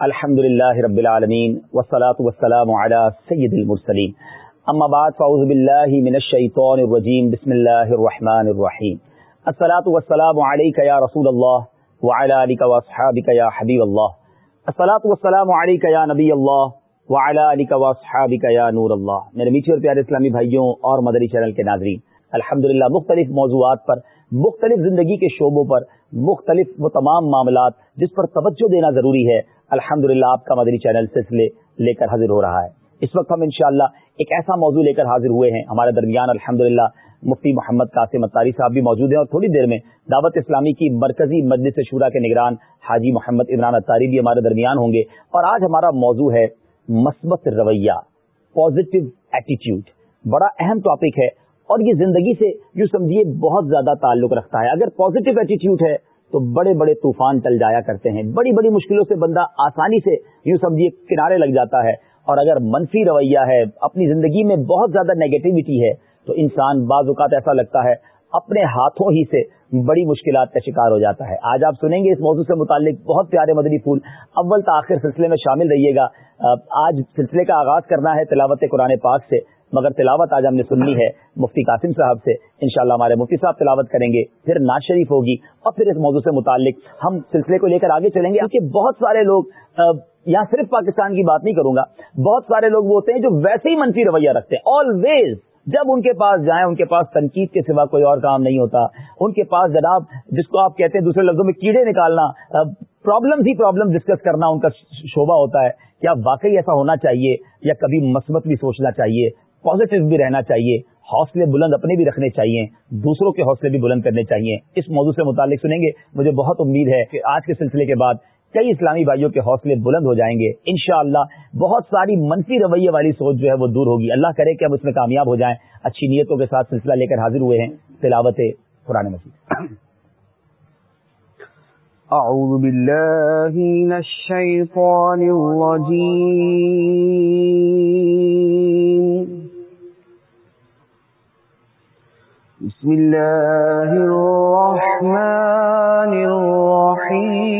الحمد لله رب العالمين والصلاة والسلام على سيد المرسلين اما بعد، فاعوذ بالله من الشيطان الرجيم بسم الله الرحمن الرحيم الصلاة والسلام عليك يا رسول الله وعلى آلك واصحابك يا حبيب الله الصلاة والسلام عليك يا نبي الله وعلى آلك واصحابك يا نور الله میرے میٹھے اور پیارے اسلامی بھائیوں اور مدری چینل کے ناظرین، الحمدللہ مختلف موضوعات پر، مختلف زندگی کے شعبوں پر، مختلف وہ تمام معاملات جس پر توجہ دینا ضروری ہے الحمد آپ کا مدری چینل سلسلے لے کر حاضر ہو رہا ہے۔ اس وقت ہم انشاءاللہ ایک ایسا موضوع لے کر حاضر ہوئے ہیں۔ ہمارے درمیان الحمد مفتی محمد قاسم اتاری صاحب بھی موجود ہیں اور تھوڑی دیر میں دعوت اسلامی کی مرکزی مجلس شورا کے نگران حاجی محمد عمران اتاری بھی ہمارے درمیان ہوں گے۔ اور آج ہمارا موضوع ہے مثبت رویہ پازیٹو ایٹیٹیوڈ بڑا اہم ٹاپک ہے اور یہ زندگی سے جو سمجھیے بہت زیادہ تعلق رکھتا ہے۔ اگر پازیٹو ایٹیٹیوڈ ہے تو بڑے بڑے طوفان ٹل جایا کرتے ہیں۔ بڑی بڑی مشکلوں سے بندہ آسانی سے یوں سمجھیے کنارے لگ جاتا ہے اور اگر منفی رویہ ہے، اپنی زندگی میں بہت زیادہ نیگیٹیوٹی ہے، تو انسان بعض اوقات ایسا لگتا ہے اپنے ہاتھوں ہی سے بڑی مشکلات کا شکار ہو جاتا ہے۔ آج آپ سنیں گے اس موضوع سے متعلق بہت پیارے مدنی پھول۔ اول تاخیر سلسلے میں شامل رہیے گا۔ آج سلسلے کا آغاز کرنا ہے تلاوت قرآن پاک سے۔ مگر تلاوت آج ہم نے سننی ہے مفتی قاسم صاحب سے۔ انشاءاللہ ہمارے مفتی صاحب تلاوت کریں گے پھر ناز شریف ہوگی اور پھر اس موضوع سے متعلق ہم سلسلے کو لے کر آگے چلیں گے۔ کیونکہ بہت سارے لوگ یہاں صرف پاکستان کی بات نہیں کروں گا بہت سارے لوگ وہ ہوتے ہیں جو ویسے ہی منفی رویہ رکھتے ہیں۔ آلویز جب ان کے پاس جائیں ان کے پاس تنقید کے سوا کوئی اور کام نہیں ہوتا۔ ان کے پاس جناب جس کو آپ کہتے ہیں دوسرے لفظوں میں کیڑے نکالنا پرابلم ہی پرابلم ڈسکس کرنا ان کا شعبہ ہوتا ہے۔ کیا واقعی ایسا ہونا چاہیے؟ یا کبھی مثبت بھی سوچنا چاہیے؟ پازیٹو بھی رہنا چاہیے، حوصلے بلند اپنے بھی رکھنے چاہیے، دوسروں کے حوصلے بھی بلند کرنے چاہیے۔ اس موضوع سے متعلق سنیں گے، مجھے بہت امید ہے کہ آج کے سلسلے کے بعد کئی اسلامی بھائیوں کے حوصلے بلند ہو جائیں گے۔ انشاءاللہ بہت ساری منفی رویے والی سوچ جو ہے وہ دور ہوگی۔ اللہ کرے کہ ہم اس میں کامیاب ہو جائیں۔ اچھی نیتوں کے ساتھ سلسلہ لے کر حاضر ہوئے ہیں تلاوت قرآن مجید۔ اعوذ باللہ من الشیطان الرجیم۔ بسم اللہ الرحمن الرحیم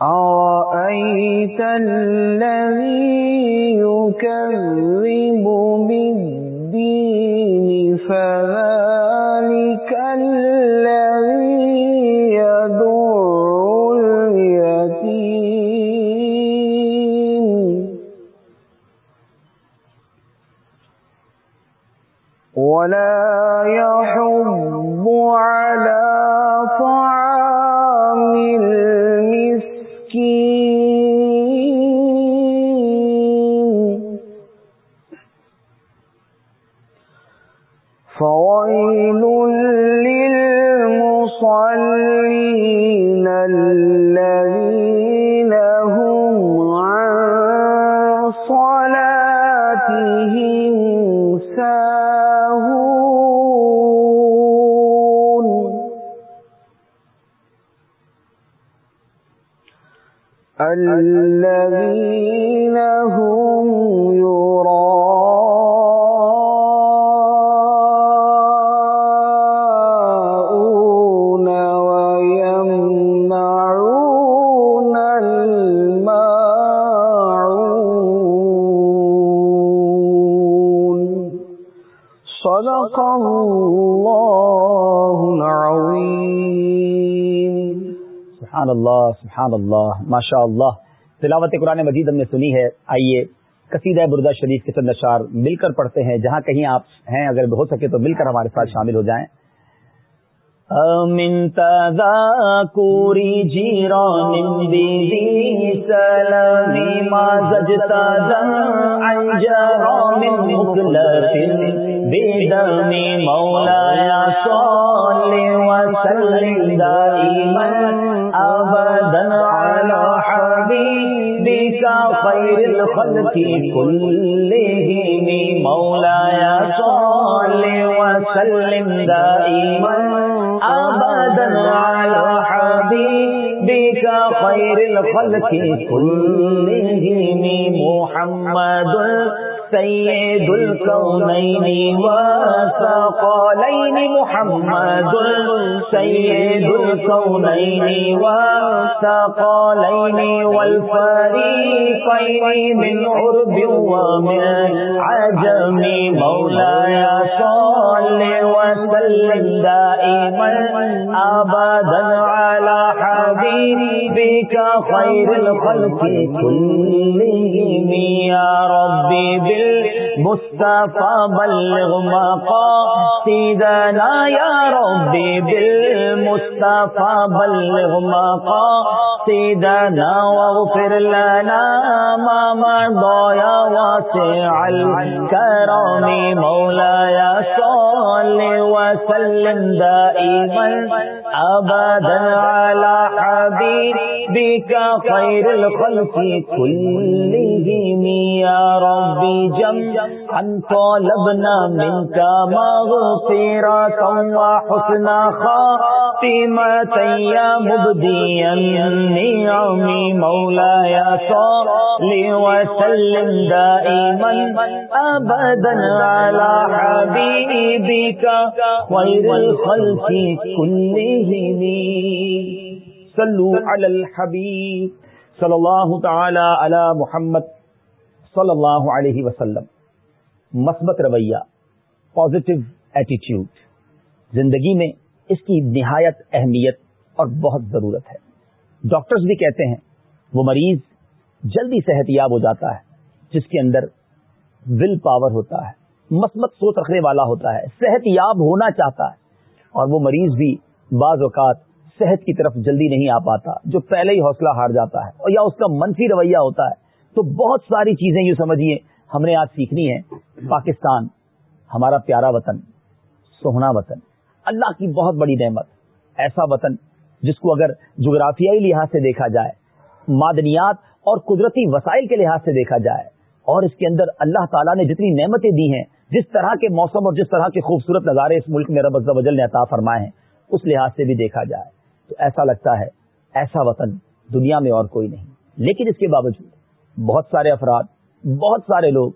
أرأيت الذي يكذب بالدين فذلك ولا سبحان اللہ سبحان اللہ ماشاء اللہ تلاوت قرآن مجید ہم نے سنی ہے۔ آئیے قصیدہ بردہ شریف کے چند اشعار مل کر پڑھتے ہیں، جہاں کہیں آپ ہیں، اگر ہو سکے تو مل کر ہمارے ساتھ شامل ہو جائیں۔ من تذاکوری جیران بیدی سلامی ما زجتا عن جرام مخلف بدم مولایا صل وسلم دائما خیر خير الخلق كلهم مولایا صل وسلم دائما ابدا على حبيبك خير الخلق كلهم محمد سيد الكونين والثقلين محمد سيد الكونين والثقلين والفريقين من عرب ومن عجم مولاي صل وسلم دائما ابدا على حبيبك خير الخلق كلهم يا ربي بالمصطفى بلغ مقاصدنا يا ربي بالمصطفى بلغ مقاصدنا واغفر لنا ما مضى يا واسع الكرم مولاي صل وسلم دائما، ابدا على حبيبك خير الخلق كلهم يا ربي جم ان تو لبنا جمعا طلبنا منك مغفرة وحسن خاتمة يا مبديا النعم مولاي صل وسلم دائما ابدا على حبيبك خير الخلق كلهم صلو علی الحبیب، صلی اللہ تعالی علی محمد. صلی اللہ علیہ وسلم، مثبت رویہ پازیٹو ایٹیٹیوڈ زندگی میں اس کی نہایت اہمیت اور بہت ضرورت ہے۔ ڈاکٹرز بھی کہتے ہیں، وہ مریض جلدی صحت یاب ہو جاتا ہے، جس کے اندر ول پاور ہوتا ہے، مثبت سوچ رکھنے والا ہوتا ہے، صحت یاب ہونا چاہتا ہے۔ اور وہ مریض بھی بعض اوقات صحت کی طرف جلدی نہیں آ پاتا، جو پہلے ہی حوصلہ ہار جاتا ہے اور یا اس کا منفی رویہ ہوتا ہے۔ تو بہت ساری چیزیں یوں سمجھیے ہم نے آج سیکھنی ہے پاکستان، ہمارا پیارا وطن، سوہنا وطن۔ اللہ کی بہت بڑی نعمت، ایسا وطن جس کو اگر جغرافیائی لحاظ سے دیکھا جائے، معدنیات اور قدرتی وسائل کے لحاظ سے دیکھا جائے، اور اس کے اندر اللہ تعالیٰ نے جتنی نعمتیں دی ہیں، جس طرح کے موسم اور جس طرح کے خوبصورت نظارے اس ملک میں رب وجل نے عطا فرمائے ہیں، اس لحاظ سے بھی دیکھا جائے۔ تو ایسا لگتا ہے، ایسا وطن دنیا میں اور کوئی نہیں۔ لیکن اس کے باوجود بہت سارے افراد، بہت سارے لوگ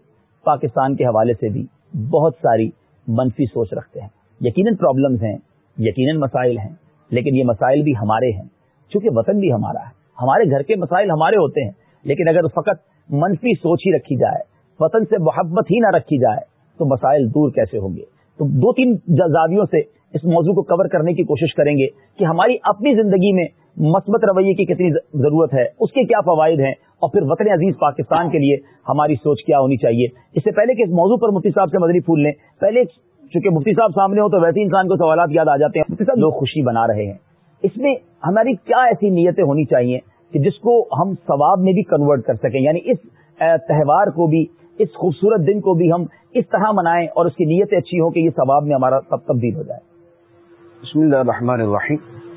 پاکستان کے حوالے سے بھی بہت ساری منفی سوچ رکھتے ہیں۔ یقیناً پرابلمز ہیں، یقیناً مسائل ہیں، لیکن یہ مسائل بھی ہمارے ہیں۔ چونکہ وطن بھی ہمارا ہے۔ ہمارے گھر کے مسائل ہمارے ہوتے ہیں، لیکن اگر فقط منفی سوچ ہی رکھی جائے، وطن سے محبت ہی نہ رکھی جائے، تو مسائل دور کیسے ہوں گے؟ تو دو تین زاویوں سے اس موضوع کو کور کرنے کی کوشش کریں گے کہ ہماری اپنی زندگی میں مثبت رویے کی کتنی ضرورت ہے، اس کے کیا فوائد ہیں، اور پھر وطن عزیز پاکستان کے لیے ہماری سوچ کیا ہونی چاہیے۔ اس سے پہلے کہ اس موضوع پر مفتی صاحب سے مدنی پھول لیں، پہلے چونکہ مفتی صاحب سامنے ہو تو ویسے انسان کو سوالات یاد آ جاتے ہیں۔ مفتی صاحب، لوگ خوشی بنا رہے ہیں۔ اس میں ہماری کیا ایسی نیتیں ہونی چاہیے کہ جس کو ہم ثواب میں بھی کنورٹ کر سکیں؟ یعنی اس تہوار کو بھی، اس خوبصورت دن کو بھی ہم اس طرح منائیں اور اس کی نیتیں اچھی ہوں کہ یہ ثواب میں ہمارا سب تبدیل ہو جائے۔ بسم اللہ الرحمن الرحیم۔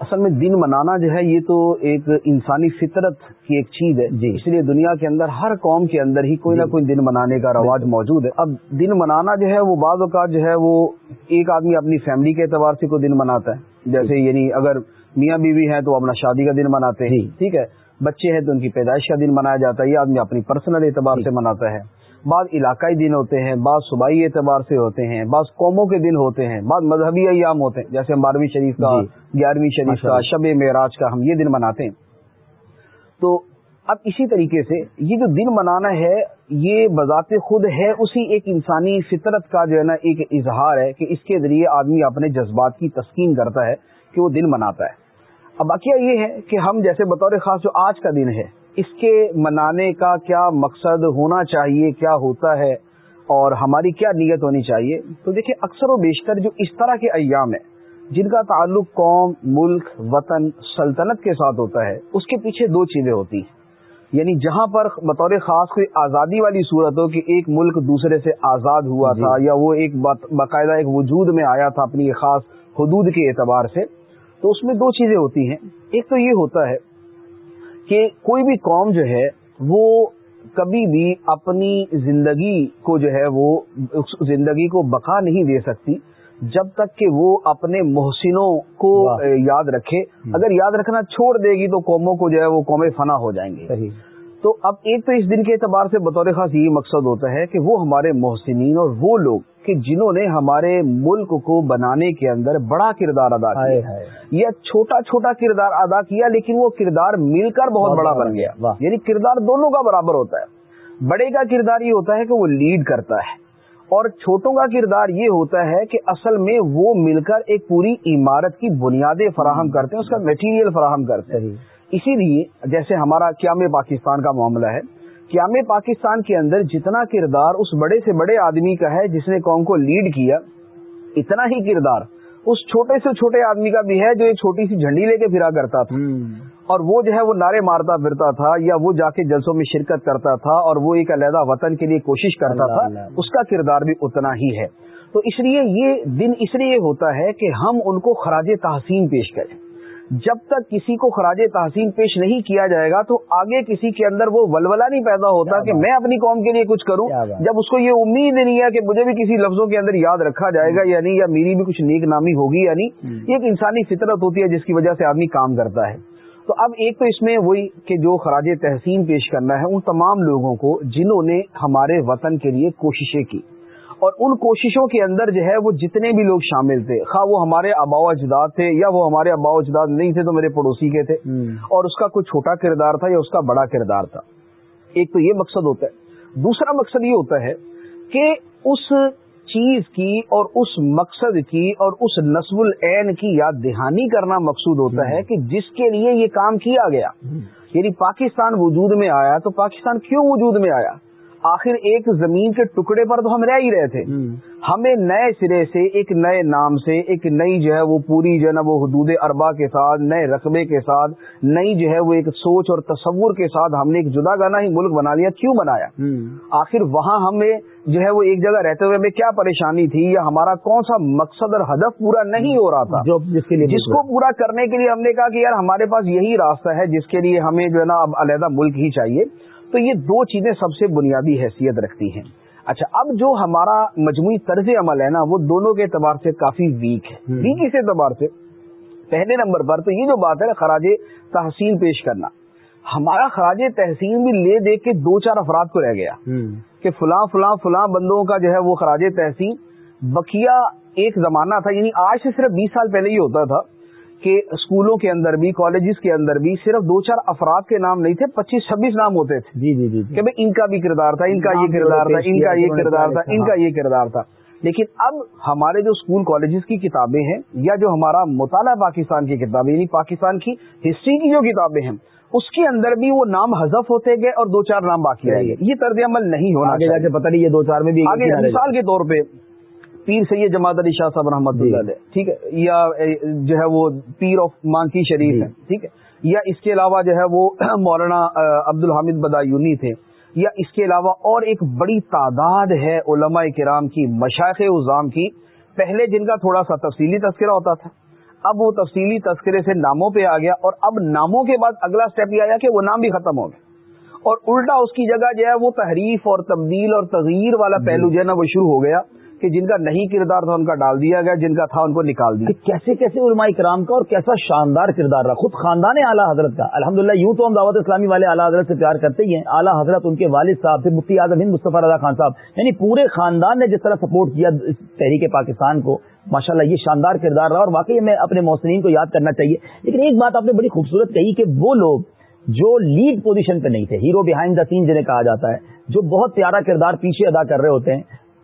اصل میں دن منانا جو ہے یہ تو ایک انسانی فطرت کی ایک چیز ہے۔ جی۔ اس لیے دنیا کے اندر ہر قوم کے اندر ہی کوئی نہ کوئی دن منانے کا رواج موجود ہے۔ اب دن منانا جو ہے وہ بعض اوقات جو ہے وہ ایک آدمی اپنی فیملی کے اعتبار سے کوئی دن مناتا ہے۔ جیسے یعنی اگر میاں بیوی ہیں تو اپنا شادی کا دن مناتے ہیں۔ ٹھیک ہے۔ بچے ہیں تو ان کی پیدائش کا دن منایا جاتا ہے۔ یہ آدمی اپنی پرسنل اعتبار سے مناتا ہے۔ بعض علاقائی دن ہوتے ہیں بعض صوبائی اعتبار سے ہوتے ہیں بعض قوموں کے دن ہوتے ہیں بعض مذہبی ایام ہوتے ہیں۔ جیسے ہم بارہویں شریف کا گیارہویں شریف کا شب معراج کا ہم یہ دن مناتے ہیں۔ تو اب اسی طریقے سے یہ جو دن منانا ہے یہ بذات خود ہے اسی ایک انسانی فطرت کا جو ہے نا ایک اظہار ہے کہ اس کے ذریعے آدمی اپنے جذبات کی تسکین کرتا ہے کہ وہ دن مناتا ہے۔ اب باقیہ یہ ہے کہ ہم جیسے بطور خاص جو آج کا دن ہے اس کے منانے کا کیا مقصد ہونا چاہیے کیا ہوتا ہے اور ہماری کیا نیت ہونی چاہیے؟ تو دیکھیں اکثر و بیشتر جو اس طرح کے ایام ہیں جن کا تعلق قوم ملک وطن سلطنت کے ساتھ ہوتا ہے اس کے پیچھے دو چیزیں ہوتی ہیں۔ یعنی جہاں پر بطور خاص کوئی آزادی والی صورت ہو کہ ایک ملک دوسرے سے آزاد ہوا تھا یا وہ ایک باقاعدہ ایک وجود میں آیا تھا اپنی خاص حدود کے اعتبار سے تو اس میں دو چیزیں ہوتی ہیں۔ ایک تو یہ ہوتا ہے کہ کوئی بھی قوم جو ہے وہ کبھی بھی اپنی زندگی کو جو ہے وہ زندگی کو بقا نہیں دے سکتی جب تک کہ وہ اپنے محسنوں کو یاد رکھے۔ اگر یاد رکھنا چھوڑ دے گی تو قوموں کو جو ہے وہ قومیں فنا ہو جائیں گے تو اب ایک تو اس دن کے اعتبار سے بطور خاص یہ مقصد ہوتا ہے کہ وہ ہمارے محسنین اور وہ لوگ کہ جنہوں نے ہمارے ملک کو بنانے کے اندر بڑا کردار ادا کیا۔ یا چھوٹا چھوٹا کردار ادا کیا لیکن وہ کردار مل کر بہت بڑا بن گیا۔ یعنی کردار دونوں کا برابر ہوتا ہے۔ بڑے کا کردار یہ ہوتا ہے کہ وہ لیڈ کرتا ہے اور چھوٹوں کا کردار یہ ہوتا ہے کہ اصل میں وہ مل کر ایک پوری عمارت کی بنیادیں فراہم کرتے ہیں اس کا میٹیریل فراہم کرتے ہیں۔ اسی لیے جیسے ہمارا قیام پاکستان کا معاملہ ہے قیام پاکستان کے اندر جتنا کردار اس بڑے سے بڑے آدمی کا ہے جس نے قوم کو لیڈ کیا اتنا ہی کردار اس چھوٹے سے چھوٹے آدمی کا بھی ہے جو ایک چھوٹی سی جھنڈی لے کے پھرا کرتا تھا۔ اور وہ جو ہے وہ نعرے مارتا پھرتا تھا یا وہ جا کے جلسوں میں شرکت کرتا تھا اور وہ ایک علیحدہ وطن کے لیے کوشش کرتا تھا اس کا کردار بھی اتنا ہی ہے۔ تو اس لیے یہ دن اس لیے ہوتا ہے کہ ہم ان کو خراج تحسین پیش کریں۔ جب تک کسی کو خراج تحسین پیش نہیں کیا جائے گا تو آگے کسی کے اندر وہ ولولا نہیں پیدا ہوتا کہ میں اپنی قوم کے لیے کچھ کروں جب اس کو یہ امید نہیں ہے کہ مجھے بھی کسی لفظوں کے اندر یاد رکھا جائے گا یا نہیں یا میری بھی کچھ نیک نامی ہوگی یا نہیں یہ ایک انسانی فطرت ہوتی ہے جس کی وجہ سے آدمی کام کرتا ہے۔ تو اب ایک تو اس میں وہی کہ جو خراج تحسین پیش کرنا ہے ان تمام لوگوں کو جنہوں نے ہمارے وطن کے لیے کوششیں کی۔ اور ان کوششوں کے اندر جو ہے وہ جتنے بھی لوگ شامل تھے خواہ وہ ہمارے آبا و اجداد تھے یا وہ ہمارے آبا و اجداد نہیں تھے تو میرے پڑوسی کے تھے۔ اور اس کا کوئی چھوٹا کردار تھا یا اس کا بڑا کردار تھا۔ ایک تو یہ مقصد ہوتا ہے۔ دوسرا مقصد یہ ہوتا ہے کہ اس چیز کی اور اس مقصد کی اور اس نصب العین کی یاد دہانی کرنا مقصود ہوتا ہے کہ جس کے لیے یہ کام کیا گیا۔ یعنی پاکستان وجود میں آیا تو پاکستان کیوں وجود میں آیا؟ آخر ایک زمین کے ٹکڑے پر تو ہم رہ ہی رہے تھے۔ ہمیں نئے سرے سے ایک نئے نام سے ایک نئی جو ہے وہ پوری جو ہے نا وہ حدود اربا کے ساتھ نئے رقبے کے ساتھ نئی جو ہے وہ ایک سوچ اور تصور کے ساتھ ہم نے ایک جدا گانا ہی ملک بنا لیا کیوں بنایا؟ آخر وہاں ہمیں جو ہے وہ ایک جگہ رہتے ہوئے ہمیں کیا پریشانی تھی؟ یا ہمارا کون سا مقصد اور ہدف پورا نہیں ہو رہا تھا؟ جس کے لیے جس کو پورا کرنے کے لیے ہم نے کہا کہ یار ہمارے پاس یہی راستہ ہے جس کے لیے ہمیں جو ہے نا اب علیحدہ ملک ہی چاہیے۔ تو یہ دو چیزیں سب سے بنیادی حیثیت رکھتی ہیں۔ اچھا اب جو ہمارا مجموعی طرز عمل ہے نا وہ دونوں کے اعتبار سے کافی ویک ہے۔ ویک اس اعتبار سے۔ پہلے نمبر پر تو یہ جو بات ہے خراج تحسین پیش کرنا۔ ہمارا خراج تحسین بھی لے دے کے دو چار افراد کو رہ گیا۔ کہ فلاں فلاں فلاں بندوں کا جو ہے وہ خراج تحسین بقیہ ایک زمانہ تھا یعنی آج سے صرف بیس سال پہلے ہی ہوتا تھا۔ کہ اسکولوں کے اندر بھی کالجز کے اندر بھی صرف دو چار افراد کے نام نہیں تھے پچیس چھبیس نام ہوتے تھے۔ جی جی جی کہ بھائی ان کا بھی کردار تھا ان کا یہ کردار تھا ان کا یہ کردار تھا ان کا یہ کردار تھا۔ لیکن اب ہمارے جو اسکول کالجز کی کتابیں ہیں یا جو ہمارا مطالعہ پاکستان کی کتابیں یعنی پاکستان کی ہسٹری کی جو کتابیں ہیں اس کے اندر بھی وہ نام حذف ہوتے گئے اور دو چار نام باقی رہ گئے۔ یہ طرز عمل نہیں ہونا پتہ نہیں یہ دو چار میں بھی مثال کے طور پہ پیر سید جماعت علی شاہ صاحب رحمت اللہ علیہ، ٹھیک ہے؟ یا جو ہے وہ پیر آف مانکی شریف ہے ٹھیک ہے؟ یا اس کے علاوہ جو ہے وہ مولانا عبد الحامد بدایونی تھے، یا اس کے علاوہ اور ایک بڑی تعداد ہے علماء کرام کی مشائق اظام کی، پہلے جن کا تھوڑا سا تفصیلی تذکرہ ہوتا تھا، اب وہ تفصیلی تذکرے سے ناموں پہ آ گیا اور اب ناموں کے بعد اگلا اسٹیپ یہ آیا کہ وہ نام بھی ختم ہو گئے۔ اور الٹا اس کی جگہ جو ہے وہ تحریف اور تبدیل اور تغیر والا پہلو جو ہے نا وہ شروع ہو گیا۔ کہ جن کا نہیں کردار تھا ان کا ڈال دیا گیا، جن کا تھا ان کو نکال دیا۔ کیسے کیسے علماء کرام کا اور کیسا شاندار کردار رہا۔ خود خاندان اعلیٰ حضرت کا۔ الحمدللہ، یوں تو ہم دعوت اسلامی والے اعلیٰ حضرت سے پیار کرتے ہی ہیں۔ اعلیٰ حضرت ان کے والد صاحب تھے، مفتی اعظم ہند مصطفیٰ رضا خان صاحب۔ یعنی پورے خاندان نے جس طرح سپورٹ کیا تحریک پاکستان کو ماشاء اللہ یہ شاندار کردار رہا۔ اور واقعی میں اپنے محسنین کو یاد کرنا چاہیے۔ لیکن ایک بات آپ نے بڑی خوبصورت کہی کہ وہ لوگ جو لیڈ پوزیشن پہ نہیں تھے ہیرو بہائنڈ دا سین جنہیں کہا جاتا ہے، جو بہت پیارا کردار پیچھے ادا کر رہے ہوتے ہیں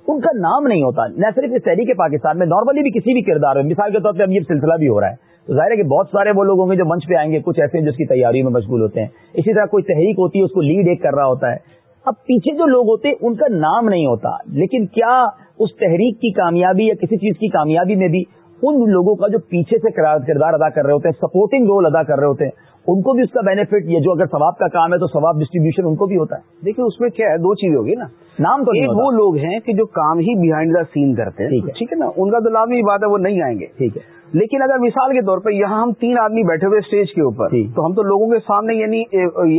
ان کا نام نہیں ہوتا، نہ صرف اس تحریک پاکستان میں نارملی بھی کسی بھی کردار میں، مثال کے طور پہ اب یہ سلسلہ بھی ہو رہا ہے۔ تو ظاہر ہے کہ بہت سارے وہ لوگ ہوں گے جو منچ پہ آئیں گے، کچھ ایسے ہیں جس کی تیاریوں میں مشغول ہوتے ہیں۔ اسی طرح کوئی تحریک ہوتی ہے، اس کو لیڈ ایک کر رہا ہوتا ہے۔ اب پیچھے جو لوگ ہوتے ہیں، ان کا نام نہیں ہوتا۔ لیکن کیا اس تحریک کی کامیابی یا کسی چیز کی کامیابی میں بھی ان لوگوں کا جو پیچھے سے کردار ادا کر رہے ہوتے ہیں سپورٹنگ رول ادا کر رہے ہوتے ہیں ان کو بھی اس کا بینیفٹ یہ جو اگر ثواب کا کام ہے تو ثواب ڈسٹریبیوشن ان کو بھی ہوتا ہے۔ دیکھیے اس میں کیا ہے دو چیز ہوگی نا۔ نام تو ایک وہ لوگ ہیں کہ جو کام ہی بہائنڈ دا سین کرتے ہیں۔ ٹھیک ہے۔ نا؟ ان کا تو لازمی بات ہے وہ نہیں آئیں گے۔ ٹھیک ہے۔ لیکن اگر مثال کے طور پہ یہاں ہم تین آدمی بیٹھے ہوئے اسٹیج کے اوپر تو ہم تو لوگوں کے سامنے یعنی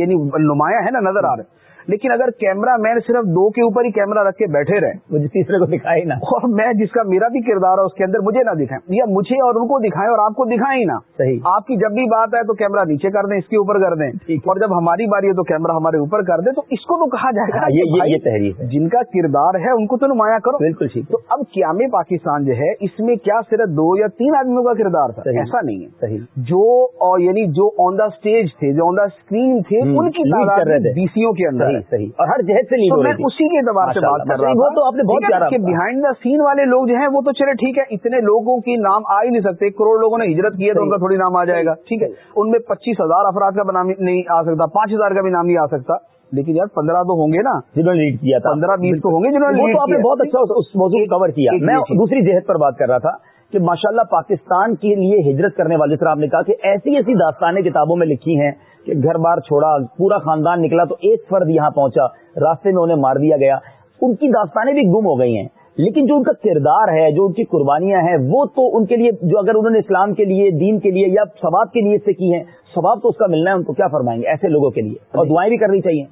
یعنی نمایاں ہے نا نظر آ رہے لیکن اگر کیمرہ مین صرف دو کے اوپر ہی کیمرہ رکھ کے بیٹھے رہے وہ تیسرے کو دکھائے نا اور میں جس کا میرا بھی کردار ہے اس کے اندر مجھے نہ دکھائیں۔ یا مجھے اور ان کو دکھائیں اور آپ کو دکھائیں ہی نہ۔ صحیح۔ آپ کی جب بھی بات ہے تو کیمرہ نیچے کر دیں اس کے اوپر کر دیں۔ اور جب ہماری باری ہے تو کیمرہ ہمارے اوپر کر دیں۔ تو اس کو تو کہا جائے گا ہاں، یہ- تحریر ہے۔ جن کا کردار ہے ان کو تو نمایاں کرو۔ بالکل ٹھیک۔ تو اب قیام پاکستان جو ہے اس میں کیا صرف دو یا تین آدمیوں کا کردار تھا۔ ایسا نہیں ہے۔ صحیح۔ جو یعنی جو آن دا اسٹیج تھے جو آن دا اسکرین تھے ان کی تعداد۔ بیسیوں کے اندر۔ صحیح. اور ہر جہد سے ہو میں اسی کے اعتبار سے بات کر رہا وہ تھا۔ تو آپ نے بہت پیارا کہ کہا۔ بیہائنڈ دا سین والے لوگ جو ہیں وہ تو چلے ٹھیک ہے اتنے لوگوں کی نام آ ہی نہیں سکتے کروڑ لوگوں نے ہجرت کی ہے تو ان کا تھوڑی نام آ جائے گا۔ ٹھیک ہے۔ ان میں پچیس ہزار افراد کا نام نہیں آ سکتا پانچ ہزار کا بھی نام نہیں آ سکتا۔ لیکن یار پندرہ تو ہوں گے نا۔ جنہوں نے لیڈ کیا تھا۔ پندرہ بیس تو ہوں گے جنہوں نے وہ آپ نے۔ بہت اچھا اس- موضوع کو کور کیا۔ میں۔ دوسری جہد پر بات کر رہا تھا۔ کہ ماشاءاللہ پاکستان کے لیے ہجرت کرنے والے طرح آپ نے کہا کہ ایسی ایسی داستانیں کتابوں میں لکھی ہیں کہ گھر بار چھوڑا، پورا خاندان نکلا تو ایک فرد یہاں پہنچا، راستے میں انہیں مار دیا گیا۔ ان کی داستانیں بھی گم ہو گئی ہیں، لیکن جو ان کا کردار ہے، جو ان کی قربانیاں ہیں، وہ تو ان کے لیے، جو اگر انہوں نے اسلام کے لیے، دین کے لیے یا ثواب کے لیے سے کی ہیں ثواب تو اس کا ملنا ہے ان کو کیا فرمائیں گے؟ ایسے لوگوں کے لیے۔ اور دعائیں بھی کرنی چاہیے۔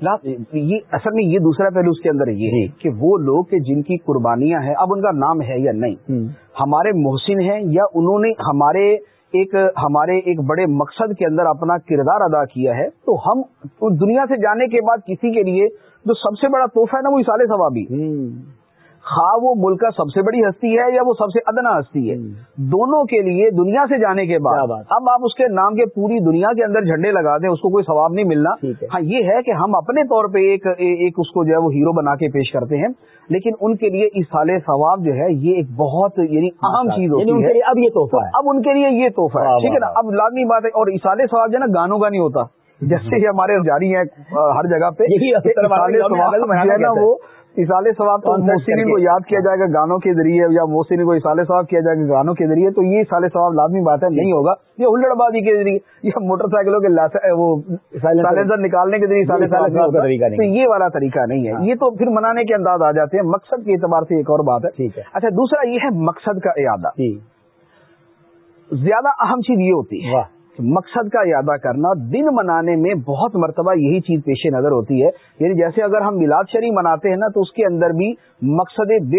یہ اصل میں یہ دوسرا پہلو اس کے اندر یہ ہے جی۔ کہ وہ لوگ کہ جن کی قربانیاں ہیں اب ان کا نام ہے یا نہیں۔ ہمارے محسن ہیں یا انہوں نے ہمارے ایک ہمارے ایک بڑے مقصد کے اندر اپنا کردار ادا کیا ہے تو ہم دنیا سے جانے کے بعد کسی کے لیے جو سب سے بڑا تحفہ ہے نا وہ اصال ثوابی خواہ وہ ملک کا سب سے بڑی ہستی ہے یا وہ سب سے ادنا ہستی ہے۔ دونوں کے لیے دنیا سے جانے کے بعد اب آپ اس کے نام کے پوری دنیا کے اندر جھنڈے لگا دیں اس کو کوئی ثواب نہیں ملنا۔ ہاں یہ ہے کہ ہم اپنے طور پہ ایک ایک اس کو جو ہے وہ ہیرو بنا کے پیش کرتے ہیں لیکن ان کے لیے اس سال ثواب جو ہے یہ ایک بہت یعنی اہم چیز ہوتی ہے۔ اب یہ تحفہ اب ان کے لیے یہ تحفہ ہے۔ ٹھیک ہے نا؟ اب لازمی بات ہے اور اصال ثواب جو ہے نا گانوں کا نہیں ہوتا۔ جیسے ہمارے جاری ہیں ہر جگہ پہ۔ وہ اصال ثواب تو کر کو۔ یاد کیا جائے گا گانوں کے ذریعے یا موسین کو اصال ثواب کیا جائے گا گانوں کے ذریعے تو یہ اصال ثواب لازمی بات ہے نہیں ہوگا۔ یہ ہلڑ بازی کے ذریعے یا موٹر سائیکلوں کے لاس- وہ سائلنسر نکالنے کے ذریعے نہیں تو۔ یہ والا طریقہ نہیں ہے۔ ہاں۔ یہ تو پھر منانے کے انداز آ جاتے ہیں۔ مقصد کے اعتبار سے ایک اور بات ہے۔ ٹھیک ہے۔ اچھا دوسرا یہ ہے مقصد کا اعادہ۔ جی۔ زیادہ اہم چیز یہ ہوتی ہے مقصد کا اعادہ کرنا دن منانے میں بہت مرتبہ یہی چیز پیش نظر ہوتی ہے۔ یعنی جیسے اگر ہم میلاد شریف مناتے ہیں نا تو اس کے اندر بھی مقصد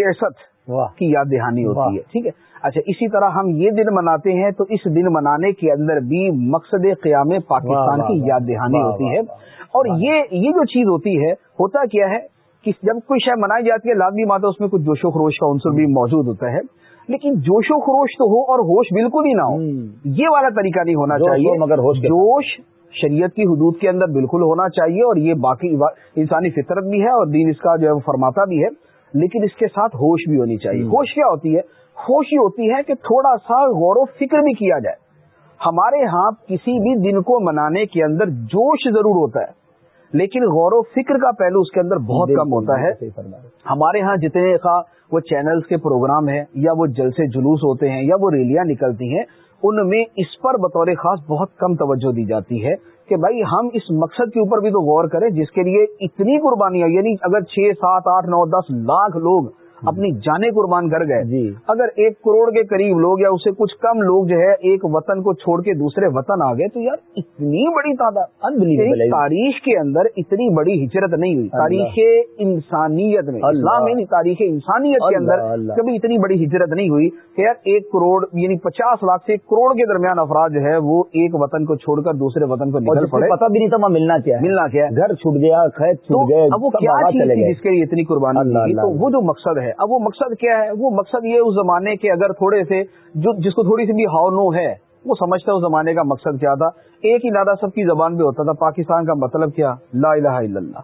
واہ۔ کی یاد دہانی۔ ہوتی ہے ٹھیک ہے؟ اچھا اسی طرح ہم یہ دن مناتے ہیں تو اس دن منانے کے اندر بھی مقصد قیام پاکستان کی یاد دہانی ہوتی ہے۔ اور یہ یہ جو چیز ہوتی ہے ہوتا کیا ہے کہ جب کوئی شے منائی جاتی ہے لازمی ہے اس میں کچھ جوش و خروش کا عنصر بھی موجود ہوتا ہے۔ لیکن جوش و خروش تو ہو اور ہوش بالکل ہی نہ ہو۔ یہ والا طریقہ نہیں ہونا چاہیے مگر ہوش۔ جوش شریعت کی حدود کے اندر بالکل ہونا چاہیے اور یہ باقی انسانی فطرت بھی ہے اور دین اس کا جو ہے وہ فرماتا بھی ہے لیکن اس کے ساتھ ہوش بھی ہونی چاہیے۔ ہوش کیا ہوتی ہے ہوش یہ ہوتی ہے کہ تھوڑا سا غور و فکر بھی کیا جائے ہمارے ہاں کسی بھی دن کو منانے کے اندر جوش ضرور ہوتا ہے لیکن غور و فکر کا پہلو اس کے اندر بہت کم ہوتا ہے۔ ہمارے ہاں جتنے خواہ وہ چینلز کے پروگرام ہیں یا وہ جلسے جلوس ہوتے ہیں یا وہ ریلیاں نکلتی ہیں، ان میں اس پر بطور خاص بہت کم توجہ دی جاتی ہے کہ بھائی ہم اس مقصد کے اوپر بھی تو غور کریں، جس کے لیے اتنی قربانیاں یعنی اگر چھ، سات، آٹھ، نو، دس لاکھ لوگ اپنی جانیں قربان کر گئے جی اگر ایک کروڑ کے قریب لوگ یا اسے کچھ کم لوگ جو ہے ایک وطن کو چھوڑ کے دوسرے وطن آ گئے تو یار اتنی بڑی تعداد یعنی۔ تاریخ کے اندر اتنی بڑی ہجرت نہیں ہوئی۔ تاریخ انسانیت میں اللہ۔ اسلام میں نہیں تاریخ انسانیت کے اندر۔ کبھی اتنی بڑی ہجرت نہیں ہوئی کہ یار ایک کروڑ یعنی پچاس لاکھ سے ایک کروڑ کے درمیان افراد جو ہے وہ ایک وطن کو چھوڑ کر دوسرے وطن کو نکل پڑے پتا بھی نہیں تھا ملنا کیا ملنا کیا گھر چھوٹ گیا چھوٹ گئے جس کے لیے اتنی قربانی تو۔ وہ جو مقصد ہے اب وہ مقصد کیا ہے؟ وہ مقصد یہ اس زمانے کے اگر تھوڑے سے جو جس کو تھوڑی سی بھی ہاؤ نو ہے وہ سمجھتا ہے اس زمانے کا مقصد کیا تھا ایک ہی نعرہ سب کی زبان پہ ہوتا تھا پاکستان کا مطلب کیا؟ لا الہ الا اللہ۔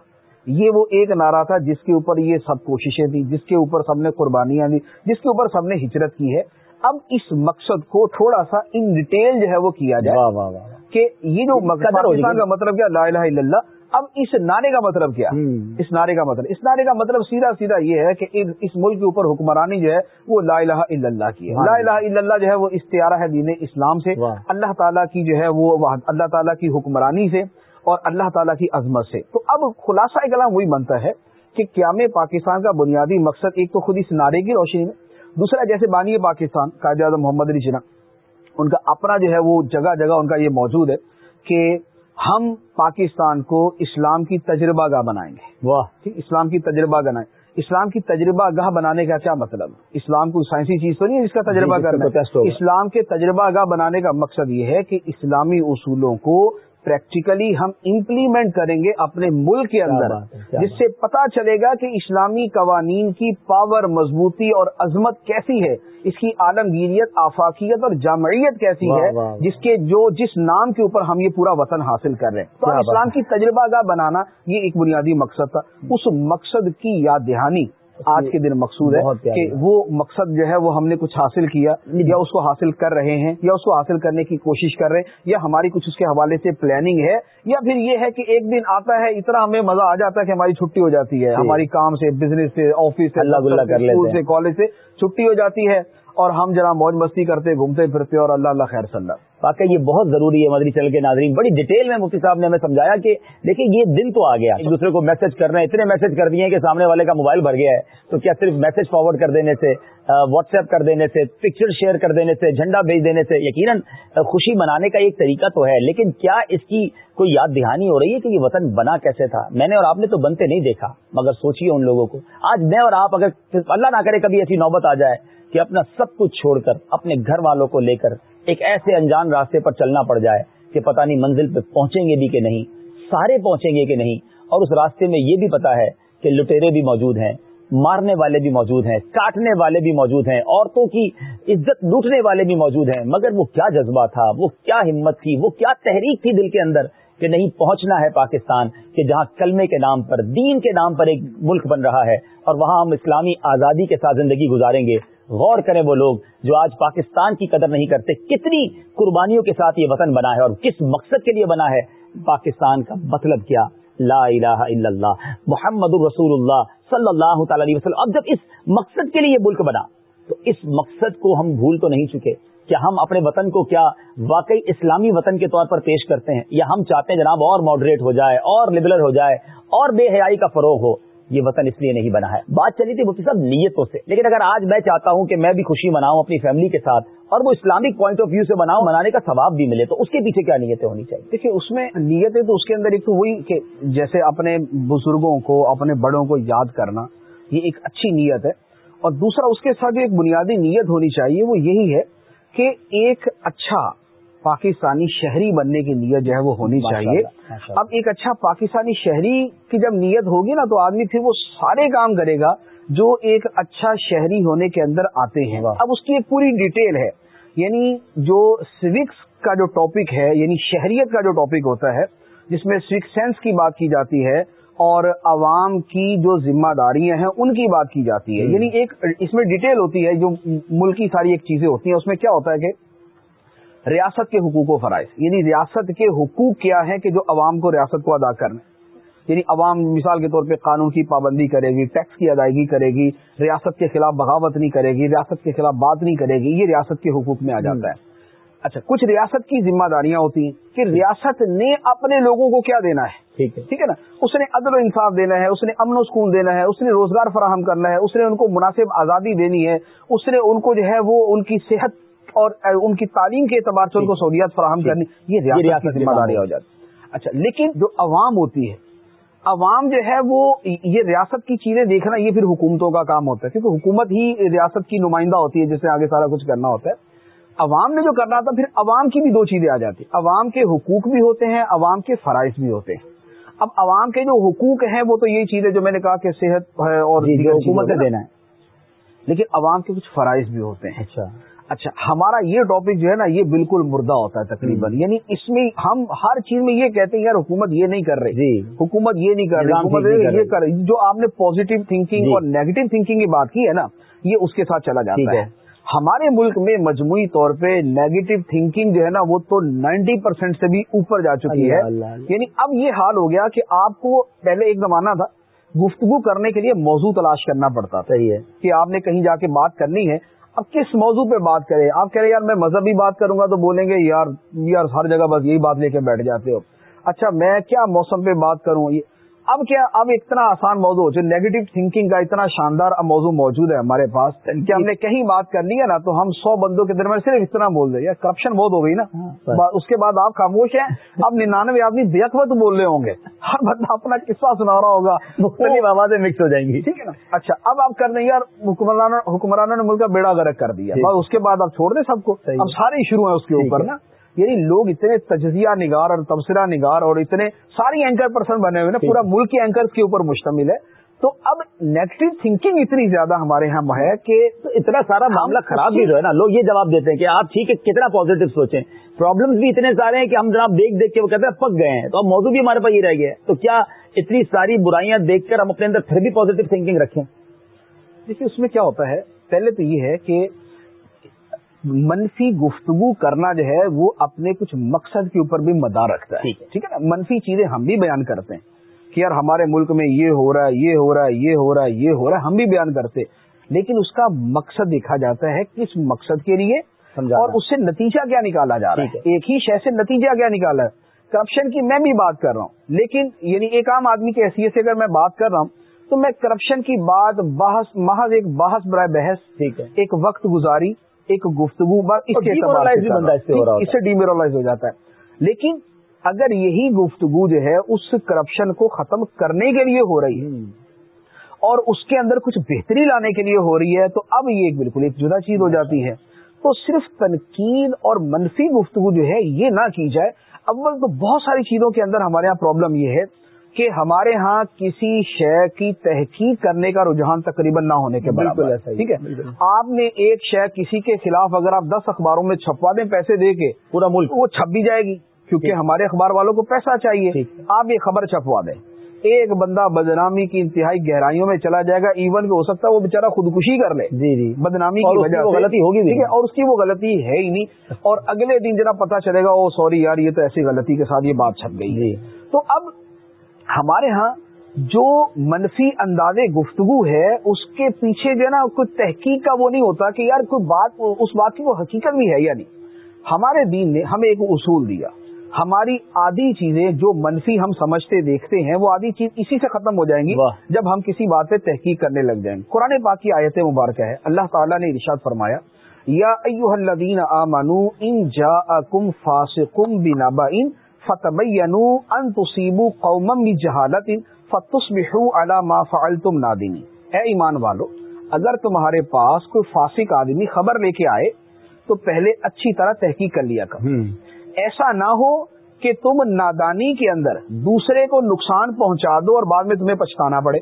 یہ وہ ایک نعرہ تھا جس کے اوپر یہ سب کوششیں تھیں جس کے اوپر سب نے قربانیاں دی جس کے اوپر سب نے ہجرت کی ہے۔ اب اس مقصد کو تھوڑا سا ان ڈیٹیل جو ہے وہ کیا جائے۔ کہ یہ جو مقصد۔ کا مطلب کیا؟ لا الہ الا اللہ۔ اب اس نعرے کا مطلب کیا۔ اس نعرے کا مطلب اس نعرے کا مطلب سیدھا سیدھا یہ ہے کہ اس ملک کے اوپر حکمرانی جو ہے وہ لا الہ الا اللہ کی ہے لا۔ الہ الا اللہ جو ہے وہ استعارہ ہے دین اسلام سے۔ اللہ تعالیٰ کی جو ہے وہ اللہ تعالیٰ کی حکمرانی سے اور اللہ تعالیٰ کی عظمت سے تو اب خلاصہ کلام وہی بنتا ہے کہ قیام پاکستان کا بنیادی مقصد ایک تو خود اس نعرے کی روشنی میں دوسرا جیسے بانی پاکستان قائد اعظم محمد علی جناح ان کا اپنا جو ہے وہ جگہ جگہ ان کا یہ موجود ہے کہ ہم پاکستان کو اسلام کی تجربہ گاہ بنائیں گے۔ واہ۔ اسلام کی تجربہ گاہ اسلام کی تجربہ گاہ بنانے کا کیا مطلب؟ اسلام کوئی سائنسی چیز تو نہیں ہے جس کا تجربہ جی، کرنا۔ اسلام کے تجربہ گاہ بنانے کا مقصد یہ ہے کہ اسلامی اصولوں کو پریکٹیکلی ہم امپلیمنٹ کریں گے اپنے ملک کے اندر جس سے پتا چلے گا کہ اسلامی قوانین کی پاور مضبوطی اور عظمت کیسی ہے۔ اس کی عالمگیریت آفاقیت اور جامعیت کیسی ہے۔ جس کے جو جس نام کے اوپر ہم یہ پورا وطن حاصل کر رہے ہیں۔ تو اسلام کی تجربہ گاہ بنانا یہ ایک بنیادی مقصد تھا۔ اس مقصد کی یاد دہانی آج کے دن مقصود ہے کہ وہ مقصد جو ہے وہ ہم نے کچھ حاصل کیا یا اس کو حاصل کر رہے ہیں یا اس کو حاصل کرنے کی کوشش کر رہے ہیں یا ہماری کچھ اس کے حوالے سے پلاننگ ہے یا پھر یہ ہے کہ ایک دن آتا ہے اتنا ہمیں مزہ آ جاتا ہے کہ ہماری چھٹی ہو جاتی ہے۔ ہماری کام سے بزنس سے آفس سے اللہ کر۔ سے کالج سے چھٹی ہو جاتی ہے۔ اور ہم جناب موج مستی کرتے، گھومتے، پھرتے اور اللہ اللہ خیر صلی اللہ۔ واقعی یہ بہت ضروری ہے مدری چل کے ناظرین۔ بڑی ڈیٹیل میں مفتی صاحب نے ہمیں سمجھایا کہ دیکھیں یہ دن تو آ گیا۔ ایک دوسرے کو میسج کر رہے ہیں، اتنے میسج کر دیے کہ سامنے والے کا موبائل بھر گیا ہے۔ تو کیا صرف میسج فارورڈ کر دینے سے واٹس ایپ کر دینے سے پکچر شیئر کر دینے سے، جھنڈا بھیج دینے سے، یقیناً خوشی منانے کا ایک طریقہ تو ہے۔ لیکن کیا اس کی کوئی یاد دہانی ہو رہی ہے کہ یہ وطن بنا کیسے تھا؟ میں نے اور آپ نے تو بنتے نہیں دیکھا، مگر سوچیے ان لوگوں کو۔ آج میں اور آپ اگر اللہ نہ کرے کبھی ایسی نوبت آ جائے کہ اپنا سب کچھ چھوڑ کر اپنے گھر والوں کو لے کر ایک ایسے انجان راستے پر چلنا پڑ جائے کہ پتہ نہیں منزل پہ پہنچیں گے بھی کہ نہیں، سارے پہنچیں گے کہ نہیں۔ اور اس راستے میں یہ بھی پتا ہے کہ لٹیرے بھی موجود ہیں، مارنے والے بھی موجود ہیں، کاٹنے والے بھی موجود ہیں، عورتوں کی عزت لوٹنے والے بھی موجود ہیں۔ مگر وہ کیا جذبہ تھا، وہ کیا ہمت تھی، وہ کیا تحریک تھی دل کے اندر کہ نہیں، پہنچنا ہے پاکستان، کہ جہاں کلمے کے نام پر، دین کے نام پر ایک ملک بن رہا ہے اور وہاں ہم اسلامی آزادی کے ساتھ زندگی گزاریں گے۔ غور کریں وہ لوگ جو آج پاکستان کی قدر نہیں کرتے، کتنی قربانیوں کے ساتھ یہ وطن بنا ہے اور کس مقصد کے لیے بنا ہے؟ پاکستان کا مطلب کیا؟ لا الہ الا اللہ، محمد الرسول اللہ صلی اللہ تعالی علیہ وسلم۔ اب جب اس مقصد کے لیے یہ ملک بنا، تو اس مقصد کو ہم بھول تو نہیں چکے۔ کیا ہم اپنے وطن کو کیا واقعی اسلامی وطن کے طور پر پیش کرتے ہیں؟ یا ہم چاہتے ہیں جناب اور ماڈریٹ ہو جائے، اور لبرل ہو جائے، اور بے حیائی کا فروغ ہو؟ یہ وطن اس لیے نہیں بنا ہے۔ بات چلی تھی مفتی صاحب نیتوں سے۔ لیکن اگر آج میں چاہتا ہوں کہ میں بھی خوشی مناؤں اپنی فیملی کے ساتھ اور وہ اسلامک پوائنٹ آف ویو سے بناؤں منانے کا ثواب بھی ملے تو اس کے پیچھے کیا نیتیں ہونی چاہیے؟ دیکھیے، اس میں نیتیں تو اس کے اندر ایک تو وہی کہ جیسے اپنے بزرگوں کو، اپنے بڑوں کو یاد کرنا، یہ ایک اچھی نیت ہے۔ اور دوسرا، اس کے ساتھ جو ایک بنیادی نیت ہونی چاہیے، وہ یہی ہے کہ ایک اچھا پاکستانی شہری بننے کی نیت جو ہے وہ ہونی چاہیے۔ اب ایک اچھا پاکستانی شہری کی جب نیت ہوگی نا تو آدمی پھر وہ سارے کام کرے گا جو ایک اچھا شہری ہونے کے اندر آتے ہیں۔ اب اس کی ایک پوری ڈیٹیل ہے یعنی جو سوکس کا جو ٹاپک ہے یعنی شہریت کا جو ٹاپک ہوتا ہے جس میں سوک سینس کی بات کی جاتی ہے اور عوام کی جو ذمہ داریاں ہیں ان کی بات کی جاتی ہے۔ یعنی ایک اس میں ڈیٹیل ہوتی ہے جو ملکی ساری ایک چیزیں ہوتی ہیں اس میں کیا ہوتا ہے کہ ریاست کے حقوق و فرائض۔ یعنی ریاست کے حقوق کیا ہے کہ جو عوام کو ریاست کو ادا کرنا یعنی عوام مثال کے طور پہ قانون کی پابندی کرے گی ٹیکس کی ادائیگی کرے گی ریاست کے خلاف بغاوت نہیں کرے گی ریاست کے خلاف بات نہیں کرے گی یہ ریاست کے حقوق میں آ جاتا ہے۔ اچھا کچھ ریاست کی ذمہ داریاں ہوتی ہیں کہ ریاست نے اپنے لوگوں کو کیا دینا ہے؟ ٹھیک ہے۔ ٹھیک ہے نا؟ اس نے عدل و انصاف دینا ہے اس نے امن و سکون دینا ہے اس نے روزگار فراہم کرنا ہے اس نے ان کو مناسب آزادی دینی ہے اس نے ان کو جو ہے وہ ان کی صحت اور ان کی تعلیم کے اعتبار سے ان کو سہولیات فراہم کرنی یہ ریاست کی ذمہ داری ہو جاتی اچھا لیکن جو عوام ہوتی ہے عوام جو ہے وہ یہ ریاست کی چیزیں دیکھنا یہ پھر حکومتوں کا کام ہوتا ہے کیونکہ حکومت ہی ریاست کی نمائندہ ہوتی ہے جس سے آگے سارا کچھ کرنا ہوتا ہے۔ عوام نے جو کرنا تھا پھر عوام کی بھی دو چیزیں آ جاتی عوام کے حقوق بھی ہوتے ہیں عوام کے فرائض بھی ہوتے ہیں۔ اب عوام کے جو حقوق ہیں وہ تو یہی چیز ہے جو میں نے کہا کہ صحت ہے اور جی حکومت۔ دینا ہے۔ لیکن عوام کے کچھ فرائض بھی ہوتے ہیں۔ اچھا۔ اچھا ہمارا یہ ٹاپک جو ہے نا یہ بالکل مردہ ہوتا ہے تقریباً۔ یعنی اس میں ہم ہر چیز میں یہ کہتے ہیں یار حکومت یہ نہیں کر رہی۔ جی۔ حکومت یہ نہیں کر رہی۔ حکومت یہ کر رہی۔ جو آپ نے پوزیٹو تھنکنگ جی۔ اور نیگیٹو تھنکنگ کی بات کی ہے نا یہ اس کے ساتھ چلا جاتا ہے۔ ہمارے ملک میں مجموعی طور پہ نیگیٹو تھنکنگ جو ہے نا وہ تو نائنٹی پرسینٹ سے بھی اوپر جا چکی ہے۔ یعنی اب یہ حال ہو گیا کہ آپ کو پہلے ایک زمانہ تھا گفتگو کرنے کے لیے موضوع تلاش کرنا پڑتا تھا۔ صحیح ہے۔ کہ آپ نے کہیں جا کے بات کرنی ہے اب کس موضوع پہ بات کریں آپ کہہ رہے یار میں مذہبی بات کروں گا تو بولیں گے، یار یار ہر جگہ بس یہی بات لے کے بیٹھ جاتے ہو۔ اچھا میں کیا موسم پہ بات کروں؟ اب کیا اب اتنا آسان موضوع جو نیگیٹو تھنکنگ کا اتنا شاندار موضوع موجود ہے ہمارے پاس کہ ہم نے کہیں بات کرنی ہے نا تو ہم سو بندوں کے درمیان صرف اتنا بول دیں۔ یا کرپشن بہت ہو گئی نا۔ ہاں، اس کے بعد آپ خاموش ہیں۔ اب ننانوے آدمی بیک وقت بول رہے ہوں گے۔ ہر بندہ اپنا قصہ سنا رہا ہوگا۔ مختلف آوازیں مکس ہو جائیں گی۔ ٹھیک ہے نا؟ اچھا اب آپ کر دیں یار حکمرانوں نے ملک کا بیڑا گرک کر دیا۔ اس کے بعد آپ چھوڑ دیں سب کو۔ اب سارے شروع ہیں اس کے اوپر۔ نا۔ یعنی لوگ اتنے تجزیہ نگار اور تبصرہ نگار اور اتنے ساری اینکر پرسن بنے ہوئے نا ٹھیک۔ پورا ملک کے اینکر کے اوپر مشتمل ہے۔ تو اب نیگیٹو تھنکنگ اتنی زیادہ ہمارے یہاں ہے کہ تو اتنا سارا معاملہ خراب بھی جو ہے نا لوگ یہ جواب دیتے ہیں کہ آپ ٹھیک ہے کتنا پازیٹو سوچیں۔ پرابلمس بھی اتنے سارے ہیں کہ ہم جناب دیکھ دیکھ کے وہ کہتے ہیں پک گئے ہیں۔ تو اب موضوع بھی ہمارے پاس یہ رہ گیا ہے۔ تو کیا اتنی ساری برائیاں دیکھ کر ہم اپنے اندر پھر بھی پازیٹو تھنکنگ رکھیں؟ دیکھیے اس میں کیا ہوتا ہے؟ پہلے تو یہ ہے کہ منفی گفتگو کرنا جو ہے وہ اپنے کچھ مقصد کے اوپر بھی مدار رکھتا ہے۔ ٹھیک ہے۔ نا؟ منفی چیزیں ہم بھی بیان کرتے ہیں کہ یار ہمارے ملک میں یہ ہو رہا ہے یہ ہو رہا ہے یہ ہو رہا ہے یہ ہو رہا ہے ہم بھی بیان کرتے لیکن اس کا مقصد دیکھا جاتا ہے کس مقصد کے لیے اور اس سے نتیجہ کیا نکالا جا رہا ہے۔ ایک ہی شے سے نتیجہ کیا نکالا ہے؟ کرپشن کی میں بھی بات کر رہا ہوں۔ لیکن یعنی ایک عام آدمی کی حیثیت سے اگر میں بات کر رہا ہوں تو میں کرپشن کی بات بحث محض ایک بحث برائے بحث ٹھیک ہے۔ ایک وقت گزاری ایک گفتگو اس سے ہو جاتا ہے۔ لیکن اگر یہی گفتگو جو ہے اس کرپشن کو ختم کرنے کے لیے ہو رہی ہے اور اس کے اندر کچھ بہتری لانے کے لیے ہو رہی ہے تو اب یہ ایک بالکل ایک جدا چیز ہو جاتی ہے۔ تو صرف تنقید اور منفی گفتگو جو ہے یہ نہ کی جائے۔ اول تو بہت ساری چیزوں کے اندر ہمارے یہاں پرابلم یہ ہے۔ کہ ہمارے ہاں کسی شے کی تحقیق کرنے کا رجحان تقریباً نہ ہونے کے برابر ٹھیک ہے۔ آپ نے ایک شے کسی کے خلاف اگر آپ دس اخباروں میں چھپوا دیں پیسے دے کے پورا ملک۔ وہ چھپ بھی جائے گی کیونکہ۔ ہمارے اخبار والوں کو پیسہ چاہیے۔ آپ یہ خبر چھپوا دیں۔ ایک بندہ بدنامی کی انتہائی گہرائیوں میں چلا جائے گا ایون کہ ہو سکتا ہے وہ بےچارا خودکشی کر لے۔ جی جی۔ بدنامی کی وجہ سے۔ غلطی ہوگی ٹھیک ہے؟ اور اس کی وہ غلطی ہے ہی نہیں۔ اور اگلے دن جناب پتا چلے گا او سوری یار یہ تو ایسی غلطی کے ساتھ یہ بات چھپ گئی۔ جی۔ تو اب ہمارے ہاں جو منفی انداز گفتگو ہے اس کے پیچھے جو ہے نا کوئی تحقیق کا وہ نہیں ہوتا کہ یار کوئی بات اس بات کی وہ حقیقت بھی ہے یا نہیں۔ ہمارے دین نے ہمیں ایک اصول دیا۔ ہماری آدھی چیزیں جو منفی ہم سمجھتے دیکھتے ہیں وہ آدھی چیز اسی سے ختم ہو جائیں گی۔ جب ہم کسی بات پہ تحقیق کرنے لگ جائیں۔ گے قرآن پاک کی آیت مبارکہ ہے۔ اللہ تعالیٰ نے ارشاد فرمایا یا ایوہ الذین آمنوا ان جاءکم فاسقم بنبأ فتبینوا ان قوما بجہالت علی ما فعلتم نادمین۔ اے ایمان والو اگر تمہارے پاس کوئی فاسق آدمی خبر لے کے آئے تو پہلے اچھی طرح تحقیق کر لیا کرو۔ ہوں۔ ایسا نہ ہو کہ تم نادانی کے اندر دوسرے کو نقصان پہنچا دو اور بعد میں تمہیں پچھتانا پڑے۔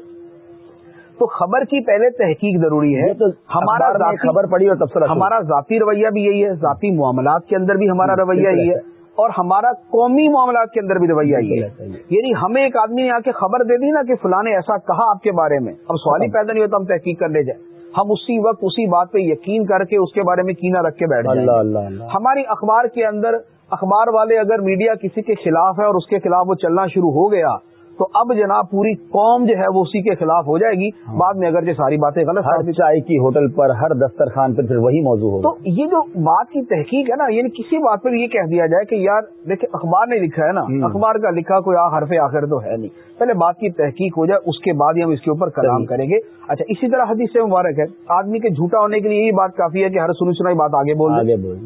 تو خبر کی پہلے تحقیق ضروری ہے۔ ہمارا خبر پڑی اور تبصرہ۔ ہمارا ذاتی رویہ بھی یہی ہے۔ ذاتی معاملات کے اندر بھی ہمارا رویہ یہی ہے۔ اور ہمارا قومی معاملات کے اندر بھی رویہ یہی بالکل ہے ہے۔ یعنی ہمیں ایک آدمی نے آ کے خبر دے دی نا کہ فلاں نے ایسا کہا آپ کے بارے میں اب سوال ہی پیدا نہیں ہوتا ہم تحقیق کر لے جائیں۔ ہم اسی وقت اسی بات پہ یقین کر کے اس کے بارے میں کینا رکھ کے بیٹھ اللہ اللہ۔ ہماری اخبار کے اندر اخبار والے اگر میڈیا کسی کے خلاف ہے اور اس کے خلاف وہ چلنا شروع ہو گیا تو اب جناب پوری قوم جو ہے وہ اسی کے خلاف ہو جائے گی۔ بعد میں اگر یہ ساری باتیں غلط ہر چائے کی ہوٹل پر ہر دسترخوان پر پھر وہی موضوع تو ہوگا یہ جو بات کی تحقیق ہے نا یعنی کسی بات پر یہ کہہ دیا جائے کہ یار دیکھیں اخبار نے لکھا ہے نا۔ اخبار کا لکھا کوئی حرف آخر تو ہے نہیں۔ پہلے بات کی تحقیق ہو جائے اس کے بعد ہی ہم اس کے اوپر کلام۔ کریں گے۔ اچھا اسی طرح حدیث سے مبارک ہے۔ آدمی کے جھوٹا ہونے کے لیے یہی بات کافی ہے کہ ہر سنی سنائی بات آگے بول آگے بول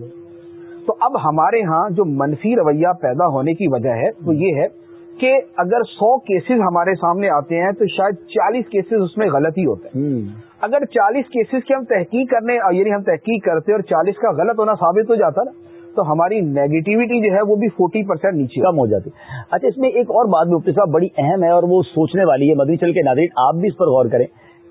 تو اب ہمارے ہاں جو منفی رویہ پیدا ہونے کی وجہ ہے وہ یہ ہے کہ اگر سو کیسز ہمارے سامنے آتے ہیں تو شاید چالیس کیسز اس میں غلطی ہوتے ہیں۔ اگر چالیس کیسز کی ہم تحقیق کرنے یعنی ہم تحقیق کرتے اور چالیس کا غلط ہونا ثابت ہو جاتا نا تو ہماری نیگیٹیوٹی جو ہے وہ بھی فورٹی پرسینٹ نیچے کم ہو جاتی۔ اچھا اس میں ایک اور بات مفتی صاحب بڑی اہم ہے اور وہ سوچنے والی ہے۔ مدنی چل کے ناظرین آپ بھی اس پر غور کریں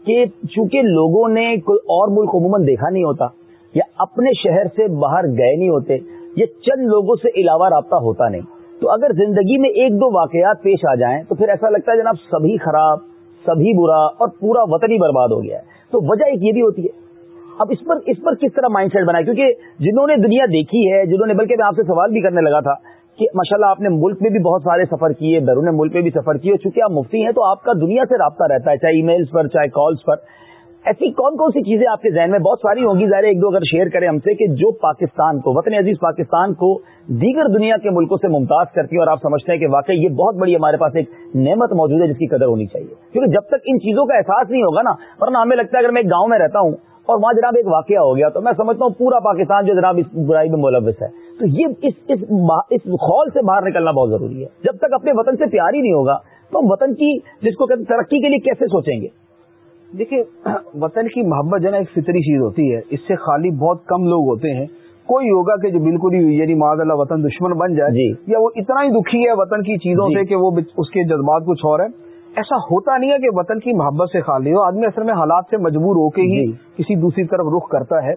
کہ چونکہ لوگوں نے کوئی اور ملک عموماً دیکھا نہیں ہوتا یا اپنے شہر سے باہر گئے نہیں ہوتے یا چند لوگوں سے علاوہ رابطہ ہوتا نہیں۔ تو اگر زندگی میں ایک دو واقعات پیش آ جائیں تو پھر ایسا لگتا ہے جناب سبھی خراب، سبھی برا اور پورا وطن ہی برباد ہو گیا ہے۔ تو وجہ ایک یہ بھی ہوتی ہے۔ اب اس پر اس پر کس طرح مائنڈ سیٹ بنائے کیونکہ جنہوں نے دنیا دیکھی ہے، جنہوں نے، بلکہ میں آپ سے سوال بھی کرنے لگا تھا کہ ماشاءاللہ آپ نے ملک میں بھی بہت سارے سفر کیے، بیرون ملک میں بھی سفر کیے، چونکہ آپ مفتی ہیں تو آپ کا دنیا سے رابطہ رہتا ہے، چاہے ای میلز پر، چاہے کالز پر۔ ایسی کون کون سی چیزیں آپ کے ذہن میں بہت ساری ہوں گی؟ ظاہر ایک دو اگر شیئر کریں ہم سے کہ جو پاکستان کو، وطن عزیز پاکستان کو دیگر دنیا کے ملکوں سے ممتاز کرتی ہے اور آپ سمجھتے ہیں کہ واقعی یہ بہت بڑی ہمارے پاس ایک نعمت موجود ہے جس کی قدر ہونی چاہیے۔ کیونکہ جب تک ان چیزوں کا احساس نہیں ہوگا نا، ورنہ ہمیں لگتا ہے اگر میں ایک گاؤں میں رہتا ہوں اور وہاں جناب ایک واقعہ ہو گیا تو میں سمجھتا ہوں پورا پاکستان جو جناب اس برائی میں ملوث ہے۔ تو یہ اس اس اس خول سے باہر نکلنا بہت ضروری ہے۔ جب تک اپنے وطن سے پیار ہی نہیں ہوگا تو ہم وطن کی، جس کو کہتے ترقی کے لیے کیسے سوچیں گے؟ دیکھیے وطن کی محبت جو ہے نا ایک فطری چیز ہوتی ہے۔ اس سے خالی بہت کم لوگ ہوتے ہیں۔ کوئی ہوگا کہ جو بالکل ہی یعنی معاذ اللہ وطن دشمن بن جائے جی۔ یا وہ اتنا ہی دکھی ہے وطن کی چیزوں جی۔ سے کہ وہ اس کے جذبات کچھ اور ہے ایسا ہوتا نہیں ہے کہ وطن کی محبت سے خالی ہو۔ آدمی اصل میں حالات سے مجبور ہو کے ہی جی۔ کسی دوسری طرف رخ کرتا ہے۔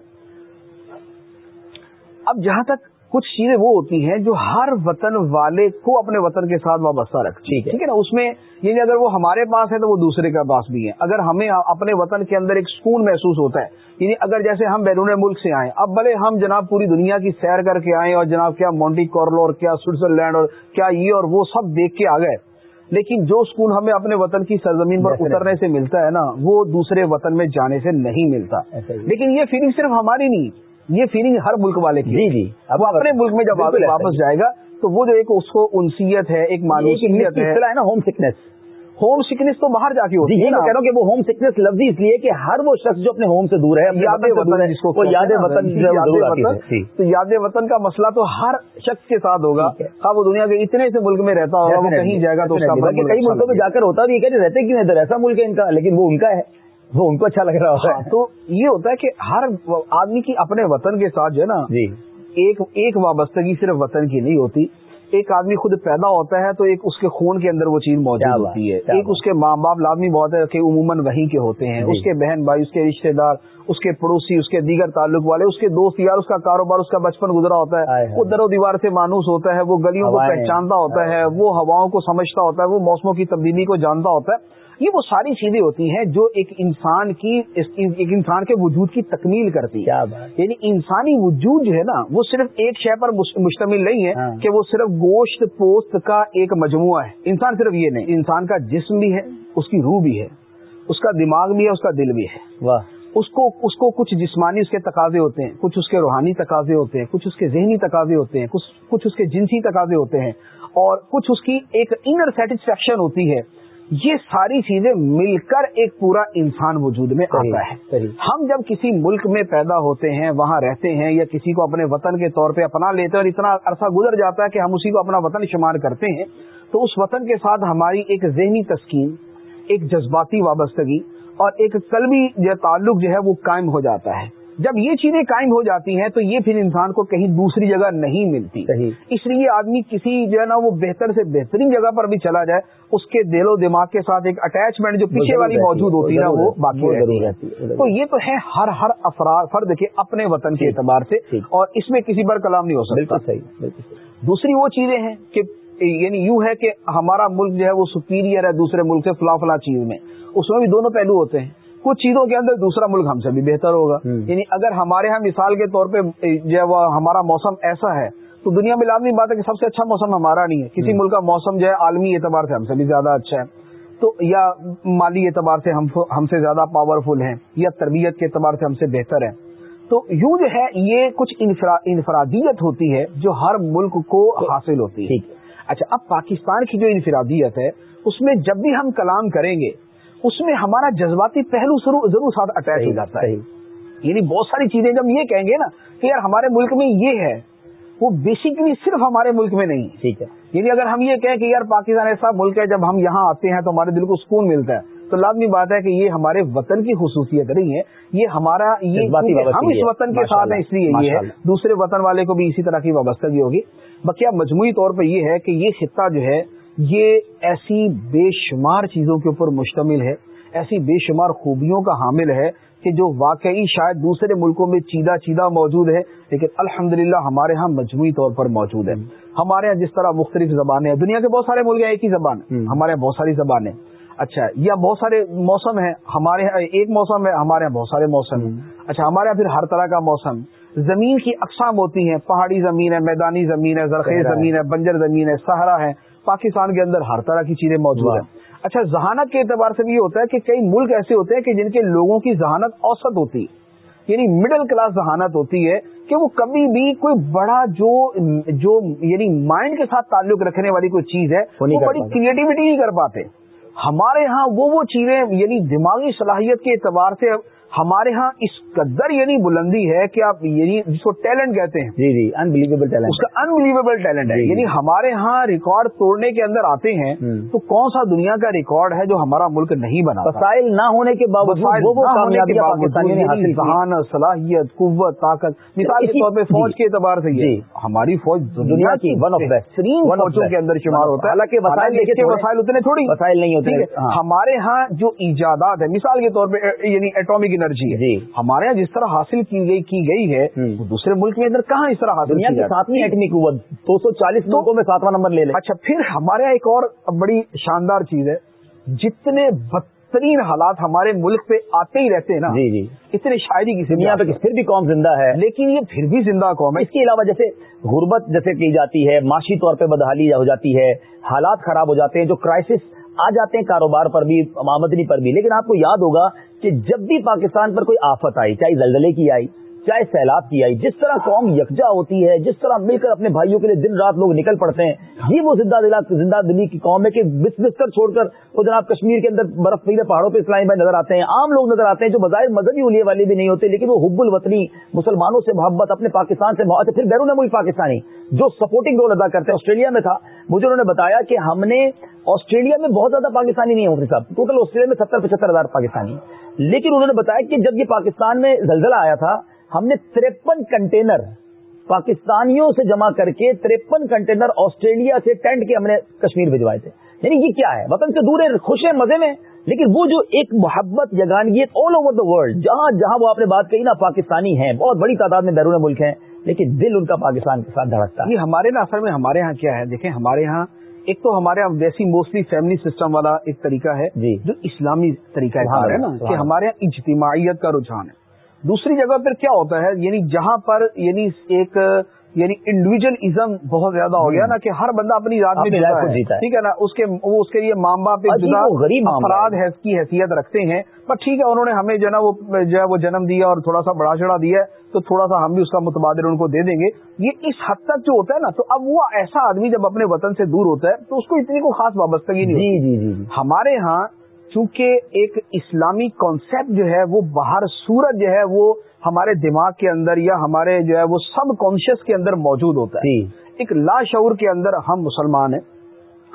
اب جہاں تک کچھ چیزیں وہ ہوتی ہیں جو ہر وطن والے کو اپنے وطن کے ساتھ وابستہ رکھتی ٹھیک ہے۔ نا اس میں یعنی اگر وہ ہمارے پاس ہے تو وہ دوسرے کے پاس بھی ہے اگر ہمیں اپنے وطن کے اندر ایک سکون محسوس ہوتا ہے یعنی اگر جیسے ہم بیرون ملک سے آئیں اب بھلے ہم جناب پوری دنیا کی سیر کر کے آئیں اور جناب کیا مونٹی کورلو اور کیا سوئٹزرلینڈ اور کیا یہ اور وہ سب دیکھ کے آ گئے لیکن جو سکون ہمیں اپنے وطن کی سرزمین پر. اترنے سے ملتا ہے نا وہ دوسرے وطن میں جانے سے نہیں ملتا۔ لیکن یہ فیلنگ صرف ہماری نہیں یہ فیلنگ ہر ملک والے کی جی جی۔ اب وہ اپنے ملک میں جب واپس۔ جائے گا تو وہ جو ایک اس کو انسیت ہے ایک مانوسیت ہے۔ نا ہوم سکنس ہوم سکنس تو باہر جا کے جی ہوتی یہ ہے کہہ رہا ہوں کہ وہ ہوم سکنس لفظی اس لیے کہ ہر وہ شخص جو اپنے ہوم سے دور ہے یاد وطن جی، جی۔ تو یاد وطن کا مسئلہ تو ہر شخص کے ساتھ ہوگا۔ خواہ وہ دنیا کے اتنے سے ملک میں رہتا ہوگا وہ کہیں جائے گا تو کئی ملکوں میں جا کر ہوتا بھی ہے کہ رہتے کیوں ادھر ایسا ملک ہے ان کا لیکن وہ ان کا ہے۔ وہ ان کو اچھا لگ رہا ہوتا ہاں، ہے تو یہ ہوتا ہے کہ ہر آدمی کی اپنے وطن کے ساتھ جو ہے نا جی۔ ایک ایک وابستگی صرف وطن کی نہیں ہوتی۔ ایک آدمی خود پیدا ہوتا ہے تو ایک اس کے خون کے اندر وہ چیز موجود ہوتی ہے۔ ایک۔ اس کے ماں باپ لازمی بہت ہے کہ عموماً وہیں کے ہوتے ہیں۔ جی۔ اس کے بہن بھائی اس کے رشتے دار اس کے پڑوسی اس کے دیگر تعلق والے اس کے دوست یار اس کا کاروبار اس کا بچپن گزرا ہوتا ہے۔ وہ در و دیوار سے مانوس ہوتا ہے وہ گلیوں کو پہچانتا ہوتا ہے وہ ہواؤں کو سمجھتا ہوتا ہے وہ موسموں کی تبدیلی کو جانتا ہوتا ہے۔ یہ وہ ساری چیزیں ہوتی ہیں جو ایک انسان کی ایک انسان کے وجود کی تکمیل کرتی ہے؟ یعنی انسانی وجود جو ہے نا وہ صرف ایک شے پر مش- مشتمل نہیں ہے ہاں۔ کہ وہ صرف گوشت پوست کا ایک مجموعہ ہے۔ انسان صرف یہ نہیں انسان کا جسم بھی ہے اس کی روح بھی ہے اس کا دماغ بھی ہے اس کا دل بھی ہے۔ واہ۔ اس کو اس کو کچھ جسمانی اس کے تقاضے ہوتے ہیں کچھ اس کے روحانی تقاضے ہوتے ہیں کچھ اس کے ذہنی تقاضے ہوتے ہیں کچھ کچھ اس کے جنسی تقاضے ہوتے ہیں۔ اور کچھ اس کی ایک انر سیٹسفیکشن ہوتی ہے۔ یہ ساری چیزیں مل کر ایک پورا انسان وجود میں آتا ہے۔ ہم جب کسی ملک میں پیدا ہوتے ہیں وہاں رہتے ہیں یا کسی کو اپنے وطن کے طور پہ اپنا لیتے ہیں اور اتنا عرصہ گزر جاتا ہے کہ ہم اسی کو اپنا وطن شمار کرتے ہیں تو اس وطن کے ساتھ ہماری ایک ذہنی تسکین ایک جذباتی وابستگی اور ایک قلبی جو تعلق جو ہے وہ قائم ہو جاتا ہے جب یہ چیزیں قائم ہو جاتی ہیں تو یہ پھر انسان کو کہیں دوسری جگہ نہیں ملتی۔ اس لیے آدمی کسی جو ہے نا وہ بہتر سے بہترین جگہ پر بھی چلا جائے اس کے دل و دماغ کے ساتھ ایک اٹیچمنٹ جو پیچھے والی موجود ہوتی ہے نا وہ باقی رہتی ہے۔ تو یہ تو ہے ہر ہر افراد فرد کے اپنے وطن کے اعتبار سے۔ اور اس میں کسی پر کلام نہیں ہو سکتا۔ بالکل صحیح بالکل صحیح۔ دوسری وہ چیزیں ہیں کہ یعنی یوں ہے کہ ہمارا ملک جو ہے وہ سپیریئر ہے دوسرے ملک سے فلاں فلاں چیز میں۔ اس میں بھی دونوں پہلو ہوتے ہیں۔ کچھ چیزوں کے اندر دوسرا ملک ہم سے بھی بہتر ہوگا۔ یعنی اگر ہمارے یہاں مثال کے طور پہ جو ہے ہمارا موسم ایسا ہے تو دنیا میں لازمی بات ہے کہ سب سے اچھا موسم ہمارا نہیں ہے۔ کسی۔ ملک کا موسم جو ہے عالمی اعتبار سے ہم سے بھی زیادہ اچھا ہے۔ تو یا مالی اعتبار سے ہم ہم سے زیادہ پاورفل ہیں یا تربیت کے اعتبار سے ہم سے بہتر ہے تو یوں جو ہے یہ کچھ انفرا انفرادیت ہوتی ہے جو ہر ملک کو حاصل ہوتی ہے۔ اچھا اب پاکستان کی جو انفرادیت ہے اس میں جب بھی ہم کلام کریں گے اس میں ہمارا جذباتی پہلو ضرور ساتھ اٹیچ ہو جاتا ہے۔ یعنی بہت ساری چیزیں جب یہ کہیں گے نا کہ یار ہمارے ملک میں یہ ہے وہ بیسکلی صرف ہمارے ملک میں نہیں۔ ٹھیک ہے۔ یعنی اگر ہم یہ کہیں کہ یار پاکستان ایسا ملک ہے جب ہم یہاں آتے ہیں تو ہمارے دل کو سکون ملتا ہے تو لازمی بات ہے کہ یہ ہمارے وطن کی خصوصیت نہیں ہے یہ ہمارا یہ ہم اس۔ وطن کے ساتھ ہیں اس لیے یہ ہے۔ دوسرے وطن والے کو بھی اسی طرح کی وابستگی ہوگی۔ بقیہ مجموعی طور پر یہ ہے کہ یہ خطہ جو ہے یہ ایسی بے شمار چیزوں کے اوپر مشتمل ہے ایسی بے شمار خوبیوں کا حامل ہے کہ جو واقعی شاید دوسرے ملکوں میں چیدہ چیدہ موجود ہے لیکن الحمدللہ ہمارے ہاں مجموعی طور پر موجود ہے۔ ہمارے یہاں جس طرح مختلف زبانیں ہیں دنیا کے بہت سارے ملک ہیں ایک ہی زبان۔ ہمارے یہاں بہت ساری زبانیں اچھا یا بہت سارے موسم ہیں ہمارے یہاں ایک موسم ہے ہمارے یہاں بہت سارے موسم ہیں۔ اچھا ہمارے یہاں پھر ہر طرح کا موسم۔ زمین کی اقسام ہوتی ہیں پہاڑی زمین ہے میدانی زمین ہے زرخیز۔ زمین ہے بنجر زمین ہے صحرا ہے۔ پاکستان کے اندر ہر طرح کی چیزیں موجود۔ ہیں اچھا ذہانت کے اعتبار سے بھی یہ ہوتا ہے کہ کئی ملک ایسے ہوتے ہیں کہ جن کے لوگوں کی ذہانت اوسط ہوتی ہے یعنی مڈل کلاس ذہانت ہوتی ہے کہ وہ کبھی بھی کوئی بڑا جو جو یعنی مائنڈ کے ساتھ تعلق رکھنے والی کوئی چیز ہے وہ بڑی۔ کریٹیوٹی نہیں کر پاتے ہمارے ہاں وہ وہ چیزیں یعنی دماغی صلاحیت کے اعتبار سے ہمارے ہاں اس قدر یعنی بلندی ہے کہ آپ یعنی جس کو ٹیلنٹ کہتے ہیں جی جی انبلیویبل اس ٹیلنٹ کا انبلیویبل ٹیلنٹ ہے جی، جی۔ یعنی ہمارے ہاں ریکارڈ توڑنے کے اندر آتے ہیں۔ تو کون سا دنیا کا ریکارڈ ہے جو ہمارا ملک نہیں بنا وسائل نہ ہونے کے باوجود ذہانت صلاحیت قوت طاقت مثال کے طور پہ فوج۔ کے اعتبار سے جی۔ ہماری فوج دنیا کی of best، بہترین فوجوں کے اندر شمار ہوتا ہے حالانکہ وسائل اس وسائل اتنے تھوڑی وسائل نہیں ہوتے؟ ہاں۔ ہمارے ہاں جو ایجادات ہے مثال کے طور پہ یعنی ایٹامک انرجی ہے۔ جی۔ ہمارے یہاں جس طرح حاصل کی گئی کی گئی ہے دوسرے ملک میں اندر کہاں اس طرح حاصل دنیا کی؟ ساتویں ایٹمی قوت دو سو چالیس ملکوں میں ساتواں نمبر لے لیں۔ اچھا پھر ہمارے یہاں ایک اور بڑی شاندار چیز ہے۔ جتنے بدترین حالات ہمارے ملک پہ آتے ہی رہتے ہیں نا جی جی۔ اتنے شاعری کی دنیا پہ پھر بھی قوم زندہ ہے۔ لیکن یہ پھر بھی زندہ قوم ہے۔ اس کے علاوہ جیسے غربت جیسے کی جاتی ہے معاشی طور پہ بدحالی ہو جاتی ہے حالات خراب ہو جاتے ہیں جو کرائسس آ جاتے ہیں کاروبار پر بھی آمدنی پر بھی۔ لیکن آپ کو یاد ہوگا کہ جب بھی پاکستان پر کوئی آفت آئی چاہے زلزلے کی آئی چاہے سیلاب کی آئی؟ جس طرح قوم یکجا ہوتی ہے، جس طرح مل کر اپنے بھائیوں کے لیے دن رات لوگ نکل پڑتے ہیں۔ یہ وہ زندہ دلا زندہ دلی کی قوم ہے کہ بس بس کر چھوڑ کر وہ جناب کشمیر کے اندر برف پیلے پہاڑوں پہ اسلامی بھائی نظر آتے ہیں۔ عام لوگ نظر آتے ہیں جو بظاہر مذہبی الیے والے بھی نہیں ہوتے، لیکن وہ حب الوطنی، مسلمانوں سے محبت، اپنے پاکستان سے محبت، پھر بیرون ملک پاکستانی، جو سپورٹنگ رول ادا کرتے ہیں۔ آسٹریلیا میں تھا۔ مجھے انہوں نے بتایا کہ ہم نے آسٹریلیا میں بہت زیادہ پاکستانی نہیں ہوتے صاحب۔ ٹوٹل آسٹریلیا میں ستر پچہتر ہزار پاکستانی لیکن انہوں نے بتایا کہ جب یہ پاکستان میں زلزلہ آیا تھا ہم نے ترپن کنٹینر پاکستانیوں سے جمع کر کے ترپن کنٹینر آسٹریلیا سے ٹینٹ کے ہم نے کشمیر بھجوائے تھے۔ یعنی یہ کیا ہے؟ وطن سے دور ہے خوش ہے مزے میں لیکن وہ جو ایک محبت یگانگیت آل اوور دا ورلڈ جہاں جہاں وہ آپ نے بات کہی نا پاکستانی ہیں بہت بڑی تعداد میں بیرون ملک ہیں لیکن دل ان کا پاکستان کے ساتھ دھڑکتا ہے۔ یہ ہمارے نا اصل میں ہمارے یہاں کیا ہے؟ دیکھیں ہمارے یہاں ایک تو ہمارے یہاں ویسی موسٹلی فیملی سسٹم والا ایک طریقہ ہے جی۔ جو اسلامی طریقہ ہے نا کہ ہمارے یہاں اجتماعیت کا رجحان ہے۔ دوسری جگہ پر کیا ہوتا ہے؟ یعنی جہاں پر یعنی ایک یعنی انڈیویجل ازم بہت زیادہ ہو گیا نا کہ ہر بندہ اپنی رات میں جیتا ہے۔ ٹھیک ہے نا؟ اس کے وہ اس کے لیے ماں باپ غریب افراد کی حیثیت رکھتے ہیں۔ پر ٹھیک ہے انہوں نے ہمیں جو ہے نا وہ جو ہے وہ جنم دیا اور تھوڑا سا بڑا چڑھا دیا ہے تو تھوڑا سا ہم بھی اس کا متبادل ان کو دے دیں گے۔ یہ اس حد تک جو ہوتا ہے نا تو اب وہ ایسا آدمی جب اپنے وطن سے دور ہوتا ہے تو اس کو اتنی کوئی خاص وابستگی نہیں جی جی جی۔ ہمارے ہاں چونکہ ایک اسلامی کانسیپٹ جو ہے وہ باہر سورج جو ہے وہ ہمارے دماغ کے اندر یا ہمارے جو ہے وہ سب کانشیس کے اندر موجود ہوتا ہے۔ جی۔ ایک لاشعور کے اندر ہم مسلمان ہیں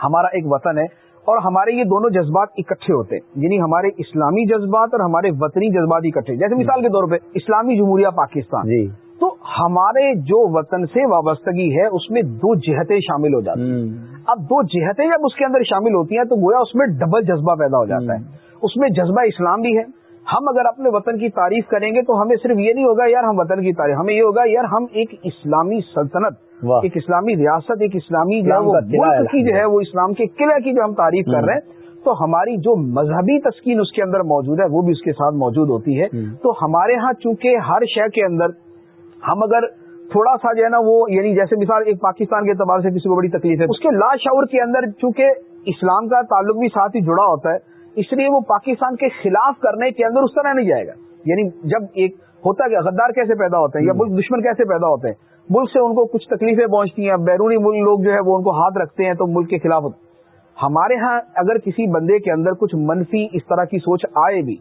ہمارا ایک وطن ہے اور ہمارے یہ دونوں جذبات اکٹھے ہوتے ہیں۔ یعنی ہمارے اسلامی جذبات اور ہمارے وطنی جذبات اکٹھے جیسے مثال کے طور پہ اسلامی جمہوریہ پاکستان۔ جی۔ تو ہمارے جو وطن سے وابستگی ہے اس میں دو جہتیں شامل ہو جاتی ہیں۔ اب دو جہتیں جب اس کے اندر شامل ہوتی ہیں تو گویا اس میں ڈبل جذبہ پیدا ہو جاتا ہے۔ اس میں جذبہ اسلام بھی ہے۔ ہم اگر اپنے وطن کی تعریف کریں گے تو ہمیں صرف یہ نہیں ہوگا یار ہم وطن کی تعریف ہمیں یہ ہوگا یار ہم ایک اسلامی سلطنت۔ ایک اسلامی ریاست ایک اسلامی جو ہے وہ کی جو ہے وہ اسلام کے قلعہ کی جو ہم تعریف کر رہے ہیں تو ہماری جو مذہبی تسکین اس کے اندر موجود ہے وہ بھی اس کے ساتھ موجود ہوتی ہے۔ تو ہمارے ہاں چونکہ ہر شے کے اندر ہم اگر تھوڑا سا جو ہے نا وہ یعنی جیسے مثال ایک پاکستان کے اعتبار سے کسی کو بڑی تکلیف ہے، اس کے لاشعور کے اندر چونکہ اسلام کا تعلق بھی ساتھ ہی جڑا ہوتا ہے، اس لیے وہ پاکستان کے خلاف کرنے کے اندر اس طرح نہیں جائے گا۔ یعنی جب ایک ہوتا کہ غدار کیسے پیدا ہوتے ہیں یا ملک دشمن کیسے پیدا ہوتے ہیں، ملک سے ان کو کچھ تکلیفیں پہنچتی ہیں، بیرونی ملک لوگ جو ہے وہ ان کو ہاتھ رکھتے ہیں تو ملک کے خلاف ہمارے ہاں اگر کسی بندے کے اندر کچھ منفی اس طرح کی سوچ آئے بھی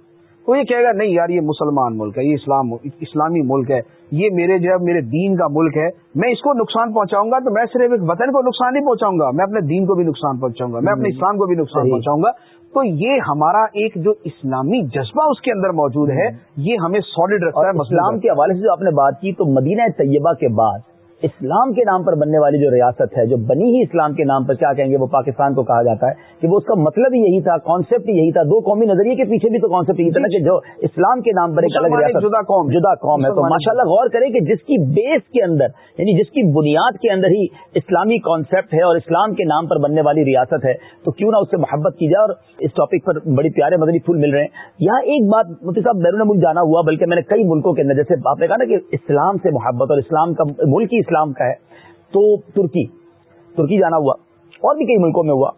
تو یہ کہے گا نہیں یار یہ مسلمان ملک ہے یہ اسلام اسلامی ملک ہے یہ میرے جو ہے میرے دین کا ملک ہے میں اس کو نقصان پہنچاؤں گا تو میں صرف ایک وطن کو نقصان نہیں پہنچاؤں گا میں اپنے دین کو بھی نقصان پہنچاؤں گا میں اپنے اسلام کو بھی نقصان۔ پہنچاؤں گا۔ تو یہ ہمارا ایک جو اسلامی جذبہ اس کے اندر موجود ہے یہ ہمیں سالڈ رکھتا ہے اسلام کے حوالے سے جو آپ نے بات کی تو مدینہ طیبہ کے بعد اسلام کے نام پر بننے والی جو ریاست ہے جو بنی ہی اسلام کے نام پر کیا کہیں گے وہ پاکستان کو کہا جاتا ہے کہ وہ اس کا مطلب ہی یہی تھا کانسیپٹ ہی یہی تھا۔ دو قومی نظریے کے پیچھے بھی تو کانسیپٹ یہی تھا نا کہ جو اسلام کے نام پر ایک الگ ریاست جدا قوم۔ جدا قوم ہے۔ تو ماشاء اللہ غور کریں کہ جس کی بیس کے اندر یعنی جس کی بنیاد کے اندر ہی اسلامی کانسیپٹ ہے اور اسلام کے نام پر بننے والی ریاست ہے تو کیوں نہ اس سے محبت کی جائے اور اس ٹاپک پر بڑی پیارے مدنی پھول مل رہے ہیں۔ یہاں ایک بات مفتی صاحب بیرون ملک جانا ہوا بلکہ میں نے کئی ملکوں کے اندر جیسے آپ نے کہا نا کہ اسلام سے محبت اور اسلام کا ملک ہی اسلام کا ہے، تو ترکی ترکی جانا ہوا، اور بھی کئی ملکوں میں ہوا،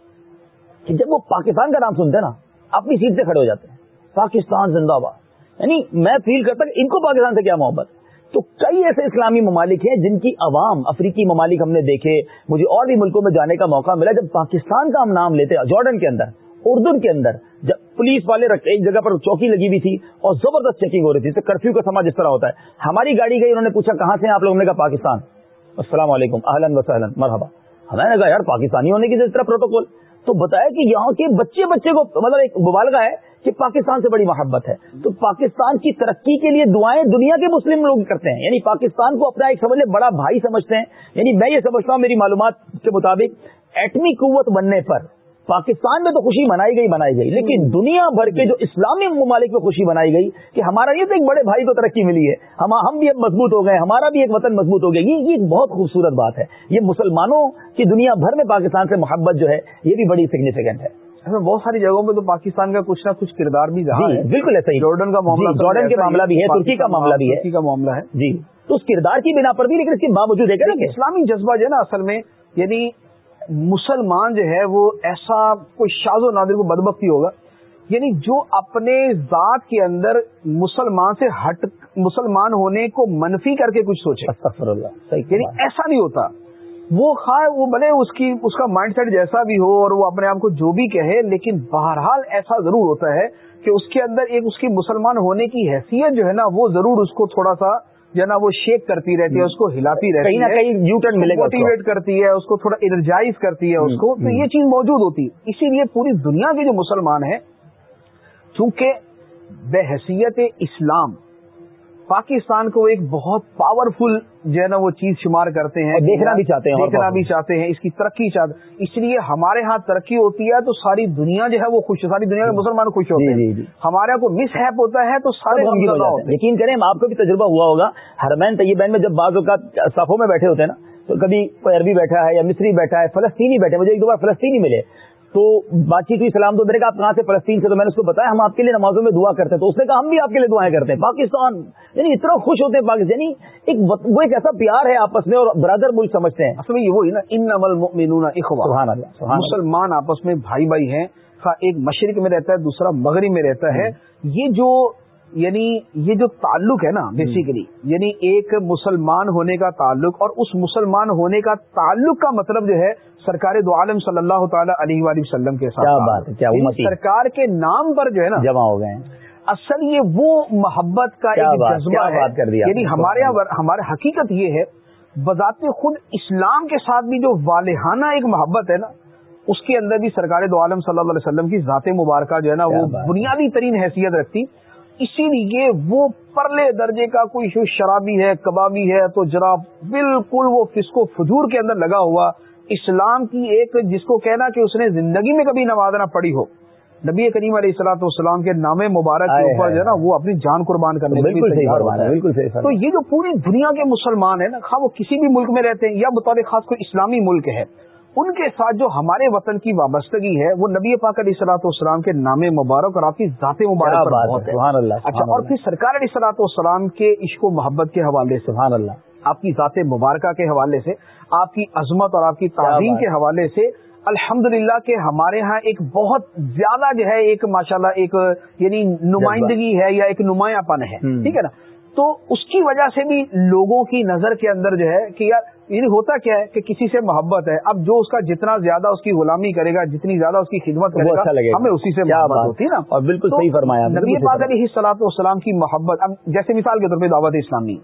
کہ جب وہ پاکستان کا نام سنتے ہیں نا، اپنی سیٹ سے کھڑے ہو جاتے ہیں، پاکستان زندہ باد یعنی میں فیل کرتا کہ ان کو پاکستان سے کیا محبت۔ تو کئی ایسے اسلامی ممالک ہیں جن کی عوام، افریقی ممالک ہم نے دیکھے، مجھے اور بھی ملکوں میں جانے کا موقع ملا، جب پاکستان کا ہم نام لیتے، جارڈن کے اندر، اردن کے اندر، جب پولیس والے رکھتے، ایک جگہ پر چوکی لگی ہوئی تھی اور زبردست چیکنگ ہو رہی تھی کرفیو کا سما جس طرح ہوتا ہے۔ ہماری گاڑی گئی، انہوں نے پوچھا کہاں سے آپ لوگوں نے کہا پاکستان۔ السلام علیکم اہلن وسلم مرحبا۔ ہمیں نے کہا یار پاکستانی ہونے کی جس طرح پروٹوکول۔ تو بتایا کہ یہاں کے بچے بچے کو مطلب ایک مبالغہ ہے کہ پاکستان سے بڑی محبت ہے۔ تو پاکستان کی ترقی کے لیے دعائیں دنیا کے مسلم لوگ کرتے ہیں۔ یعنی پاکستان کو اپنا ایک سمجھ لے بڑا بھائی سمجھتے ہیں۔ یعنی میں یہ سمجھتا ہوں میری معلومات کے مطابق، ایٹمی قوت بننے پر پاکستان میں تو خوشی منائی گئی منائی گئی۔ لیکن دنیا بھر کے جو اسلامی ممالک میں خوشی منائی گئی کہ ہمارا یہ تو ایک بڑے بھائی کو ترقی ملی ہے ہم ہم بھی اب مضبوط ہو گئے ہمارا بھی ایک وطن مضبوط ہو گیا۔ یہ یہ بہت خوبصورت بات ہے۔ یہ مسلمانوں کی دنیا بھر میں پاکستان سے محبت جو ہے یہ بھی بڑی سگنیفیکینٹ ہے۔ بہت ساری جگہوں پہ تو پاکستان کا کچھ نہ کچھ کردار بھی جی بالکل ایسا ہی۔ جارڈن کا معاملہ جارڈن کے معاملہ بھی ہے ترکی کا معاملہ بھی ہے۔ کا معاملہ ہے۔ جی تو اس کردار کی بنا پر بھی لیکن اس کے باوجود ہے اسلامی جذبہ جو ہے نا اصل میں یعنی مسلمان جو ہے وہ ایسا کوئی شاز و نادر کو بدبختی ہوگا۔ یعنی جو اپنے ذات کے اندر مسلمان سے ہٹ مسلمان ہونے کو منفی کر کے کچھ سوچے۔ یعنی ایسا نہیں ہوتا۔ وہ خواہ وہ بھلے اس کی اس کا مائنڈ سیٹ جیسا بھی ہو اور وہ اپنے آپ کو جو بھی کہے لیکن بہرحال ایسا ضرور ہوتا ہے کہ اس کے اندر ایک اس کی مسلمان ہونے کی حیثیت جو ہے نا وہ ضرور اس کو تھوڑا سا جو نا وہ شیک کرتی رہتی ہے اس کو ہلاتی رہتی ہے کہیں یو ٹرن ملے گا موٹیویٹ کرتی ہے اس کو تھوڑا انرجائز کرتی ہے اس کو۔ تو یہ چیز موجود ہوتی۔ ہے اسی لیے پوری دنیا کے جو مسلمان ہیں چونکہ بے حیثیت اسلام پاکستان کو ایک بہت پاورفل جو ہے نا وہ چیز شمار کرتے ہیں دیکھنا بھی چاہتے ہیں دیکھنا بھی چاہتے ہیں اس کی ترقی چاہتے ہیں۔ اس لیے ہمارے ہاں ترقی ہوتی ہے تو ساری دنیا جو ہے وہ خوش ساری دنیا کے مسلمان خوش ہوتے ہیں۔ ہمارے کو مس ہیپ ہوتا ہے تو سارے یقین کریں آپ کو بھی تجربہ ہوا ہوگا۔ ہرمین طیبین میں جب بعض اوقات صفوں میں بیٹھے ہوتے ہیں نا تو کبھی کوئی عربی بیٹھا ہے یا مصری بیٹھا ہے فلسطینی بیٹھے مجھے ایک دو بار فلسطینی ملے۔ تو بات چیت ہوئی سلام تو میرے کہا آپ کہاں سے فلسطین سے؟ تو میں نے اس کو بتایا ہم آپ کے لیے نمازوں میں دعا کرتے ہیں۔ تو اس نے کہا ہم بھی آپ کے لیے دعائیں کرتے ہیں۔ پاکستان یعنی اتنا خوش ہوتے ہیں پاکستان یعنی ایک وہ ایک ایسا پیار ہے آپس میں اور برادر ملک سمجھتے ہیں۔ اصل میں یہ وہی نا ان نمل سبحان اللہ مسلمان آپس میں بھائی بھائی ہیں ایک مشرق میں رہتا ہے دوسرا مغرب میں رہتا ہے۔ یہ جو یعنی یہ جو تعلق ہے نا بیسیکلی یعنی ایک مسلمان ہونے کا تعلق اور اس مسلمان ہونے کا تعلق کا مطلب جو ہے سرکار دو عالم صلی اللہ تعالی علیہ وآلہ وسلم کے ساتھ یعنی سرکار کے نام پر جو ہے نا جمع ہو گئے اصل یہ وہ محبت کا ایک جذبہ ہے۔ یعنی ہمارے ہمارے حقیقت یہ ہے بذات خود اسلام کے ساتھ بھی جو والہانہ ایک محبت ہے نا اس کے اندر بھی سرکار دو عالم صلی اللہ علیہ وسلم کی ذات مبارکہ جو ہے نا وہ بنیادی ترین حیثیت رکھتی۔ اسی لیے وہ پرلے درجے کا کوئی شرابی ہے کبابی ہے تو ذرا بالکل وہ فسکو فجور کے اندر لگا ہوا اسلام کی ایک جس کو کہنا کہ اس نے زندگی میں کبھی نوازنا پڑی ہو نبی کریم علیہ السلاۃ والسلام کے نام مبارک کے اوپر جو ہے نا وہ اپنی جان قربان کرنے بالکل تو یہ جو پوری دنیا کے مسلمان ہیں نا خواہ وہ کسی بھی ملک میں رہتے ہیں یا بطور خاص کوئی اسلامی ملک ہے ان کے ساتھ جو ہمارے وطن کی وابستگی ہے وہ نبی پاک علیہ السلاط والسلام کے نام مبارک اور آپ کی ذات مبارک بہت ہے۔ اچھا اور پھر سرکار علیہ السلاط والسلام کے عشق و محبت کے حوالے سے۔ سبحان اللہ۔ آپ کی ذات مبارکہ کے حوالے سے آپ کی عظمت اور آپ کی تعظیم کے حوالے سے الحمد للہ کے ہمارے ہاں ایک بہت زیادہ جو ہے ایک ماشاء اللہ ایک یعنی نمائندگی ہے یا ایک نمایاں پن ہے۔ ٹھیک ہے نا؟ تو اس کی وجہ سے بھی لوگوں کی نظر کے اندر جو ہے کہ یار یعنی ہوتا کیا ہے کہ کسی سے محبت ہے اب جو اس کا جتنا زیادہ اس کی غلامی کرے گا جتنی زیادہ اس کی خدمت کرے گا اچھا ہمیں اسی سے محبت ہوتی ہے نا؟ اور بالکل صحیح فرمایا نبی پاک علیہ سلاط والسلام کی محبت اب جیسے مثال کے طور پہ دعوت اسلامی۔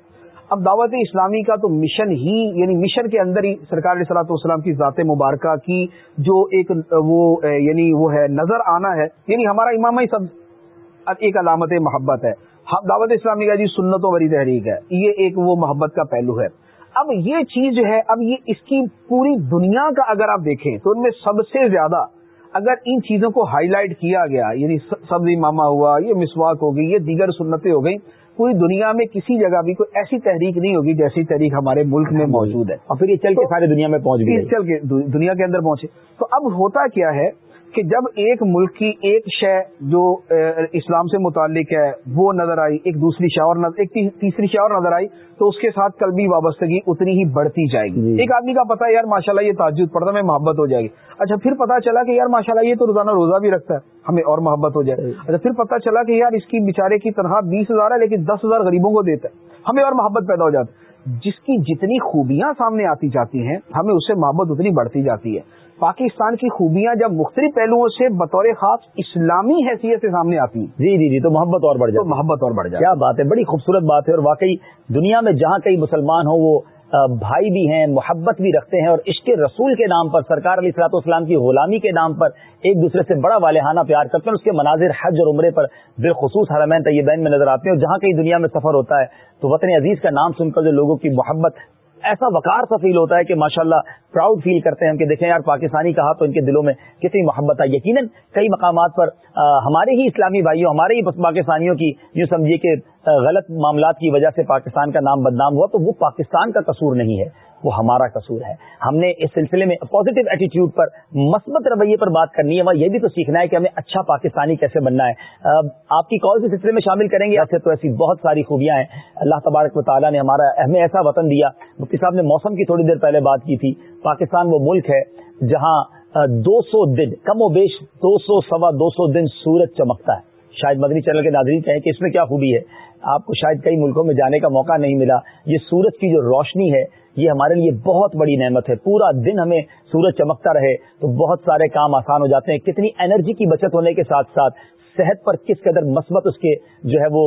اب دعوت اسلامی کا تو مشن ہی یعنی مشن کے اندر ہی سرکار علیہ صلاح والسلام کی ذات مبارکہ کی جو ایک، وہ یعنی وہ ہے، نظر آنا ہے یعنی ہمارا امام ہی سب ایک علامت محبت ہے۔ دعوت اسلامی کا جی سنتوں بری تحریک ہے، یہ ایک وہ محبت کا پہلو ہے۔ اب یہ چیز جو ہے، اب یہ اس کی پوری دنیا کا اگر آپ دیکھیں تو ان میں سب سے زیادہ اگر ان چیزوں کو ہائی لائٹ کیا گیا یعنی سبزی ماما ہوا، یہ مسواک ہوگی یہ دیگر سنتیں ہو گئی پوری دنیا میں کسی جگہ بھی کوئی ایسی تحریک نہیں ہوگی جیسی تحریک ہمارے ملک میں موجود ہے۔ اور پھر یہ چل کے سارے دنیا میں پہنچ گئی چل کے دنیا کے اندر پہنچے۔ تو اب ہوتا کیا ہے کہ جب ایک ملک کی ایک شے جو اسلام سے متعلق ہے وہ نظر آئی ایک دوسری شے اور ایک تیسری شے اور نظر آئی تو اس کے ساتھ قلبی وابستگی اتنی ہی بڑھتی جائے گی۔ ایک آدمی کا پتا ہے یار ماشاء اللہ یہ تعجد پڑتا میں محبت ہو جائے گی۔ اچھا پھر پتا چلا کہ یار ماشاء اللہ یہ تو روزانہ روزہ بھی رکھتا ہے ہمیں اور محبت ہو جائے۔ اچھا پھر پتا چلا کہ یار اس کی بیچارے کی تنخواہ بیس ہزار ہے لیکن دس ہزار غریبوں کو دیتا ہے۔ ہمیں اور محبت پیدا ہو جاتی۔ ہے جس کی جتنی خوبیاں سامنے آتی جاتی ہیں ہمیں اس سے محبت اتنی بڑھتی جاتی ہے۔ پاکستان کی خوبیاں جب مختلف پہلوؤں سے بطور خاص اسلامی حیثیت سے سامنے آتی ہیں۔ جی جی جی تو محبت اور بڑھ جائے۔ محبت اور بڑھ جائے۔ کیا بات ہے بڑی خوبصورت بات ہے اور واقعی دنیا میں جہاں کئی مسلمان ہوں وہ بھائی بھی ہیں محبت بھی رکھتے ہیں اور عشق رسول کے نام پر سرکار علی صلاحت اسلام کی غلامی کے نام پر ایک دوسرے سے بڑا والہانہ پیار کرتے ہیں اس کے مناظر حج اور عمرے پر بالخصوص حرمین طیبین میں نظر آتے ہیں اور جہاں کئی دنیا میں سفر ہوتا ہے تو وطن عزیز کا نام سن کر جو لوگوں کی محبت ایسا وقار سا فیل ہوتا ہے کہ ماشاءاللہ اللہ پراؤڈ فیل کرتے ہیں ہم کہ دیکھیں یار پاکستانی کہا تو ان کے دلوں میں کتنی محبت ہے یقیناً کئی مقامات پر ہمارے ہی اسلامی بھائیوں، ہمارے ہی پاکستانیوں کی یوں سمجھیے کہ غلط معاملات کی وجہ سے پاکستان کا نام بدنام ہوا تو وہ پاکستان کا قصور نہیں ہے. وہ ہمارا قصور ہے۔ ہم نے اس سلسلے میں پازیٹو ایٹیٹیوڈ پر، مثبت رویے پر بات کرنی ہے۔ وہ یہ بھی تو سیکھنا ہے کہ ہمیں اچھا پاکستانی کیسے بننا ہے۔ آپ کی کال کے سلسلے میں شامل کریں گے۔ ایسے تو ایسی بہت ساری خوبیاں ہیں۔ اللہ تبارک و تعالیٰ نے ہمارا ہمیں ایسا وطن دیا۔ مفتی صاحب نے موسم کی تھوڑی دیر پہلے بات کی تھی۔ پاکستان وہ ملک ہے جہاں دو سو دن، کم و بیش دو سو سوا دو سو دن سورج چمکتا ہے۔ شاید مدنی چینل کے ناظرین کہیں کہ اس میں کیا خوبی ہے۔ آپ کو شاید کئی ملکوں میں جانے کا موقع نہیں ملا۔ یہ سورج کی جو روشنی ہے یہ ہمارے لیے بہت بڑی نعمت ہے۔ پورا دن ہمیں سورج چمکتا رہے تو بہت سارے کام آسان ہو جاتے ہیں۔ کتنی انرجی کی بچت ہونے کے ساتھ ساتھ صحت پر کس قدر مثبت اس کے جو ہے وہ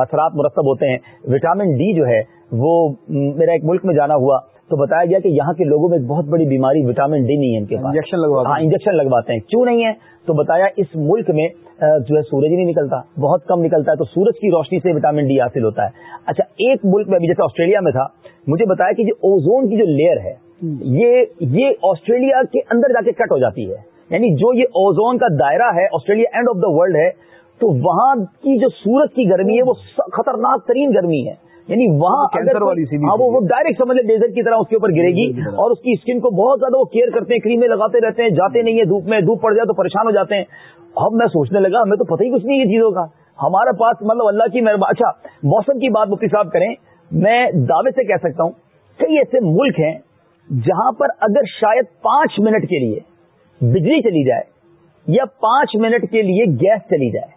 اثرات مرتب ہوتے ہیں۔ وٹامن ڈی جو ہے وہ میرا ایک ملک میں جانا ہوا۔ تو بتایا گیا کہ یہاں کے لوگوں میں ایک بہت بڑی بیماری وٹامن ڈی نہیں ہے ان کے پاس۔ انجیکشن لگواتے ہاں انجیکشن لگواتے ہیں۔ کیوں نہیں ہے؟ تو بتایا اس ملک میں جو ہے سورج ہی نہیں نکلتا بہت کم نکلتا ہے تو سورج کی روشنی سے وٹامن ڈی حاصل ہوتا ہے۔ اچھا ایک ملک میں جیسے آسٹریلیا میں تھا مجھے بتایا کہ جو اوزون کی جو لیئر ہے یہ یہ آسٹریلیا کے اندر جا کے کٹ ہو جاتی ہے۔ یعنی جو یہ اوزون کا دائرہ ہے Australia end of the world ہے تو وہاں کی جو سورج کی گرمی ہے وہ خطرناک ترین گرمی ہے۔ یعنی وہاں کینسر والی ہاں وہ ڈائریکٹ سمجھ لیں ڈیزر کی طرح اس کے اوپر گرے گی اور اس کی اسکن کو بہت زیادہ وہ کیئر کرتے ہیں کریمیں لگاتے رہتے ہیں جاتے نہیں ہے دھوپ میں دھوپ پڑ جائے تو پریشان ہو جاتے ہیں اب میں سوچنے لگا ہمیں تو پتہ ہی کچھ نہیں یہ چیزوں کا ہمارے پاس مطلب اللہ کی مہربانی اچھا موسم کی بات مفتی صاحب کریں میں دعوے سے کہہ سکتا ہوں کئی ایسے ملک ہیں جہاں پر اگر شاید پانچ منٹ کے لیے بجلی چلی جائے یا پانچ منٹ کے لیے گیس چلی جائے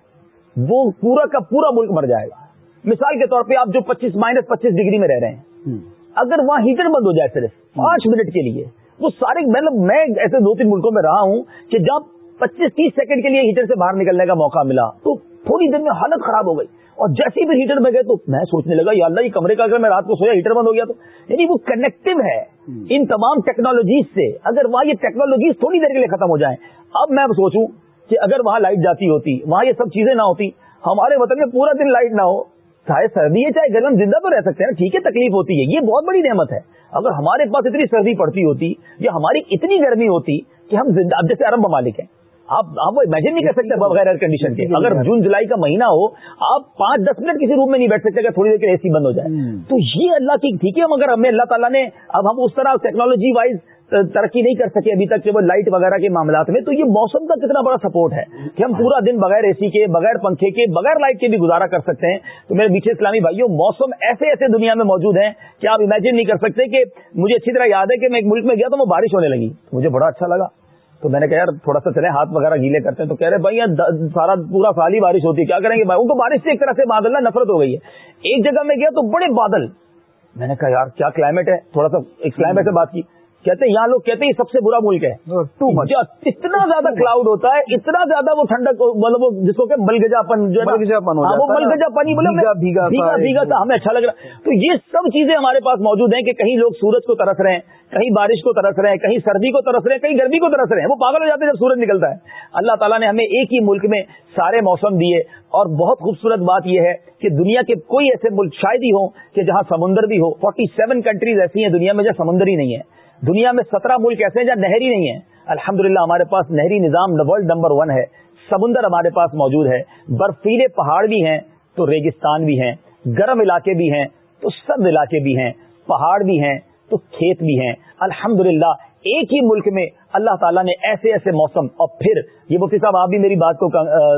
وہ پورا کا پورا ملک مر جائے گا مثال کے طور پہ آپ جو پچیس مائنس پچیس ڈگری میں رہ رہے ہیں اگر وہاں ہیٹر بند ہو جائے صرف پانچ منٹ کے لیے وہ سارے مطلب میں ایسے دو تین ملکوں میں رہا ہوں کہ جب پچیس تیس سیکنڈ کے لیے ہیٹر سے باہر نکلنے کا موقع ملا تو تھوڑی دن میں حالت خراب ہو گئی۔ اور جیسے بھی ہیٹر میں گئے تو میں سوچنے لگا یا اللہ یہ کمرے کا اگر میں رات کو سویا ہیٹر بند ہو گیا تو۔ یعنی وہ کنیکٹو ہے۔ ان تمام ٹیکنالوجیز سے اگر وہاں یہ ٹیکنالوجیز تھوڑی دیر کے لیے ختم ہو جائیں اب میں سوچوں کہ اگر وہاں لائٹ جاتی ہوتی وہاں یہ سب چیزیں نہ ہوتی ہمارے وطن میں پورا دن لائٹ نہ ہو سردی ہے چاہے گرم زندہ تو رہ سکتے ہیں ٹھیک ہے تکلیف ہوتی ہے یہ بہت بڑی نعمت ہے۔ اگر ہمارے پاس اتنی سردی پڑتی ہوتی یا ہماری اتنی گرمی ہوتی کہ ہم زندہ اب جیسے عرب ممالک ہیں آپ آپ وہ امیجن نہیں کر سکتے بغیر ایئر کنڈیشن کے۔ اگر جون جولائی کا مہینہ ہو آپ پانچ دس منٹ کسی روم میں نہیں بیٹھ سکتے اگر تھوڑی دیر کے اے سی بند ہو جائے۔ تو یہ اللہ کی ٹھیک ہے مگر ہمیں اللہ تعالیٰ نے اب ہم اس طرح ٹیکنالوجی وائز ترقی نہیں کر سکے ابھی تک کہ وہ لائٹ وغیرہ کے معاملات میں، تو یہ موسم کا کتنا بڑا سپورٹ ہے کہ ہم پورا دن بغیر اے سی کے، بغیر پنکھے کے، بغیر لائٹ کے بھی گزارا کر سکتے ہیں۔ تو میرے میٹھے اسلامی بھائیوں موسم ایسے ایسے دنیا میں موجود ہیں کہ آپ امیجن نہیں کر سکتے کہ مجھے اچھی طرح یاد ہے کہ میں ایک ملک میں گیا تو وہ بارش ہونے لگی۔ مجھے بڑا اچھا لگا۔ تو میں نے کہا، یار، تھوڑا سا چلے ہاتھ وغیرہ گیلے کرتے ہیں۔ تو کہہ رہے بھائی سارا پورا سال ہی بارش ہوتی ہے، کیا کریں گے؟ بھائی، ان کو بارش سے ایک طرح سے بادل نہ نفرت ہو گئی ہے۔ ایک جگہ میں گیا تو بڑے بادل۔ میں نے کہا، یار، کیا کلائمیٹ ہے؟ تھوڑا سا ایک کلائمیٹ سے بات کی۔ کہتے ہیں یہاں لوگ کہتے ہیں یہ سب سے برا ملک ہے۔ اتنا زیادہ کلاؤڈ ہوتا ہے اتنا زیادہ وہ ٹھنڈک مطلب جس کو کہ ملگجا پن جو ہے وہ ملگجا پانی بولے بھیگا تھا ہمیں اچھا لگ رہا تو یہ سب چیزیں ہمارے پاس موجود ہیں کہ کہیں لوگ سورج کو ترس رہے ہیں کہیں بارش کو ترس رہے ہیں کہیں سردی کو ترس رہے ہیں کہیں گرمی کو ترس رہے ہیں۔ وہ پاگل ہو جاتے ہیں جب سورج نکلتا ہے۔ اللہ تعالیٰ نے ہمیں ایک ہی ملک میں سارے موسم دیے۔ اور بہت خوبصورت بات یہ ہے کہ دنیا کے کوئی ایسے ملک شاید ہی ہوں کہ جہاں سمندر بھی ہو۔ فورٹی سیون کنٹریز ایسی ہیں دنیا میں جہاں سمندر ہی نہیں ہے۔ دنیا میں سترہ ملک ایسے ہیں جہاں نہری نہیں ہے۔ الحمد ہمارے پاس نہری نظام ورلڈ نمبر ون ہے۔ سمندر ہمارے پاس موجود ہے۔ برفیلے پہاڑ بھی ہیں تو ریگستان بھی ہیں۔ گرم علاقے بھی ہیں تو سرد علاقے بھی ہیں۔ پہاڑ بھی ہیں تو کھیت بھی ہیں۔ الحمد ایک ہی ملک میں اللہ تعالیٰ نے ایسے ایسے موسم۔ اور پھر یہ مفتی صاحب آپ بھی میری بات کو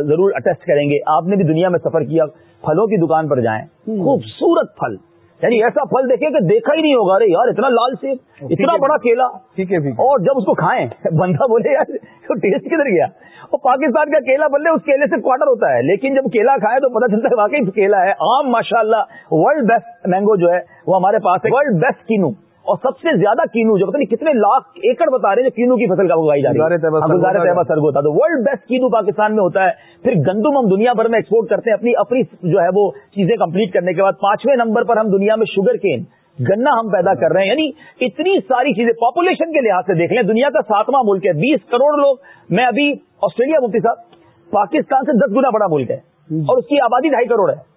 ضرور اٹیسٹ کریں گے۔ آپ نے بھی دنیا میں سفر کیا پھلوں کی دکان پر جائیں۔ خوبصورت پھل۔ یعنی ایسا پھل دیکھے کہ دیکھا ہی نہیں ہوگا۔ ارے یار اتنا لال سیب اتنا بڑا کیلا۔ ٹھیک ہے اور جب اس کو کھائیں بندہ بولے یار ٹیسٹ کدھر گیا؟ وہ پاکستان کا کیلا بولے اس کیلے سے کوارٹر ہوتا ہے۔ لیکن جب کیلا کھائے تو پتا چلتا ہے واقعی کیلا ہے۔ عام ماشاء اللہ ورلڈ بیسٹ مینگو جو ہے وہ ہمارے پاس ہے۔ ورلڈ بیسٹ کینو اور سب سے زیادہ کینو جو پتہ نہیں کتنے لاکھ ایکڑ بتا رہے ہیں جو کینو کی فصل کا اگائی جا رہی ہے۔ سرگ ہوتا ہے تو ورلڈ بیسٹ کینو پاکستان میں ہوتا ہے۔ پھر گندم ہم دنیا بھر میں ایکسپورٹ کرتے ہیں۔ اپنی اپنی جو ہے وہ چیزیں کمپلیٹ کرنے کے بعد پانچویں نمبر پر ہم دنیا میں شوگر کین گنا ہم پیدا کر رہے ہیں۔ یعنی اتنی ساری چیزیں پاپولیشن کے لحاظ سے دیکھ لیں۔ دنیا کا ساتواں ملک ہے۔ بیس کروڑ لوگ۔ میں ابھی آسٹریلیا مفتی صاحب پاکستان سے دس گنا بڑا ملک ہے۔ اور اس کی آبادی ڈھائی کروڑ ہے۔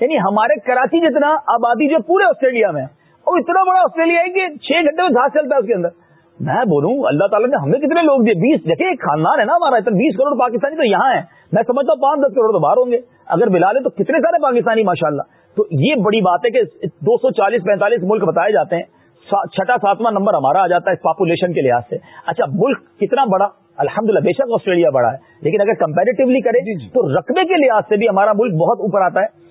یعنی ہمارے کراچی جتنا آبادی جو پورے آسٹریلیا میں اور اتنا بڑا آسٹریلیا ہے کہ چھ گھنٹے میں گھاس چلتا ہے اس کے اندر۔ میں بولوں اللہ تعالیٰ نے ہمیں کتنے لوگ دیے؟ بیس۔ دیکھیں ایک خاندان ہے نا ہمارا اتنا بیس کروڑ پاکستانی تو یہاں ہے میں سمجھتا ہوں پانچ دس کروڑ تو باہر ہوں گے۔ اگر ملا لیں تو کتنے سارے پاکستانی ماشاء اللہ تو یہ بڑی بات ہے کہ دو سو چالیس پینتالیس ملک بتائے جاتے ہیں۔ چھٹا ساتواں نمبر ہمارا آ جاتا ہے اس پاپولیشن کے لحاظ سے۔ اچھا ملک کتنا بڑا؟ الحمد للہ بے شک آسٹریلیا بڑا ہے۔ لیکن اگر کمپیریٹیولی کرے جی، جی۔ تو رقبے کے لحاظ سے بھی ہمارا ملک بہت اوپر آتا ہے۔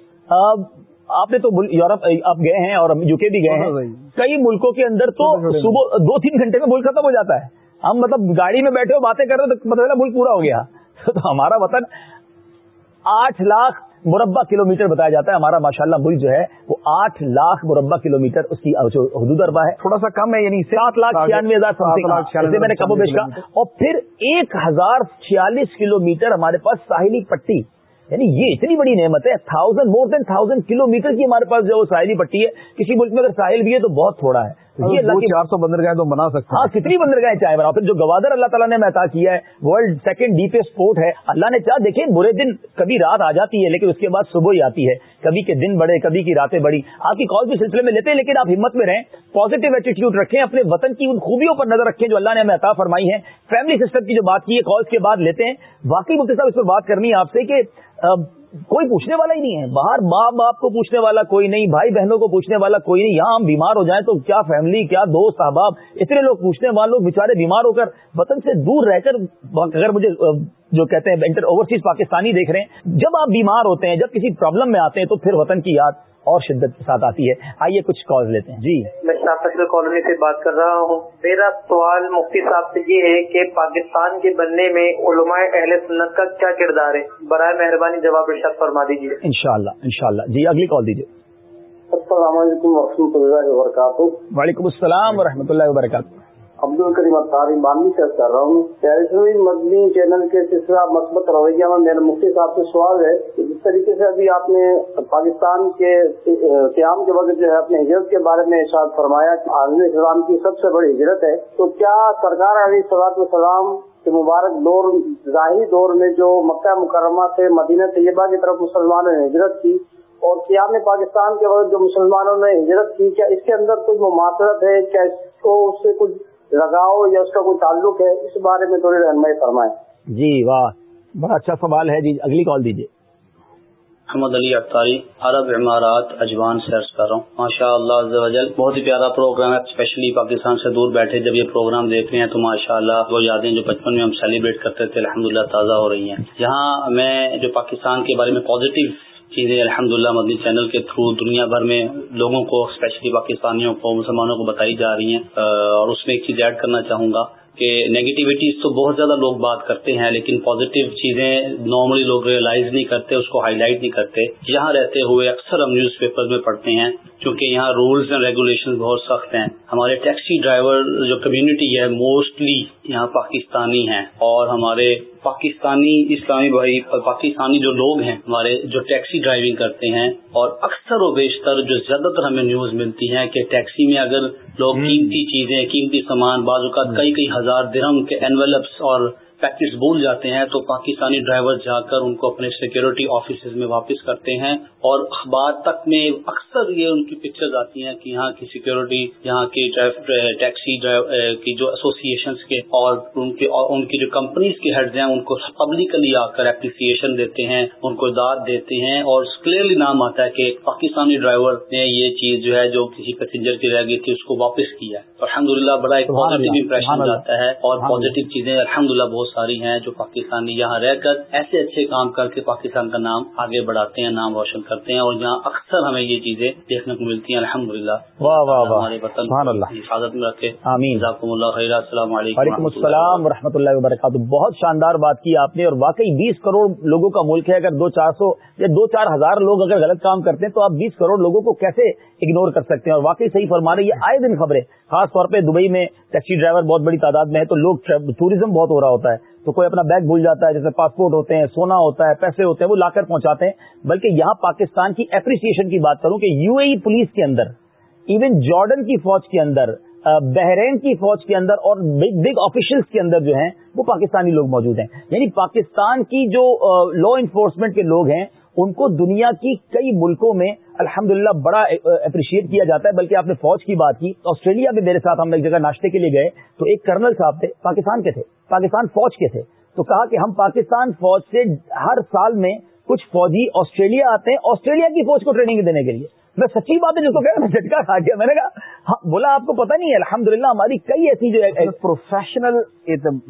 آپ نے تو یورپ آپ گئے ہیں اور یو کے بھی گئے ہیں۔ کئی ملکوں کے اندر تو صبح دو تین گھنٹے میں ملک ختم ہو جاتا ہے۔ ہم مطلب گاڑی میں بیٹھے ہو باتیں کر رہے تو مطلب ملک پورا ہو گیا۔ تو ہمارا وطن آٹھ لاکھ مربع کلو میٹر بتایا جاتا ہے۔ ہمارا ماشاء اللہ ملک جو ہے وہ آٹھ لاکھ مربع کلو میٹر اس کی حدود اربا ہے۔ تھوڑا سا کم ہے یعنی سات لاکھ چھیانوے ہزار میں نے کبو بیچ کا اور پھر ایک ہزار چھیالیس کلو میٹر ہمارے پاس ساحلی پٹی یعنی یہ اتنی بڑی نعمت ہے thousand more than thousand kilometre کی ہمارے پاس جو ساحلی پٹی ہے۔ کسی ملک میں اگر ساحل بھی ہے تو بہت تھوڑا ہے۔ چار سو بندرگاہیں تو بنا سکتے ہاں کتنی بندرگاہیں چاہے بنا پھر جو گوادر اللہ تعالیٰ نے عطا کیا ہے ورلڈ سیکنڈ ڈیپسٹ پورٹ ہے۔ اللہ نے چاہ دیکھیں برے دن کبھی رات آ جاتی ہے لیکن اس کے بعد صبح ہی آتی ہے۔ کبھی کے دن بڑے کبھی کی راتیں بڑی۔ آپ کی کال بھی سلسلے میں لیتے ہیں لیکن آپ ہمت میں رہیں۔ پازیٹو ایٹیٹیوڈ رکھیں اپنے وطن کی ان خوبیوں پر نظر رکھیں جو اللہ نے ہمیں عطا فرمائی ہے فیملی سسٹم کی جو بات کی ہے کالس کے بعد لیتے ہیں۔ باقی مفتی صاحب اس پر بات کرنی ہے آپ سے کہ کوئی پوچھنے والا ہی نہیں ہے۔ باہر ماں باپ کو پوچھنے والا کوئی نہیں، بھائی بہنوں کو پوچھنے والا کوئی نہیں۔ یہاں ہم بیمار ہو جائیں تو کیا فیملی کیا دوست، احباب، اتنے لوگ پوچھنے والے لوگ بےچارے بیمار ہو کر وطن سے دور رہ کر اگر مجھے جو کہتے ہیں، انٹر اوورسیز پاکستانی دیکھ رہے ہیں۔ جب آپ بیمار ہوتے ہیں، جب کسی پرابلم میں آتے ہیں تو پھر وطن کی یاد۔ اور شدت کے ساتھ آتی ہے۔ آئیے کچھ کال لیتے ہیں۔ جی۔ میں شاہ کالونی سے بات کر رہا ہوں۔ میرا سوال مفتی صاحب سے یہ ہے کہ پاکستان کے بننے میں علماء اہل سنت کا کیا کردار ہے؟ برائے مہربانی جواب ارشاد فرما دیجیے ان شاء اللہ ان شاء اللہ جی اگلی کال دیجیے السلام علیکم و رحمۃ اللہ وبرکاتہ۔ وعلیکم السلام و رحمۃ اللہ وبرکاتہ۔ عبد الکریم اطاری بانی سے کر رہا ہوں۔ تیسویں مدنی چینل کے سلسلہ مثبت رویہ میں میرا مفتی صاحب سے سوال ہے کہ جس طریقے سے ابھی آپ نے پاکستان کے قیام کے وقت جو ہے اپنے ہجرت کے بارے میں ارشاد فرمایا کہ عالم اسلام کی سب سے بڑی ہجرت ہے، تو کیا سرکار علی صلاحت السلام کے مبارک دور، ظاہری دور میں جو مکہ مکرمہ سے مدینہ طیبہ کی طرف مسلمانوں نے ہجرت کی اور قیام پاکستان کے وقت جو مسلمانوں نے ہجرت کی، کیا اس کے اندر کچھ مماثرت ہے؟ کیا اس کو اس سے کچھ لگاؤ یا اس کا کوئی تعلق ہے اس بارے میں تھوڑی رہنمائی فرمائیں۔ جی واہ بڑا اچھا سوال ہے جی اگلی کال دیجیے محمد علی اختاری عرب عمارات اجوان سے عرض کر رہا ہوں۔ ماشاء اللہ بہت ہی پیارا پروگرام ہے۔ اسپیشلی پاکستان سے دور بیٹھے جب یہ پروگرام دیکھ رہے ہیں تو ماشاء اللہ وہ یادیں جو بچپن میں ہم سیلیبریٹ کرتے تھے الحمد تازہ ہو رہی ہیں۔ یہاں میں جو پاکستان کے بارے میں پازیٹیو چیزیں الحمد للہ مدنی چینل کے تھرو دنیا بھر میں لوگوں کو اسپیشلی پاکستانیوں کو، مسلمانوں کو بتائی جا رہی ہیں۔ اور اس میں ایک چیز ایڈ کرنا چاہوں گا کہ نیگیٹیوٹیز تو بہت زیادہ لوگ بات کرتے ہیں، لیکن پازیٹیو چیزیں نارملی لوگ ریئلائز نہیں کرتے، اس کو ہائی لائٹ نہیں کرتے۔ یہاں رہتے ہوئے اکثر ہم نیوز پیپر میں پڑھتے ہیں۔ کیونکہ یہاں رولز اینڈ ریگولیشن بہت سخت ہیں۔ ہمارے ٹیکسی ڈرائیور جو کمیونٹی ہے موسٹلی یہاں پاکستانی ہیں۔ اور ہمارے پاکستانی اسلامی بھائی پاکستانی جو لوگ ہیں ہمارے جو ٹیکسی ڈرائیونگ کرتے ہیں۔ اور اکثر و بیشتر جو زیادہ تر ہمیں نیوز ملتی ہیں کہ ٹیکسی میں اگر لوگ قیمتی چیزیں قیمتی سامان بعض اوقات کئی کئی ہزار درم کے انویلپس اور پیکٹس بھول جاتے ہیں تو پاکستانی ڈرائیور جا کر ان کو اپنے سیکورٹی آفیسز میں واپس کرتے ہیں اور اخبار تک میں اکثر یہ ان کی پکچرز آتی ہیں کہ یہاں کی سیکورٹی یہاں کی ٹیکسی کی جو ایسوسیشن کے اور ان کے ان کی جو کمپنیز کے ہیڈز ہیں ان کو پبلکلی آ کر اپریسیشن دیتے ہیں ان کو داد دیتے ہیں اور کلیئرلی نام آتا ہے کہ پاکستانی ڈرائیور نے یہ چیز جو ہے جو کسی پیسنجر کی رہ گئی تھی اس کو واپس کیا ہے۔ الحمد للہ بڑا ایک پازیٹو امپریشن جاتا ہے اور پازیٹو چیزیں الحمد للہ بہت ساری ہیں جو پاکستانی یہاں رہ کر ایسے اچھے کام کر کے پاکستان کا نام آگے بڑھاتے ہیں نام روشن کرتے ہیں اور یہاں اکثر ہمیں یہ چیزیں دیکھنے کو ملتی ہیں۔ الحمد للہ ہمارے وطن حفاظت میں رکھے۔ آمین۔ اللہ خیر۔ السلام علیکم وعلیکم السلام و رحمۃ اللہ وبرکاتہ۔ بہت شاندار بات کی آپ نے اور واقعی بیس کروڑ لوگوں کا ملک ہے۔ اگر دو چار سو یا دو چار ہزار لوگ اگر غلط کام کرتے ہیں تو آپ بیس کروڑ لوگوں کو کیسے اگنور کر سکتے ہیں؟ اور واقعی صحیح فرما رہے یہ آئے دن خبریں۔ خاص طور پہ دبئی میں ٹیکسی ڈرائیور بہت بڑی تعداد میں ہے تو لوگ ٹوریزم بہت ہو رہا ہوتا ہے۔ تو کوئی اپنا بیگ بھول جاتا ہے، جیسے پاسپورٹ ہوتے ہیں، سونا ہوتا ہے، پیسے ہوتے ہیں، وہ لا کر پہنچاتے ہیں۔ بلکہ یہاں پاکستان کی اپریسیشن کی بات کروں کہ یو اے پولیس کے اندر ایون جارڈن کی فوج کے اندر بحرین کی فوج کے اندر اور بگ بگ آفیشلس کے اندر جو ہیں، وہ پاکستانی لوگ موجود ہیں۔ یعنی پاکستان کی جو لا انفورسمنٹ کے لوگ ہیں ان کو دنیا کی کئی ملکوں میں الحمدللہ بڑا اپریشیٹ کیا جاتا ہے، بلکہ آپ نے فوج کی بات کی آسٹریلیا میں میرے ساتھ ہم ایک جگہ ناشتے کے لیے گئے، تو ایک کرنل صاحب تھے، پاکستان کے تھے، پاکستان فوج کے تھے، تو کہا کہ ہم پاکستان فوج سے ہر سال میں کچھ فوجی آسٹریلیا آتے ہیں، آسٹریلیا کی فوج کو ٹریننگ دینے کے لیے۔ میں سچی بات ہے جس کو کہہ جھٹکا کھا گیا۔ میں نے کہا ہاں بولا آپ کو پتا نہیں ہے الحمد ہماری کئی ایسی جو پروفیشنل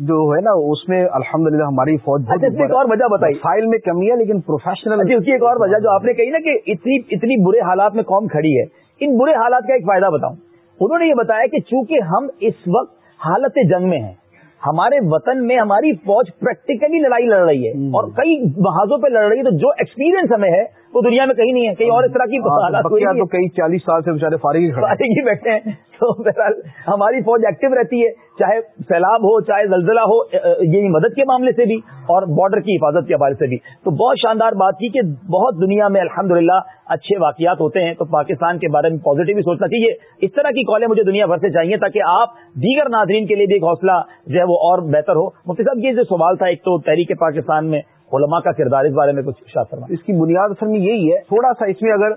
جو ہے نا اس میں الحمد ہماری فوج اچھا ایک اور وجہ بتائی۔ فائل میں کمی ہے لیکن پروفیشنل اس کی ایک اور وجہ جو آپ نے کہی نا کہ اتنی اتنی برے حالات میں قوم کھڑی ہے۔ ان برے حالات کا ایک فائدہ بتاؤں۔ انہوں نے یہ بتایا کہ چونکہ ہم اس وقت حالت جنگ میں ہیں ہمارے وطن میں ہماری فوج پریکٹیکلی لڑائی لڑ رہی ہے اور کئی محاذوں پہ لڑ رہی ہے تو جو ایکسپیرینس ہمیں ہے وہ دنیا میں کہیں نہیں ہے کہیں اور اس طرح کی تو کئی چالیس سال سے بےچارے فارغ ہی بیٹھے ہیں۔ تو بہرحال ہماری فوج ایکٹیو رہتی ہے، چاہے سیلاب ہو، چاہے زلزلہ ہو یہی یعنی مدد کے معاملے سے بھی اور بارڈر کی حفاظت کے حوالے سے بھی۔ تو بہت شاندار بات کی کہ بہت دنیا میں الحمد اچھے واقعات ہوتے ہیں۔ تو پاکستان کے بارے میں پازیٹو بھی سوچنا چاہیے۔ اس طرح کی کالیں مجھے دنیا بھر سے چاہیے تاکہ آپ دیگر ناظرین کے لیے بھی ایک حوصلہ جو ہے وہ اور بہتر ہو۔ مفتی صاحب، یہ جو سوال تھا، ایک تو تحریک پاکستان میں علماء کا کردار، اس بارے میں کچھ فرما اس کی بنیاد اصل میں یہی ہے۔ تھوڑا سا اس میں اگر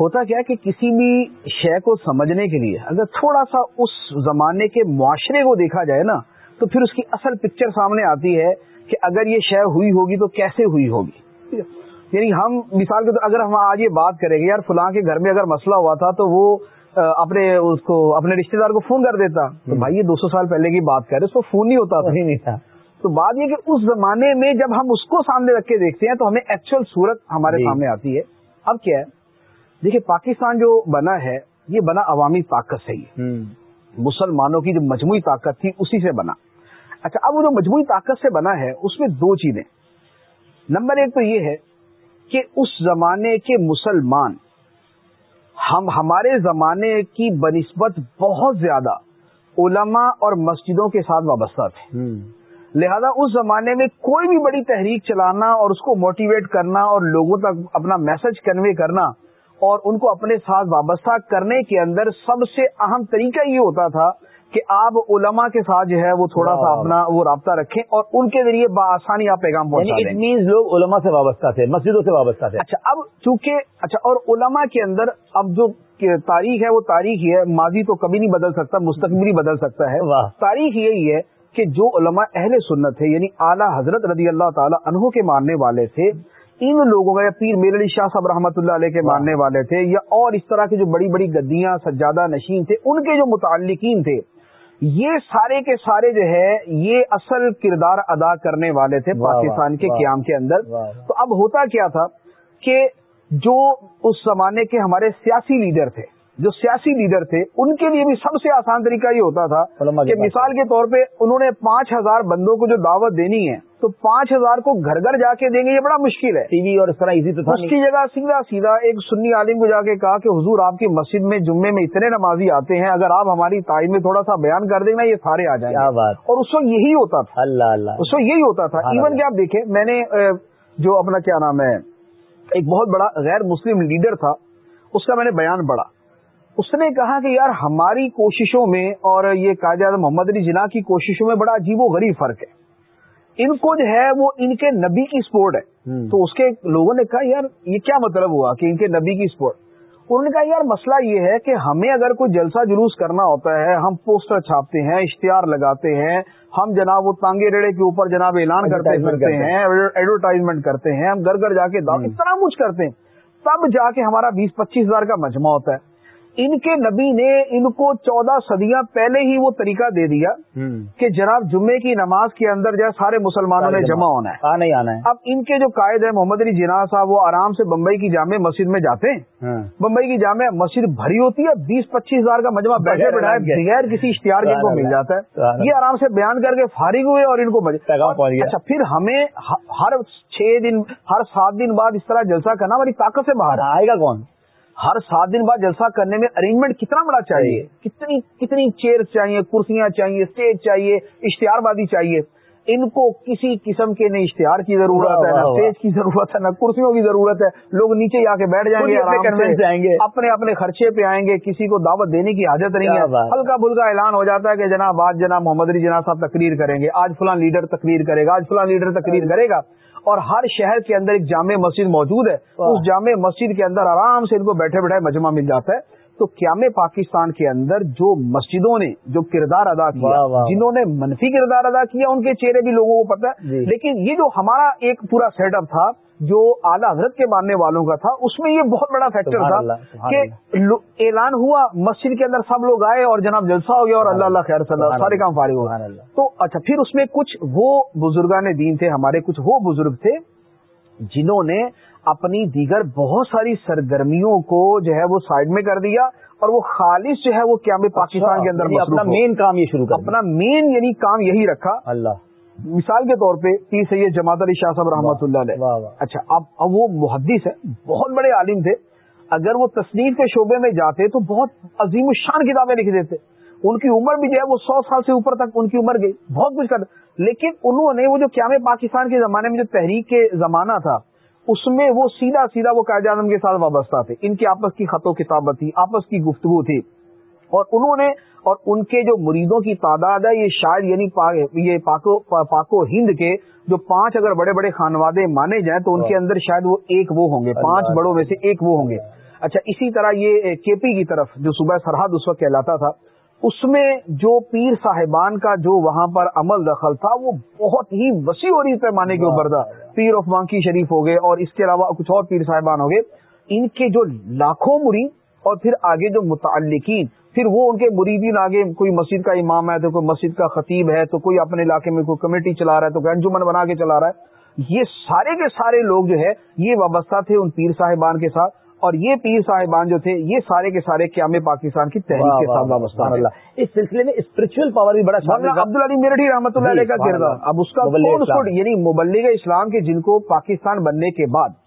ہوتا کیا کہ کسی بھی شے کو سمجھنے کے لیے اگر تھوڑا سا اس زمانے کے معاشرے کو دیکھا جائے نا تو پھر اس کی اصل پکچر سامنے آتی ہے کہ اگر یہ شے ہوئی ہوگی تو کیسے ہوئی ہوگی۔ یعنی ہم مثال کے طور اگر ہم آج یہ بات کریں گے یار فلاں کے گھر میں اگر مسئلہ ہوا تھا تو وہ اپنے اس کو اپنے رشتے دار کو فون کر دیتا۔ تو بھائی یہ دو سو سال پہلے کی بات کرے اس کو فون نہیں ہوتا تھا۔ تو بات یہ کہ اس زمانے میں جب ہم اس کو سامنے رکھ کے دیکھتے ہیں تو ہمیں ایکچوئل صورت ہمارے سامنے آتی ہے۔ اب کیا ہے؟ دیکھیے پاکستان جو بنا ہے یہ بنا عوامی طاقت سے ہی مسلمانوں کی جو مجموعی طاقت تھی اسی سے بنا۔ اچھا اب وہ جو مجموعی طاقت سے بنا ہے اس میں دو چیزیں۔ نمبر ایک تو یہ ہے کہ اس زمانے کے مسلمان ہم ہمارے زمانے کی بنسبت بہت زیادہ علماء اور مسجدوں کے ساتھ وابستہ تھے۔ لہذا اس زمانے میں کوئی بھی بڑی تحریک چلانا اور اس کو موٹیویٹ کرنا اور لوگوں تک اپنا میسج کنوے کرنا اور ان کو اپنے ساتھ وابستہ کرنے کے اندر سب سے اہم طریقہ یہ ہوتا تھا کہ آپ علماء کے ساتھ جو ہے وہ تھوڑا سا اپنا وہ رابطہ رکھیں اور ان کے ذریعے بآسانی آپ پیغام یعنی لوگ علماء سے وابستہ تھے مسجدوں سے وابستہ تھے۔ اچھا اب چونکہ اچھا اور علماء کے اندر اب جو تاریخ ہے وہ تاریخ ہی ہے ماضی تو کبھی نہیں بدل سکتا مستقبل ہی بدل سکتا ہے۔ تاریخ یہی ہے کہ جو علماء اہل سنت ہے یعنی اعلیٰ حضرت رضی اللہ تعالی عنہ کے ماننے والے تھے ان لوگوں کا یا پیر میر علی شاہ صاحب رحمۃ اللہ علیہ کے ماننے والے تھے یا اور اس طرح کے جو بڑی بڑی گدیاں سجادہ نشین تھے ان کے جو متعلقین تھے یہ سارے کے سارے جو ہے یہ اصل کردار ادا کرنے والے تھے پاکستان کے قیام کے اندر۔ تو اب ہوتا کیا تھا کہ جو اس زمانے کے ہمارے سیاسی لیڈر تھے جو سیاسی لیڈر تھے ان کے لیے بھی سب سے آسان طریقہ یہ ہوتا تھا کہ مثال کے طور پہ انہوں نے پانچ ہزار بندوں کو جو دعوت دینی ہے تو پانچ ہزار کو گھر گھر جا کے دیں گے یہ بڑا مشکل ہے۔ ٹی وی اور اس طرح ایزی تو اس کی جگہ سیدھا سیدھا ایک سنی عالم کو جا کے کہا کہ حضور آپ کی مسجد میں جمعے میں اتنے نمازی آتے ہیں اگر آپ ہماری تعلیم میں تھوڑا سا بیان کر دیں گے یہ سارے آ جائیں اور اس وقت یہی ہوتا تھا۔ اللہ اللہ۔ اس وقت یہی ہوتا تھا۔ ایون کہ آپ دیکھیں میں نے جو اپنا کیا نام ہے ایک بہت بڑا غیر مسلم لیڈر تھا اس کا میں نے بیان پڑھا۔ اس نے کہا کہ یار ہماری کوششوں میں اور یہ قائد محمد علی جناح کی کوششوں میں بڑا عجیب و غریب فرق ہے۔ ان کو جو ہے وہ ان کے نبی کی سپورٹ ہے۔ تو اس کے لوگوں نے کہا یار یہ کیا مطلب ہوا کہ ان کے نبی کی سپورٹ؟ انہوں نے کہا یار مسئلہ یہ ہے کہ ہمیں اگر کوئی جلسہ جلوس کرنا ہوتا ہے ہم پوسٹر چھاپتے ہیں اشتہار لگاتے ہیں ہم جناب وہ تانگے ریڑے کے اوپر جناب اعلان کرتے پھرتے ہیں۔ ایڈورٹائزمنٹ کرتے ہیں ہم گھر گھر جا کے اتنا کچھ کرتے ہیں۔ تب جا کے ہمارا بیس پچیس ہزار کا مجمع ہوتا ہے۔ ان کے نبی نے ان کو چودہ صدیاں پہلے ہی وہ طریقہ دے دیا کہ جناب جمعے کی نماز کے اندر جو ہے سارے مسلمانوں نے جمع ہونا ہے۔ نہیں آنا ہے۔ اب ان کے جو قائد ہیں محمد علی جناح صاحب وہ آرام سے بمبئی کی جامع مسجد میں جاتے ہیں۔ ہاں۔ بمبئی کی جامع مسجد بھری ہوتی ہے بیس پچیس ہزار کا مجمع بیٹھے بیٹھائے بغیر کسی اشتہار کے کو مل جاتا ہے۔ یہ آرام سے بیان کر کے فارغ ہوئے اور ان کو اچھا پھر ہمیں ہر چھ دن ہر سات دن بعد اس طرح جلسہ کرنا ہماری طاقت سے باہر۔ آئے گا کون؟ ہر سات دن بعد جلسہ کرنے میں ارینجمنٹ کتنا بڑا چاہیے؟ کتنی کتنی چیئر چاہیے کرسیاں چاہیے اسٹیج چاہیے اشتہار بازی چاہیے۔ ان کو کسی قسم کے نہ اشتہار کی ضرورت ہے نہ اسٹیج کی ضرورت ہے نہ کرسیوں کی ضرورت ہے۔ لوگ نیچے جا کے بیٹھ جائیں گے اپنے اپنے خرچے پہ آئیں گے کسی کو دعوت دینے کی حاجت نہیں ہے۔ ہلکا بھلکا اعلان ہو جاتا ہے کہ جناب آج جناب محمد علی جناب صاحب تقریر کریں گے آج فلاں لیڈر تقریر کرے گا آج فلاں لیڈر تقریر کرے گا۔ اور ہر شہر کے اندر ایک جامع مسجد موجود ہے۔ اس جامع مسجد کے اندر آرام سے ان کو بیٹھے بیٹھے مجمع مل جاتا ہے۔ تو قیام پاکستان کے اندر جو مسجدوں نے جو کردار ادا کیا جنہوں نے منفی کردار ادا کیا ان کے چہرے بھی لوگوں کو پتا ہے۔ جی۔ لیکن یہ جو ہمارا ایک پورا سیٹ اپ تھا جو اعلیٰ حضرت کے ماننے والوں کا تھا اس میں یہ بہت بڑا فیکٹر تھا کہ اعلان ہوا مسجد کے اندر سب لوگ آئے اور جناب جلسہ ہو گیا اور اللہ اللہ خیر صلی اللہ سارے کام فارغ ہو تو اچھا پھر اس میں کچھ وہ بزرگان دین تھے ہمارے کچھ وہ بزرگ تھے جنہوں نے اپنی دیگر بہت ساری سرگرمیوں کو جو ہے وہ سائڈ میں کر دیا اور وہ خالص جو ہے وہ کیا پاکستان کے اندر یعنی اپنا مین کام یہ شروع اپنا مین یعنی کام یہی رکھا۔ اللہ۔ مثال کے طور پہ پیر سید جماعت علی شاہ صاحب رحمۃ اللہ علیہ۔ اچھا اب اب وہ محدث ہے بہت بڑے عالم تھے۔ اگر وہ تصنیف کے شعبے میں جاتے تو بہت عظیم الشان کتابیں لکھ دیتے ان کی عمر بھی جو ہے وہ سو سال سے اوپر تک ان کی عمر گئی بہت کچھ کر۔ لیکن انہوں نے وہ جو قیام پاکستان کے زمانے میں جو تحریک کے زمانہ تھا اس میں وہ سیدھا سیدھا وہ قائد اعظم کے ساتھ وابستہ تھے۔ ان کی آپس کی خط و کتابت تھی آپس کی گفتگو تھی۔ اور انہوں نے اور ان کے جو مریدوں کی تعداد ہے یہ شاید یعنی یہ پاکو پاکو ہند کے جو پانچ اگر بڑے بڑے خانوادے مانے جائیں تو ان کے اندر شاید وہ ایک وہ ہوں گے۔ پانچ بڑوں میں سے ایک وہ ہوں گے۔ اچھا اسی طرح یہ کے پی کی طرف جو صبح سرحد اس وقت کہلاتا تھا اس میں جو پیر صاحبان کا جو وہاں پر عمل دخل تھا وہ بہت ہی وسیع اور پیمانے کے اوپر تھا۔ پیر آف مانکی شریف ہو گئے اور اس کے علاوہ کچھ اور پیر صاحبان ہو گئے۔ ان کے جو لاکھوں مرید اور پھر آگے جو متعلقین پھر وہ ان کے مریدین آگے کوئی مسجد کا امام ہے تو کوئی مسجد کا خطیب ہے تو کوئی اپنے علاقے میں کوئی کمیٹی چلا رہا ہے تو انجمن بنا کے چلا رہا ہے۔ یہ سارے کے سارے لوگ جو ہے یہ وابستہ تھے ان پیر صاحبان کے ساتھ۔ اور یہ پیر صاحبان جو تھے یہ سارے کے سارے قیام پاکستان کی تحریک کے ساتھ وابستہ اس سلسلے میں اسپرچل پاور بھی بڑا عبد العلی میرٹھی رحمۃ اللہ علیہ کا کردار۔ اب اس کا یعنی مبلغ اسلام کے جن کو پاکستان بننے کے بعد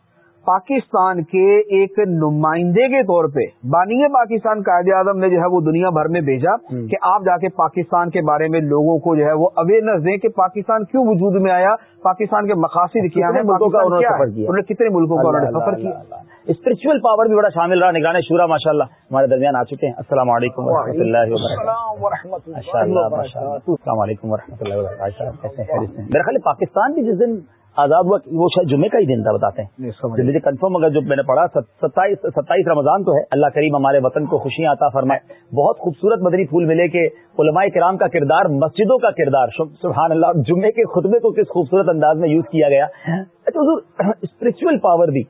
پاکستان کے ایک نمائندے کے طور پہ بانی پاکستان قائد اعظم نے جو ہے وہ دنیا بھر میں بھیجا کہ آپ جا کے پاکستان کے بارے میں لوگوں کو جو ہے وہ اویئرنیس دیں کہ پاکستان کیوں وجود میں آیا پاکستان کے مقاصد کیا ہے انہوں نے کتنے ملکوں کا انہوں نے سفر کیا؟ اسپرچل پاور بھی بڑا شامل رہا نگران شورا ماشاء اللہ ہمارے درمیان آ چکے ہیں۔ السلام علیکم و رحمۃ اللہ السلام علیکم و رحمۃ اللہ وبرکاتہ۔ میرا خیال پاکستان بھی جس دن آزاد ہوا وہ شاید جمعے کا ہی دن تھا بتاتے ہیں۔ مجھے کنفرم اگر جو میں نے پڑھا ستائیس ستائیس رمضان تو ہے۔ اللہ کریم ہمارے وطن کو خوشیاں آتا فرمائے۔ بہت خوبصورت مدنی پھول ملے کہ علماء کرام کا کردار مسجدوں کا کردار سبحان اللہ جمعے کے خطبے کو کس خوبصورت انداز میں یوز کیا گیا۔ اچھا حضور اسپرچل پاور بھی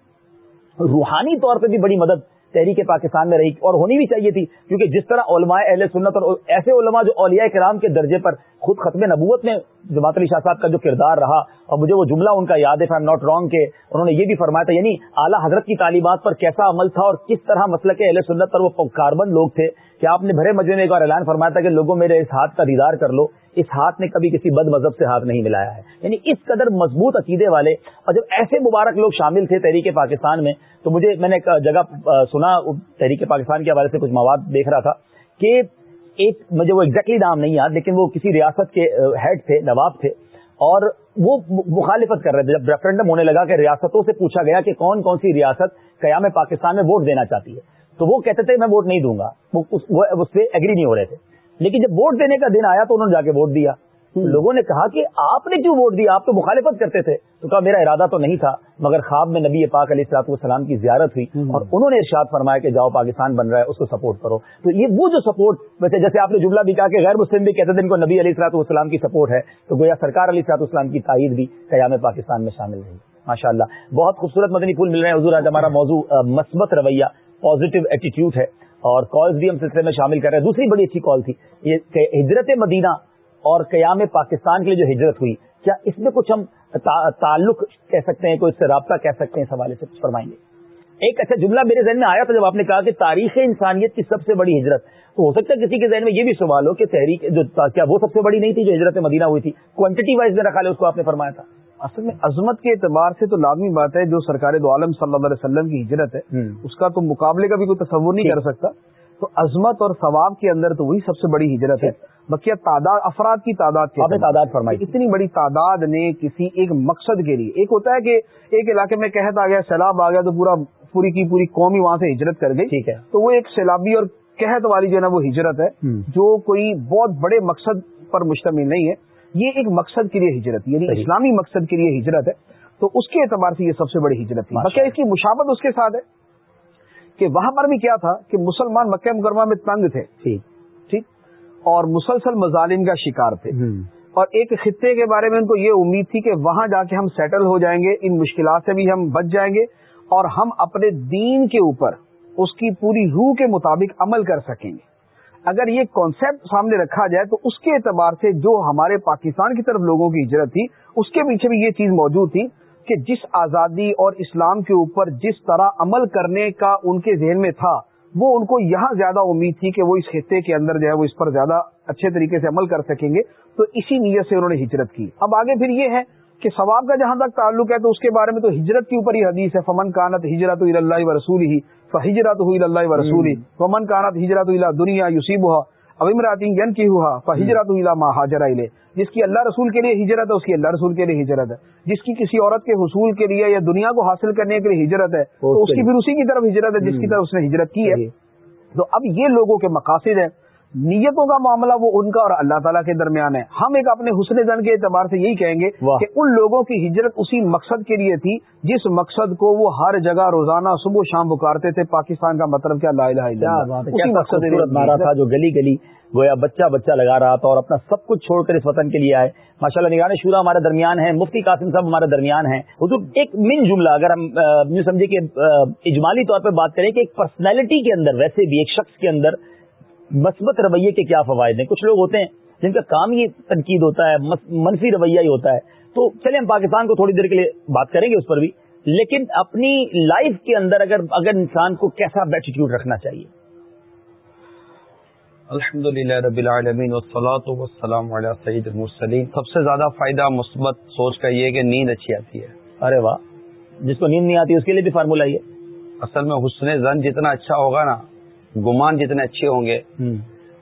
روحانی طور پہ بھی بڑی مدد تحریک پاکستان میں رہی اور ہونی بھی چاہیے تھی، کیونکہ جس طرح علماء اہل سنت اور ایسے علماء جو اولیاء کرام کے درجے پر خود ختم نبوت میں جماعت علی شاہ صاحب کا جو کردار رہا، اور مجھے وہ جملہ ان کا یاد ہے ناٹ رانگ کے انہوں نے یہ بھی فرمایا تھا یعنی اعلیٰ حضرت کی تعلیمات پر کیسا عمل تھا اور کس طرح مسئلہ کے اہل سنت پر وہ کاربن لوگ تھے۔ کہ آپ نے بھرے مجمے میں ایک بار اعلان فرمایا تھا کہ لوگوں میرے اس ہاتھ کا دیدار کر لو؟ اس ہاتھ نے کبھی کسی بد مذہب سے ہاتھ نہیں ملایا ہے۔ یعنی اس قدر مضبوط عقیدے والے اور جب ایسے مبارک لوگ شامل تھے تحریک پاکستان میں، تو مجھے، میں نے جگہ سنا تحریک پاکستان کے حوالے سے کچھ مواد دیکھ رہا تھا کہ ایک، مجھے وہ ایگزیکٹلی نام نہیں یاد، لیکن وہ کسی ریاست کے ہیڈ تھے، نواب تھے، اور وہ مخالفت کر رہے تھے۔ جب ریفرنڈم ہونے لگا کہ ریاستوں سے پوچھا گیا کہ کون کون سی ریاست قیام پاکستان میں ووٹ دینا چاہتی ہے، تو وہ کہتے تھے، میں ووٹ نہیں دوں گا۔ وہ اس سے ایگری نہیں ہو رہے تھے۔ لیکن جب ووٹ دینے کا دن آیا تو انہوں نے جا کے ووٹ دیا۔ لوگوں نے کہا کہ آپ نے کیوں ووٹ دیا؟ آپ تو مخالفت کرتے تھے۔ تو کہا میرا ارادہ تو نہیں تھا مگر خواب میں نبی پاک علیہ السلاط والسلام کی زیارت ہوئی اور انہوں نے ارشاد فرمایا کہ جاؤ پاکستان بن رہا ہے اس کو سپورٹ کرو۔ تو یہ وہ جو سپورٹ ویسے جیسے آپ نے جملہ بھی کہا کہ غیر مسلم بھی کہتے تھے ان کو نبی علیہ السلاط والسلام کی سپورٹ ہے تو گویا سرکار علیہ السلاط والسلام کی تائید بھی قیام پاکستان میں شامل رہی ماشاء اللہ بہت خوبصورت مدنی پھول مل رہے ہیں۔ حضور آج ہمارا موضوع مثبت رویہ پازیٹو ایٹیٹیوڈ ہے۔ اور کالز بھی ہم سلسلے میں شامل کر رہے ہیں۔ دوسری بڑی اچھی کال تھی۔ یہ ہجرت مدینہ اور قیام پاکستان کے لیے جو ہجرت ہوئی، کیا اس میں کچھ ہم تعلق کہہ سکتے ہیں، کوئی اس سے رابطہ کہہ سکتے ہیں اس حوالے سے؟ فرمائیں گے ایک اچھا جملہ میرے ذہن میں آیا تھا جب آپ نے کہا کہ تاریخ انسانیت کی سب سے بڑی ہجرت۔ تو ہو سکتا ہے کسی کے ذہن میں یہ بھی سوال ہو کہ تحریک جو کیا وہ سب سے بڑی نہیں تھی جو ہجرت مدینہ ہوئی تھی؟ کوانٹٹی وائز میرا خیال ہے اس کو آپ نے فرمایا تھا۔ اصل میں عظمت کے اعتبار سے تو لازمی بات ہے جو سرکار دو عالم صلی اللہ علیہ وسلم کی ہجرت ہے اس کا تو مقابلے کا بھی کوئی تصور نہیں کر سکتا۔ تو عظمت اور ثواب کے اندر تو وہی سب سے بڑی ہجرت ہے۔ بقیہ تعداد افراد کی تعداد کی تعداد فرمائی۔ اتنی بڑی تعداد نے کسی ایک مقصد کے لیے ایک ہوتا ہے کہ ایک علاقے میں قحط آ گیا سیلاب آ گیا تو پورا پوری کی پوری قوم ہی وہاں سے ہجرت کر گئی۔ ٹھیک ہے۔ تو وہ ایک سیلابی اور قحط والی جو ہے نا وہ ہجرت ہے جو کوئی بہت بڑے مقصد پر مشتمل نہیں ہے۔ یہ ایک مقصد کے لیے ہجرت یعنی اسلامی مقصد کے لیے ہجرت ہے تو اس کے اعتبار سے یہ سب سے بڑی ہجرت تھی۔ بقیہ اس کی مشابت اس کے ساتھ ہے کہ وہاں پر بھی کیا تھا کہ مسلمان مکہ مکرمہ میں تنگ تھے۔ ٹھیک؟ اور مسلسل مظالم کا شکار تھے۔ اور ایک خطے کے بارے میں ان کو یہ امید تھی کہ وہاں جا کے ہم سیٹل ہو جائیں گے ان مشکلات سے بھی ہم بچ جائیں گے اور ہم اپنے دین کے اوپر اس کی پوری روح کے مطابق عمل کر سکیں گے۔ اگر یہ کانسیپٹ سامنے رکھا جائے تو اس کے اعتبار سے جو ہمارے پاکستان کی طرف لوگوں کی ہجرت تھی، اس کے پیچھے بھی یہ چیز موجود تھی کہ جس آزادی اور اسلام کے اوپر جس طرح عمل کرنے کا ان کے ذہن میں تھا، وہ ان کو یہاں زیادہ امید تھی کہ وہ اس خطے کے اندر جو ہے وہ اس پر زیادہ اچھے طریقے سے عمل کر سکیں گے۔ تو اسی نیت سے انہوں نے ہجرت کی۔ اب آگے پھر یہ ہے کہ ثواب کا جہاں تک تعلق ہے تو اس کے بارے میں تو ہجرت کے اوپر ہی حدیث ہے فمن کانت ہجرت اللہ و رسول ہی فجرت ہوئی اللہ و رسول فمن کانت ہجرت اللہ دنیا یوسیب ہوا اب ین کی ہوا ماں حاجر جس کی اللہ رسول کے لیے ہجرت ہے اس کی اللہ رسول کے لیے ہجرت ہے۔ جس کی کسی عورت کے حصول کے لیے یا دنیا کو حاصل کرنے کے لیے ہجرت ہے تو اس کی پھر اسی کی طرف ہجرت ہے جس کی طرف اس نے ہجرت کی ہے۔ تو اب یہ لوگوں کے مقاصد ہیں نیتوں کا معاملہ وہ ان کا اور اللہ تعالیٰ کے درمیان ہے۔ ہم ایک اپنے حسن زن کے اعتبار سے یہی کہیں گے کہ ان لوگوں کی ہجرت اسی مقصد کے لیے تھی جس مقصد کو وہ ہر جگہ روزانہ صبح شام پکارتے تھے۔ پاکستان کا مطلب کیا؟ لا الہ مقصد تھا جو گلی گلی گویا بچہ بچہ لگا رہا تھا اور اپنا سب کچھ چھوڑ کر اس وطن کے لیے آئے۔ ماشاء اللہ نگان شورا ہمارے درمیان ہے مفتی قاسم صاحب ہمارے درمیان ہیں۔ حضور ایک من جملہ اگر ہم یوں سمجھے کہ اجمالی طور پہ بات کریں کہ ایک پرسنالٹی کے اندر ویسے بھی ایک شخص کے اندر مثبت رویے کے کیا فوائد ہیں؟ کچھ لوگ ہوتے ہیں جن کا کام ہی تنقید ہوتا ہے منفی رویہ ہی ہوتا ہے۔ تو چلے ہم پاکستان کو تھوڑی دیر کے لیے بات کریں گے اس پر بھی۔ لیکن اپنی لائف کے اندر اگر اگر انسان کو کیسا بیٹیٹیوڈ رکھنا چاہیے؟ الحمد للہ رب العالمین والسلام علی سید المرسلین۔ سب سے زیادہ فائدہ مثبت سوچ کا یہ کہ نیند اچھی آتی ہے۔ ارے واہ جس کو نیند نہیں آتی اس کے لیے بھی فارمولا یہ اصل میں حسن زن جتنا اچھا ہوگا نا گمان جتنے اچھے ہوں گے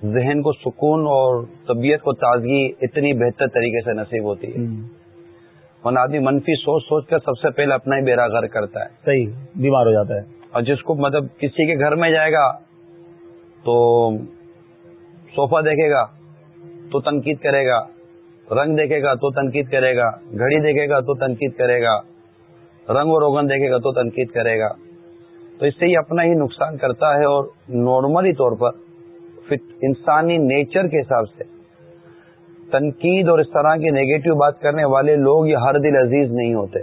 ذہن کو سکون اور طبیعت کو تازگی اتنی بہتر طریقے سے نصیب ہوتی ہے۔ ورنہ آدمی منفی سوچ سوچ کر سب سے پہلے اپنا ہی بیرا گھر کرتا ہے۔ صحیح بیمار ہو جاتا ہے۔ اور جس کو مطلب کسی کے گھر میں جائے گا تو صوفہ دیکھے گا تو تنقید کرے گا رنگ دیکھے گا تو تنقید کرے گا گھڑی دیکھے گا تو تنقید کرے گا رنگ و روغن دیکھے گا تو تنقید کرے گا۔ تو اس سے یہ اپنا ہی نقصان کرتا ہے اور نارملی طور پر انسانی نیچر کے حساب سے تنقید اور اس طرح کی نیگیٹو بات کرنے والے لوگ یہ ہر دل عزیز نہیں ہوتے۔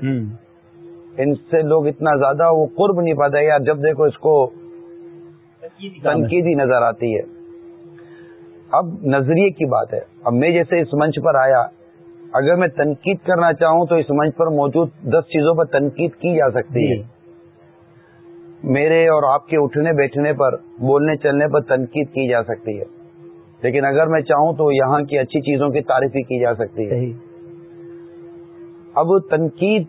ان سے لوگ اتنا زیادہ وہ قرب نہیں پاتے یار جب دیکھو اس کو تنقید ہی نظر آتی ہے۔ اب نظریے کی بات ہے۔ اب میں جیسے اس منچ پر آیا اگر میں تنقید کرنا چاہوں تو اس منچ پر موجود دس چیزوں پر تنقید کی جا سکتی ہے۔ میرے اور آپ کے اٹھنے بیٹھنے پر بولنے چلنے پر تنقید کی جا سکتی ہے۔ لیکن اگر میں چاہوں تو یہاں کی اچھی چیزوں کی تعریف کی جا سکتی ہے۔ اب تنقید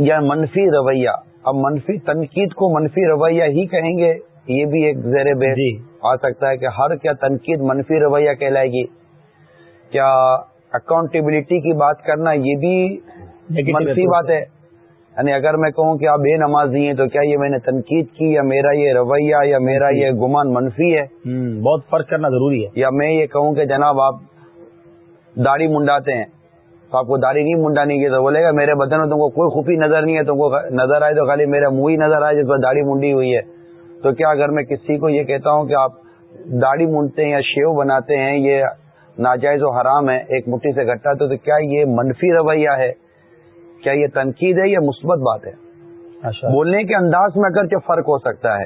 یا منفی رویہ۔ اب منفی تنقید کو منفی رویہ ہی کہیں گے یہ بھی ایک زیر بے جی۔ آ سکتا ہے کہ ہر کیا تنقید منفی رویہ کہلائے گی۔ کیا اکاؤنٹیبلٹی کی بات کرنا یہ بھی منفی بات ہے؟ یعنی اگر میں کہوں کہ آپ بے نمازی ہیں تو کیا یہ میں نے تنقید کی یا میرا یہ رویہ یا میرا۔ یہ گمان منفی ہے؟ بہت فرق کرنا ضروری ہے۔ یا میں یہ کہوں کہ جناب آپ داڑھی منڈاتے ہیں تو آپ کو داڑھی نہیں منڈانی کی تو بولے گا میرے بدن میں تم کو کوئی خوفی نظر نہیں ہے تم کو نظر آئے تو خالی میرا منہ ہی نظر آئے جس پر داڑھی منڈی ہوئی ہے۔ تو کیا اگر میں کسی کو یہ کہتا ہوں کہ آپ داڑھی منڈتے ہیں یا شیو بناتے ہیں یہ ناجائز و حرام ہے ایک مٹھی سے گٹا تو کیا یہ منفی رویہ ہے؟ کیا یہ تنقید ہے یا مثبت بات ہے؟ بولنے کے انداز میں اگرچہ فرق ہو سکتا ہے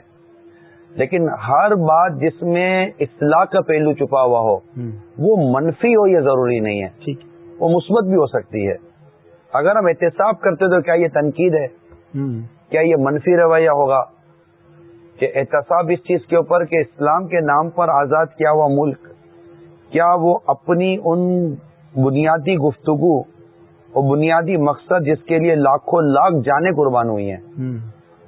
لیکن ہر بات جس میں اصلاح کا پہلو چھپا ہوا ہو وہ منفی ہو یہ ضروری نہیں ہے۔ وہ مثبت بھی ہو سکتی ہے۔ اگر ہم احتساب کرتے تو کیا یہ تنقید ہے؟ کیا یہ منفی رویہ ہوگا؟ کہ احتساب اس چیز کے اوپر کہ اسلام کے نام پر آزاد کیا ہوا ملک کیا وہ اپنی ان بنیادی گفتگو اور بنیادی مقصد جس کے لیے لاکھوں لاکھ جانے قربان ہوئی ہیں۔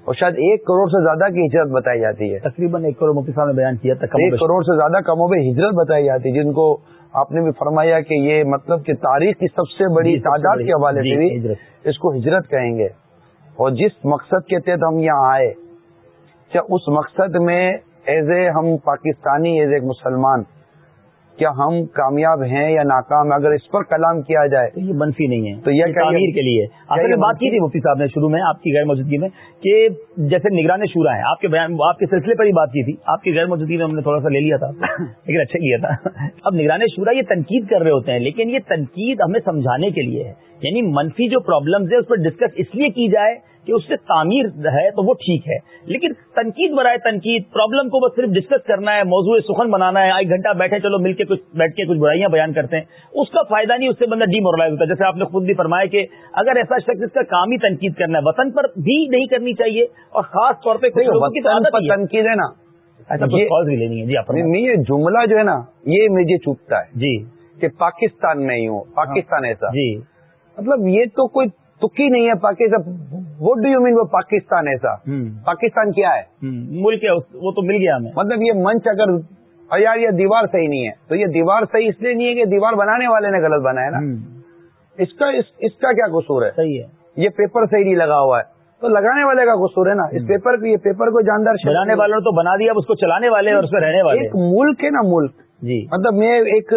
اور شاید ایک کروڑ سے زیادہ کی ہجرت بتائی جاتی ہے۔ تقریباً ایک کروڑ مفتی صاحب نے بیان کیا تھا ایک کروڑ سے زیادہ کموں میں ہجرت بتائی جاتی ہے جن کو آپ نے بھی فرمایا کہ یہ مطلب کہ تاریخ کی سب سے بڑی جی، تعداد کے حوالے سے جی، بھی اس کو ہجرت کہیں گے۔ اور جس مقصد کے تحت ہم یہاں آئے کیا اس مقصد میں ایز اے ہم پاکستانی ایز اے مسلمان کیا ہم کامیاب ہیں یا ناکام اگر اس پر کلام کیا جائے تو یہ منفی نہیں ہے تو یہ تعمیر کے لیے۔ اصل میں بات کی تھی مفتی صاحب نے شروع میں آپ کی غیر موجودگی میں کہ جیسے نگران شورا ہے آپ کے بیان آپ کے سلسلے پر ہی بات کی تھی۔ آپ کی غیر موجودگی میں ہم نے تھوڑا سا لے لیا تھا لیکن اچھا کیا تھا۔ اب نگران شورا یہ تنقید کر رہے ہوتے ہیں لیکن یہ تنقید ہمیں سمجھانے کے لیے ہے۔ یعنی منفی جو پرابلمز ہے اس پر ڈسکس اس لیے کی جائے کہ اس سے تعمیر ہے تو وہ ٹھیک ہے۔ لیکن تنقید برائے تنقید پرابلم کو بس صرف ڈسکس کرنا ہے موضوع سخن بنانا ہے ایک گھنٹہ بیٹھے چلو مل کے کچھ بیٹھ کے کچھ برائیاں بیان کرتے ہیں۔ اس کا فائدہ نہیں اس سے بندہ ڈی مورلائز ہوتا ہے۔ جیسے آپ نے خود بھی فرمایا کہ اگر ایسا شخص اس کا کام ہی تنقید کرنا ہے وطن پر بھی نہیں کرنی چاہیے اور خاص طور پہ تنقید ہے نا۔ بھی لینی ہے۔ جی آپ یہ جملہ جو ہے نا یہ مجھے چوبتا ہے جی۔ کہ پاکستان میں ہی ہوں۔ پاکستان ایسا۔ جی۔ مطلب یہ تو کوئی تکی نہیں ہے Pakistan. What do you mean وہ پاکستان ایسا؟ پاکستان کیا ہے؟ ملک ہے وہ تو مل گیا ہمیں۔ مطلب یہ منچ اگر یار یہ دیوار صحیح نہیں ہے تو یہ دیوار صحیح اس لیے نہیں ہے کہ دیوار بنانے والے نے غلط بنایا نا۔ اس کا اس کا کیا قصور ہے؟ صحیح ہے۔ یہ پیپر صحیح نہیں لگا ہوا ہے۔ تو لگانے والے کا قصور ہے نا۔ اس پیپر کو یہ پیپر کو جاندار بنانے والوں نے تو بنا دیا اب اس کو چلانے والے اور اس میں رہنے والے۔ ایک ملک ہے نا ملک۔ جی۔ مطلب میں ایک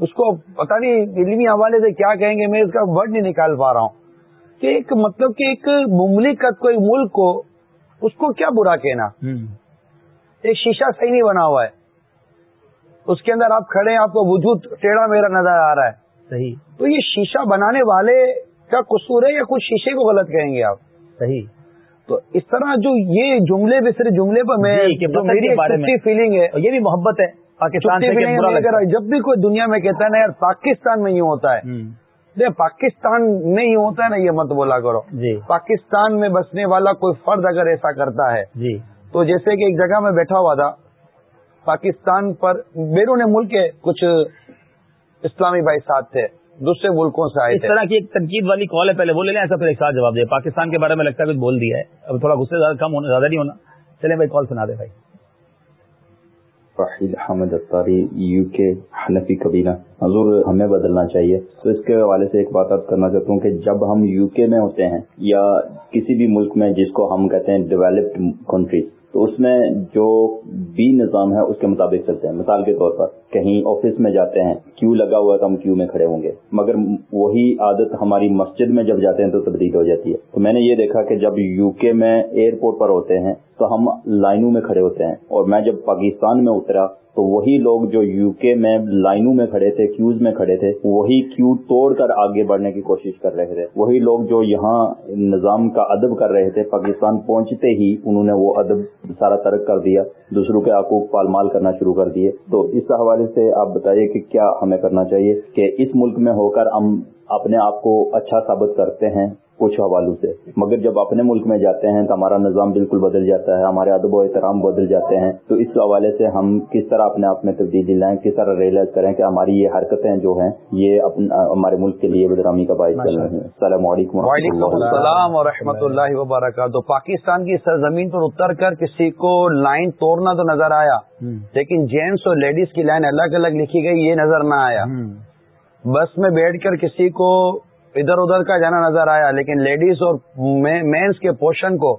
اس کو پتا نہیں علمی حوالے سے کیا کہیں گے میں اس کا ورڈ نہیں نکال پا رہا ہوں۔ کہ ایک مطلب کہ ایک مملکت کو ایک ملک کو اس کو کیا برا کہنا؟ ایک شیشہ صحیح نہیں بنا ہوا ہے۔ اس کے اندر آپ کھڑے ہیں آپ کو وجود ٹیڑھا میرا نظر آ رہا ہے۔ صحیح۔ تو یہ شیشہ بنانے والے کا قصور ہے یا کچھ شیشے کو غلط کہیں گے آپ؟ صحیح۔ تو اس طرح جو یہ جملے بھی صرف جملے پر میں میری فیلنگ ہے۔ یہ بھی محبت ہے۔ پاکستان جب بھی کوئی دنیا میں کہتا ہے نا یار پاکستان میں یوں ہوتا ہے۔ پاکستان میں ہی ہوتا ہے نا یہ مت بولا کرو۔ جی۔ پاکستان میں بسنے والا کوئی فرد اگر ایسا کرتا ہے جی۔ تو جیسے کہ ایک جگہ میں بیٹھا ہوا تھا پاکستان پر بیرون ملک کے کچھ اسلامی بھائی ساتھ تھے دوسرے ملکوں سے آئے اس طرح کی ایک تنقید والی کال ہے پہلے وہ لے لیں ایسا پھر ایک ساتھ جواب دے۔ پاکستان کے بارے میں لگتا ہے کچھ بول دیا ہے۔ اب تھوڑا غصے زیادہ کم ہونا زیادہ نہیں ہونا۔ چلے بھائی کال سنا دے بھائی۔ راحل احمد اختاری یو کے حنفی کبینہ حضور، ہمیں بدلنا چاہیے۔ تو اس کے حوالے سے ایک بات کرنا چاہتا ہوں کہ جب ہم یو کے میں ہوتے ہیں یا کسی بھی ملک میں جس کو ہم کہتے ہیں ڈیولپڈ کنٹریز تو اس میں جو بھی نظام ہے، اس کے مطابق چلتے ہیں۔ مثال کے طور پر کہیں آفس میں جاتے ہیں کیو لگا ہوا ہے تو ہم کیو میں کھڑے ہوں گے؟ مگر وہی عادت ہماری مسجد میں جب جاتے ہیں تو تبدیل ہو جاتی ہے۔ تو میں نے یہ دیکھا کہ جب یو کے میں ایئرپورٹ پر ہوتے ہیں تو ہم لائنوں میں کھڑے ہوتے ہیں۔ اور میں جب پاکستان میں اترا تو وہی لوگ جو یو کے میں لائنوں میں کھڑے تھے کیوز میں کھڑے تھے، وہی کیو توڑ کر آگے بڑھنے کی کوشش کر رہے تھے۔ وہی لوگ جو یہاں نظام کا ادب کر رہے تھے، پاکستان پہنچتے ہی انہوں نے وہ ادب سارا ترک کر دیا، دوسروں کے آکوب پال مال کرنا شروع کر دیے۔ تو اس حوالے سے آپ بتائیے کہ کیا ہمیں کرنا چاہیے کہ اس ملک میں ہو کر ہم اپنے آپ کو اچھا ثابت کرتے ہیں کچھ حوالوں سے۔ مگر جب اپنے ملک میں جاتے ہیں تو ہمارا نظام بالکل بدل جاتا ہے ہمارے ادب و احترام بدل جاتے ہیں۔ تو اس حوالے سے ہم کس طرح اپنے آپ میں تبدیلی لائیں کس طرح ریئلائز کریں کہ ہماری یہ حرکتیں جو ہیں یہ ہمارے ملک کے لیے بدرامی کا باعث چل رہی ہیں۔ السلام علیکم وعلیکم السلام و رحمۃ اللہ وبرکاتہ۔ پاکستان کی سرزمین پر اتر کر کسی کو لائن توڑنا تو نظر آیا لیکن جینٹس اور لیڈیز کی لائن الگ الگ لکھی گئی یہ نظر نہ آیا۔ بس میں بیٹھ کر کسی کو ادھر ادھر کا جانا نظر آیا، لیکن لیڈیز اور مینس کے پوشن کو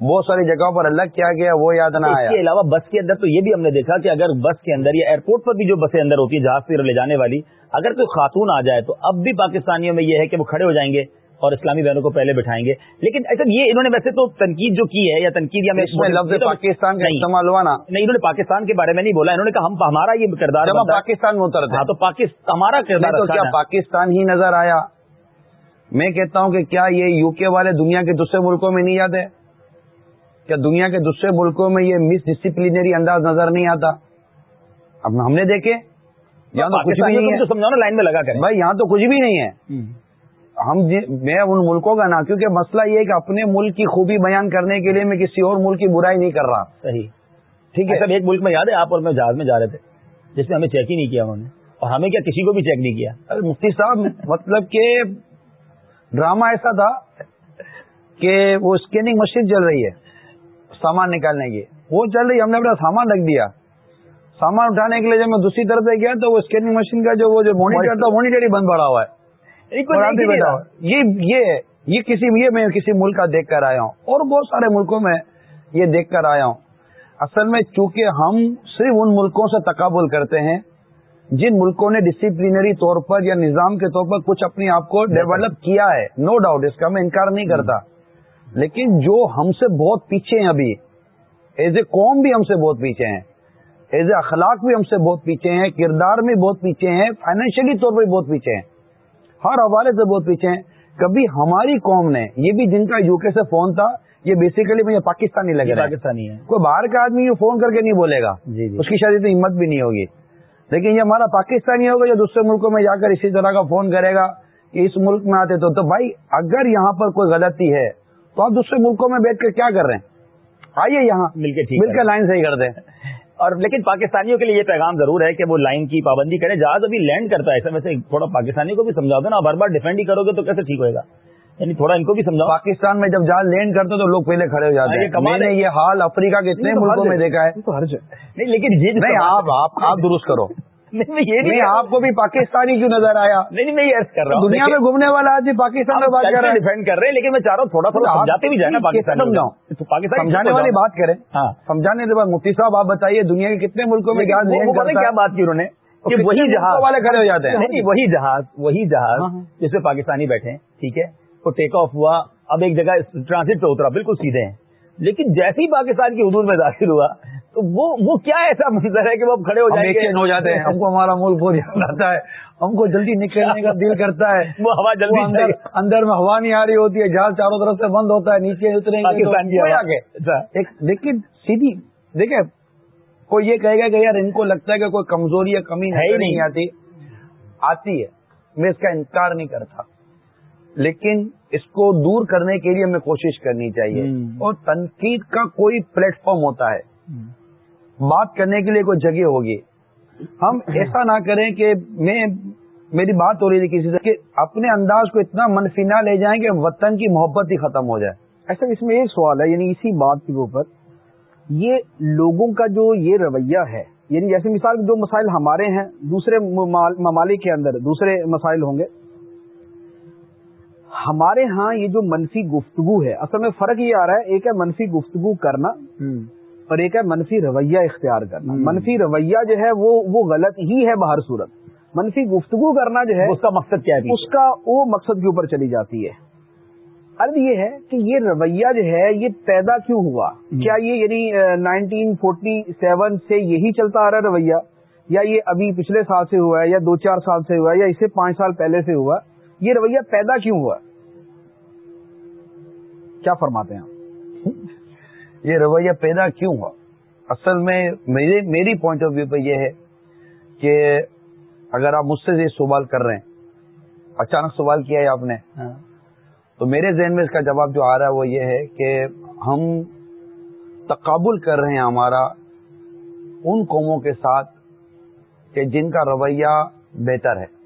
بہت ساری جگہوں پر الگ کیا گیا، وہ یاد نہ آیا۔ اس کے علاوہ بس کے اندر تو یہ بھی ہم نے دیکھا کہ اگر بس کے اندر یا ایئرپورٹ پر بھی جو بسیں اندر ہوتی ہیں، جہاز سے لے جانے والی، اگر کوئی خاتون آ جائے تو اب بھی پاکستانیوں میں یہ ہے کہ وہ کھڑے ہو جائیں گے۔ اور اسلامی بہنوں کو پہلے بٹھائیں گے۔ لیکن ایسا یہ انہوں نے ویسے تو تنقید جو کی ہے یا تنقید یا لفظ پاکستان کا نہیں۔ استعمال ہوا نا۔ نہیں انہوں نے پاکستان کے بارے میں نہیں بولا انہوں نے کہا ہم ہمارا یہ کردار۔ پاکستان میں اترتے ہاں تو ہمارا کردار تو اچھا کیا۔ پاکستان ہی نظر آیا؟ میں کہتا ہوں کہ کیا یہ یو کے والے دنیا کے دوسرے ملکوں میں نہیں آتے؟ کیا دنیا کے دوسرے ملکوں میں یہ مس ڈسپلینری انداز نظر نہیں آتا؟ اب ہم نے دیکھے یہاں تو کچھ بھی نہیں ہے۔ لائن میں لگا کریں۔ بھائی یہاں تو کچھ بھی نہیں ہے۔ ہم جی- میں ان ملکوں کا نا کیونکہ مسئلہ یہ ہے کہ اپنے ملک کی خوبی بیان کرنے کے لیے میں کسی اور ملک کی برائی نہیں کر رہا۔ صحیح۔ ٹھیک ہے؟ سب ایک ملک میں یاد ہے آپ اور میں جہاز میں جا رہے تھے جس میں ہمیں چیک ہی نہیں کیا انہوں نے۔ اور ہمیں کیا کسی کو بھی چیک نہیں کیا؟ ارے مفتی صاحب مطلب کہ ڈرامہ ایسا تھا کہ وہ اسکیننگ مشین چل رہی ہے سامان نکالنے کی۔ وہ چل رہی ہم نے اپنا سامان رکھ دیا۔ سامان اٹھانے کے لیے جب میں دوسری طرف سے گیا تو وہ اسکیننگ مشین کا جو وہ جو مانیٹر تھا مانیٹر ہی بند پڑا ہوا ہے۔ ہے۔ یہ یہ یہ کسی یہ میں کسی ملک کا دیکھ کر آیا ہوں۔ اور بہت سارے ملکوں میں یہ دیکھ کر آیا ہوں۔ اصل میں چونکہ ہم صرف ان ملکوں سے تقابل کرتے ہیں جن ملکوں نے ڈسپلینری طور پر یا نظام کے طور پر کچھ اپنے آپ کو ڈیولپ کیا ہے نو ڈاؤٹ اس کا میں انکار نہیں کرتا۔ لیکن جو ہم سے بہت پیچھے ہیں ابھی ایز اے قوم بھی ہم سے بہت پیچھے ہیں۔ ایز اے اخلاق بھی ہم سے بہت پیچھے ہیں کردار میں بہت پیچھے ہیں فائنینشلی طور پر بہت پیچھے ہیں۔ ہر حوالے سے بہت پیچھے ہیں۔ کبھی ہماری قوم نے یہ بھی جن کا یو کے سے فون تھا یہ بیسیکلی مجھے پاکستانی لگ رہا ہے پاکستانی ہے کوئی باہر کا آدمی یہ فون کر کے نہیں بولے گا۔ جی جی۔ اس کی شاید ہمت بھی نہیں ہوگی۔ لیکن یہ ہمارا پاکستانی ہوگا جو دوسرے ملکوں میں جا کر اسی طرح کا فون کرے گا۔ کہ اس ملک میں آتے تو تو بھائی اگر یہاں پر کوئی غلطی ہے تو آپ دوسرے ملکوں میں بیٹھ کر کیا کر رہے ہیں؟ آئیے یہاں۔ مل کے مل کر لائن صحیح کر دیں۔ اور لیکن پاکستانیوں کے لیے یہ پیغام ضرور ہے کہ وہ لائن کی پابندی کرے جہاز ابھی لینڈ کرتا ہے ایسا ویسے تھوڑا پاکستانی کو بھی سمجھا دو نا۔ بار بار ڈیفینڈ ہی کرو گے تو کیسے ٹھیک ہوئے گا؟ یعنی تھوڑا ان کو بھی سمجھاؤ۔ پاکستان میں جب جہاز لینڈ کرتے تو لوگ پہلے کھڑے ہو جاتے ہیں۔ کمال میں نے۔ یہ حال افریقہ کے اتنے ملکوں میں۔ دیکھا ہے۔ نہیں لیکن یہ آپ درست کرو۔ نہیں میں یہ نہیں آپ کو بھی پاکستانی کیوں نظر آیا؟ نہیں نہیں میں یہ عرض کر رہا ہوں۔ دنیا میں گھومنے والا آدمی پاکستان میں بات کر رہا ہے۔ ڈیفینڈ کر رہے ہیں لیکن میں چاہ رہا ہوں تھوڑا تھوڑا سمجھاتے بھی جائیں پاکستان سمجھاؤں؟ پاکستان سمجھانے والی بات کریں۔ ہاں۔ سمجھانے کے بعد مفتی صاحب آپ بتائیے دنیا کے کتنے ملکوں میں کیا بات کی انہوں نے؟ کہ وہی جہاز والے کھڑے ہو جاتے ہیں؟ وہی جہاز وہی جہاز ہاں، ہاں۔ جس پہ پاکستانی بیٹھے ٹھیک ہے؟ وہ ٹیک آف ہوا اب ایک جگہ ٹرانزٹ پہ اترا بالکل سیدھے ہیں۔ لیکن جیسے ہی پاکستان کی حدود میں داخل ہوا تو وہ وہ کیا ایسا منظر ہے کہ وہ کھڑے ہو جائیں چین ہو جاتے ہیں۔ ہم کو ہمارا ملک بہت یاد آتا ہے۔ ہم کو جلدی نکلنے کا دل کرتا ہے۔ وہ ہوا جلدی اندر میں ہوا نہیں آ رہی ہوتی ہے۔ جہاز چاروں طرف سے بند ہوتا ہے نیچے گے ہوا۔ آگے۔ اچھا۔ لیکن سیدھی دیکھیں کوئی یہ کہے گا کہ یار ان کو لگتا ہے کہ کوئی کمزوری یا کمی ہے ہی نہیں۔ آتی۔ آتی ہے۔ میں اس کا انکار نہیں کرتا۔ لیکن اس کو دور کرنے کے لیے ہمیں کوشش کرنی چاہیے۔ اور تنقید کا کوئی پلیٹ فارم ہوتا ہے۔ بات کرنے کے لیے کوئی جگہ ہوگی۔ ہم ایسا نہ کریں کہ میں میری بات ہو رہی تھی کسی سے کہ اپنے انداز کو اتنا منفی نہ لے جائیں کہ وطن کی محبت ہی ختم ہو جائے۔ ایسا اس میں ایک سوال ہے یعنی اسی بات کے اوپر یہ لوگوں کا جو یہ رویہ ہے یعنی جیسے مثال جو مسائل ہمارے ہیں دوسرے ممال- ممالک کے اندر دوسرے مسائل ہوں گے۔ ہمارے ہاں یہ جو منفی گفتگو ہے اصل میں فرق یہ آ رہا ہے ایک ہے منفی گفتگو کرنا۔ اور ایک ہے منفی رویہ اختیار کرنا۔ منفی رویہ جو ہے وہ وہ غلط ہی ہے باہر صورت۔ منفی گفتگو کرنا جو ہے اس کا مقصد کیا ہے اس کا وہ مقصد کے اوپر چلی جاتی ہے۔ عرض یہ ہے کہ یہ رویہ جو ہے یہ پیدا کیوں ہوا؟ کیا یہ یعنی نائنٹین فورٹی سیون سے یہی چلتا آ رہا ہے رویہ؟ یا یہ ابھی پچھلے سال سے ہوا ہے یا دو چار سال سے ہوا ہے یا اس سے پانچ سال پہلے سے ہوا؟ یہ رویہ پیدا کیوں ہوا؟ کیا فرماتے ہیں آپ؟ یہ رویہ پیدا کیوں ہوا؟ اصل میں میرے میری پوائنٹ آف ویو پہ یہ ہے کہ اگر آپ مجھ سے یہ سوال کر رہے ہیں اچانک سوال کیا ہے آپ نے؟ تو میرے ذہن میں اس کا جواب جو آ رہا ہے وہ یہ ہے کہ ہم تقابل کر رہے ہیں ہمارا ان قوموں کے ساتھ کہ جن کا رویہ بہتر ہے۔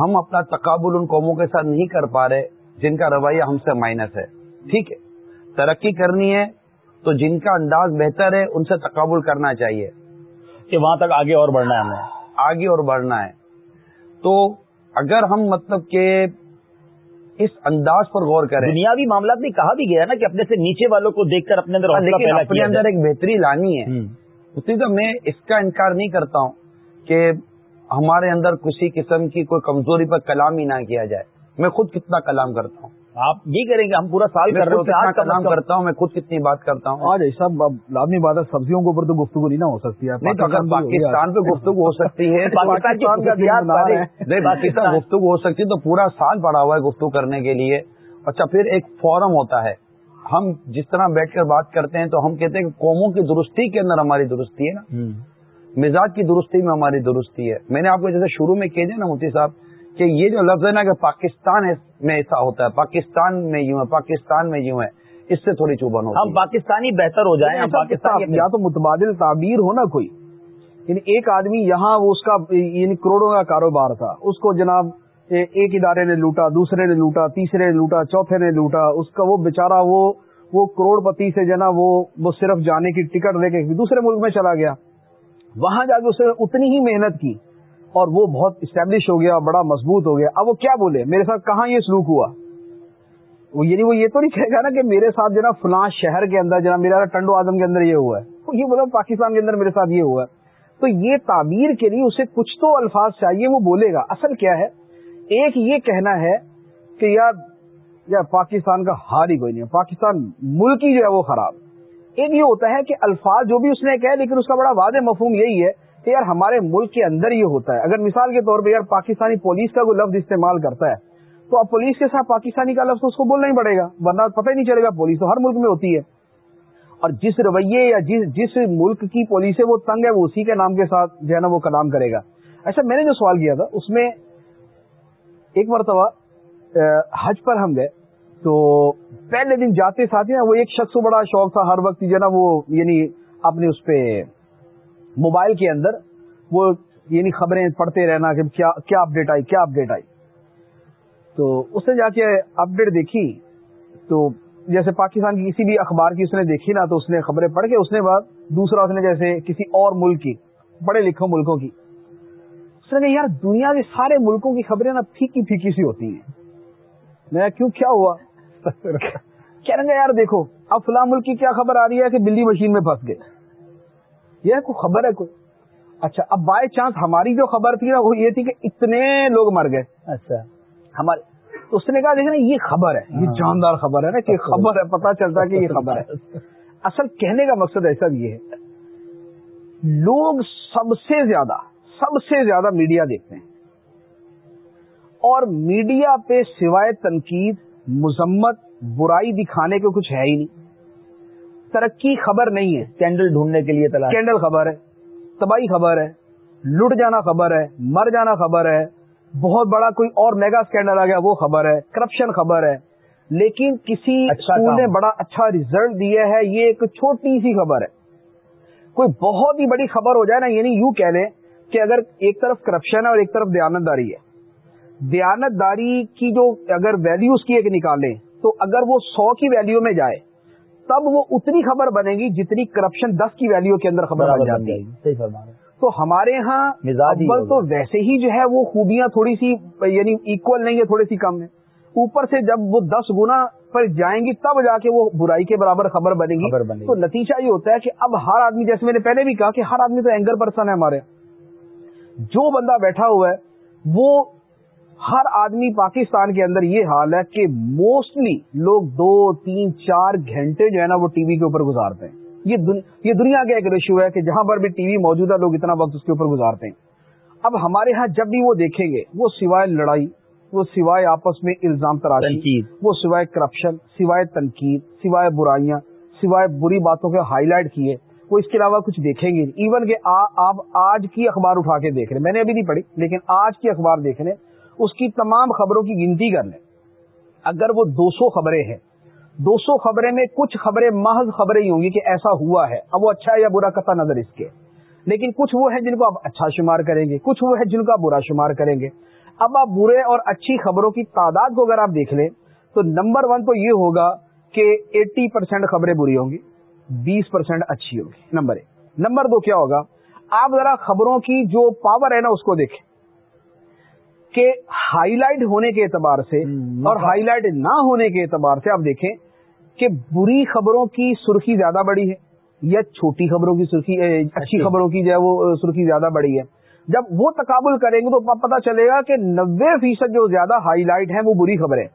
ہم اپنا تقابل ان قوموں کے ساتھ نہیں کر پا رہے جن کا رویہ ہم سے مائنس ہے۔ ٹھیک ہے۔ ترقی کرنی ہے تو جن کا انداز بہتر ہے ان سے تقابل کرنا چاہیے۔ کہ وہاں تک آگے اور بڑھنا ہے ہمیں۔ آگے اور بڑھنا ہے۔ تو اگر ہم مطلب کہ اس انداز پر غور کریں۔ دنیاوی معاملات میں کہا بھی گیا نا کہ اپنے سے نیچے والوں کو دیکھ کر اپنے اندر لیکن اپنے اندر۔ ایک بہتری لانی ہے۔ اسی تو میں اس کا انکار نہیں کرتا ہوں کہ ہمارے اندر کسی قسم کی کوئی کمزوری پر کلام ہی نہ کیا جائے۔ میں خود کتنا کلام کرتا ہوں۔ آپ یہی کریں گے ہم پورا سال میں کر رہے خود ہیں آج کلام کم- کرتا ہوں میں خود کتنی بات کرتا ہوں۔ آج ایسا اب لازمی بات ہے سبزیوں کے اوپر تو گفتگو نہیں نہ ہو سکتی ہے پاکستان پہ گفتگو ہو سکتی ہے پاکستان کا گفتگو ہو سکتی ہے تو پورا سال پڑا ہوا ہے گفتگو کرنے کے لیے۔ اچھا پھر ایک فورم ہوتا ہے۔ ہم جس طرح بیٹھ کر بات کرتے ہیں تو ہم کہتے ہیں کہ قوموں کی درستی کے اندر ہماری درستی ہے نا۔ مزاج کی درستی میں ہماری درستی ہے۔ میں نے آپ کو جیسے شروع میں کہہ دیا نا مفتی صاحب کہ یہ جو لفظ ہے نا کہ پاکستان میں ایسا ہوتا ہے پاکستان میں یوں ہے پاکستان میں یوں ہے اس سے تھوڑی چوبن ہوتی ہم پاکستانی بہتر ہو جائیں کتاب- یا تو متبادل تعبیر ہو نا کوئی۔ یعنی ایک آدمی یہاں وہ اس کا یعنی کروڑوں کا کاروبار تھا اس کو جناب ایک ادارے نے لوٹا دوسرے نے لوٹا تیسرے نے لوٹا چوتھے نے لوٹا اس کا وہ بیچارہ وہ وہ کروڑ پتی سے جنا وہ وہ صرف جانے کی ٹکٹ لے کے دوسرے ملک میں چلا گیا۔ وہاں جا کے اس نے اتنی ہی محنت کی۔ اور وہ بہت اسٹیبلش ہو گیا بڑا مضبوط ہو گیا۔ اب وہ کیا بولے؟ میرے ساتھ کہاں یہ سلوک ہوا؟ وہ یعنی وہ یہ تو نہیں کہے گا نا کہ میرے ساتھ جناب فلاں شہر کے اندر جناب میرا ٹنڈو آدم کے اندر یہ ہوا ہے۔ یہ بولا پاکستان کے اندر میرے ساتھ یہ ہوا ہے۔ تو یہ تعبیر کے لیے اسے کچھ تو الفاظ چاہیے، وہ بولے گا۔ اصل کیا ہے؟ ایک یہ کہنا ہے کہ یار یار پاکستان کا حال ہی کوئی نہیں ہے۔ پاکستان ملک ہی جو ہے وہ خراب۔ ایک یہ ہوتا ہے کہ الفاظ جو بھی اس نے کہے، لیکن اس کا بڑا واضح مفہوم یہی ہے کہ یار ہمارے ملک کے اندر یہ ہوتا ہے۔ اگر مثال کے طور پہ یار پاکستانی پولیس کا کوئی لفظ استعمال کرتا ہے، تو اب پولیس کے ساتھ پاکستانی کا لفظ اس کو بولنا ہی پڑے گا، ورنہ پتہ ہی نہیں چلے گا پولیس تو ہر ملک میں ہوتی ہے۔ اور جس رویے یا جس جس ملک کی پولیس ہے وہ تنگ ہے، وہ اسی کے نام کے ساتھ جو ہے نا وہ کلام کرے گا۔ ایسا میں نے جو سوال کیا تھا، اس میں ایک مرتبہ حج پر ہم گئے، تو پہلے دن جاتے ساتھ ہی نا وہ ایک شخص کو بڑا شوق تھا، ہر وقت جو ہے نا وہ یعنی اپنے اس پہ موبائل کے اندر وہ یعنی خبریں پڑھتے رہنا کہ کیا کیا اپڈیٹ آئی کیا اپڈیٹ آئی۔ تو اس نے جا کے اپڈیٹ دیکھی۔ تو جیسے پاکستان کی کسی بھی اخبار کی اس نے دیکھی نا تو اس نے خبریں پڑھ کے اس نے بعد دوسرا اس نے جیسے کسی اور ملک کی بڑے لکھوں ملکوں کی۔ اس نے کہا یار دنیا کے سارے ملکوں کی خبریں نا پھیکی پھیکی سی ہوتی ہیں۔ میں کیوں کیا ہوا؟ کہہ رہے یار دیکھو اب فلاں ملک کی کیا خبر آ رہی ہے کہ بلی مشین میں پھنس گئے۔ یہ کوئی خبر ہے کوئی؟ اچھا اب بائی چانس ہماری جو خبر تھی نا وہ یہ تھی کہ اتنے لوگ مر گئے۔ اچھا۔ ہمارے اس نے کہا دیکھنا یہ خبر ہے یہ جاندار خبر ہے نا کہ خبر ہے۔ پتا چلتا کہ یہ خبر ہے۔ اصل کہنے کا مقصد ایسا بھی ہے۔ لوگ سب سے زیادہ سب سے زیادہ میڈیا دیکھتے ہیں۔ اور میڈیا پہ سوائے تنقید مذمت برائی دکھانے کے کچھ ہے ہی نہیں۔ ترقی خبر نہیں ہے۔ کینڈل ڈھونڈنے کے لیے تلاش۔ کینڈل خبر ہے تباہی خبر ہے لٹ جانا خبر ہے مر جانا خبر ہے۔ بہت بڑا کوئی اور میگا اسکینڈل آ گیا وہ خبر ہے۔ کرپشن خبر ہے۔ لیکن کسی اچھا اسکول۔ نے بڑا اچھا ریزلٹ دیا ہے یہ ایک چھوٹی سی خبر ہے۔ کوئی بہت ہی بڑی خبر ہو جائے نا یعنی یوں کہہ لیں کہ اگر ایک طرف کرپشن ہے اور ایک طرف دیانت داری ہے۔ دیانت داری کی جو اگر ویلیوز کی ایک نکالیں تو اگر وہ سو کی ویلیو میں جائے تب وہ اتنی خبر بنے گی جتنی کرپشن دس کی ویلیو کے اندر خبر بن جاتی ہے۔ تو ہمارے ہاں مزاج۔ تو ویسے ہی جو ہے وہ خوبیاں تھوڑی سی یعنی ایکول نہیں ہے تھوڑی سی کم ہے اوپر سے جب وہ دس گنا پر جائیں گی تب جا کے وہ برائی کے برابر خبر بنے گی۔ تو نتیجہ یہ ہوتا ہے کہ اب ہر آدمی جیسے میں نے پہلے بھی کہا کہ ہر آدمی تو اینگر پرسن ہے ہمارے جو بندہ بیٹھا ہوا ہے وہ ہر آدمی پاکستان کے اندر یہ حال ہے کہ موسٹلی لوگ دو تین چار گھنٹے جو ہے نا وہ ٹی وی کے اوپر گزارتے ہیں۔ یہ دن, یہ دنیا کا ایک ریشو ہے کہ جہاں پر بھی ٹی وی موجود ہے لوگ اتنا وقت اس کے اوپر گزارتے ہیں۔ اب ہمارے ہاں جب بھی وہ دیکھیں گے وہ سوائے لڑائی وہ سوائے آپس میں الزام تراشی۔ وہ سوائے کرپشن سوائے تنقید سوائے برائیاں سوائے بری باتوں کے ہائی لائٹ کیے وہ اس کے علاوہ کچھ دیکھیں گے۔ ایون کہ آپ آج کی اخبار اٹھا کے دیکھ رہے ہیں۔ میں نے ابھی نہیں پڑھی لیکن آج کی اخبار دیکھ رہے ہیں۔ اس کی تمام خبروں کی گنتی کر لیں اگر وہ دو سو خبریں ہیں، دو سو خبریں میں کچھ خبریں محض خبریں ہی ہوں گی کہ ایسا ہوا ہے، اب وہ اچھا ہے یا برا قطع نظر اس کے۔ لیکن کچھ وہ ہیں جن کو آپ اچھا شمار کریں گے، کچھ وہ ہیں جن کو آپ برا شمار کریں گے۔ اب آپ برے اور اچھی خبروں کی تعداد کو اگر آپ دیکھ لیں، تو نمبر ون تو یہ ہوگا کہ ایٹی پرسینٹ خبریں بری ہوں گی، بیس پرسینٹ اچھی ہوگی نمبر ایک۔ نمبر دو کیا ہوگا؟ آپ ذرا خبروں کی جو پاور ہے نا، اس کو دیکھیں۔ کہ ہائی لائٹ ہونے کے اعتبار سے اور ہائی لائٹ نہ ہونے کے اعتبار سے آپ دیکھیں کہ بری خبروں کی سرخی زیادہ بڑی ہے یا چھوٹی خبروں کی سرخی اچھی خبروں کی جو ہے وہ سرخی زیادہ بڑی ہے۔ جب وہ تقابل کریں گے تو پتا چلے گا کہ نبے فیصد جو زیادہ ہائی لائٹ ہیں وہ بری خبریں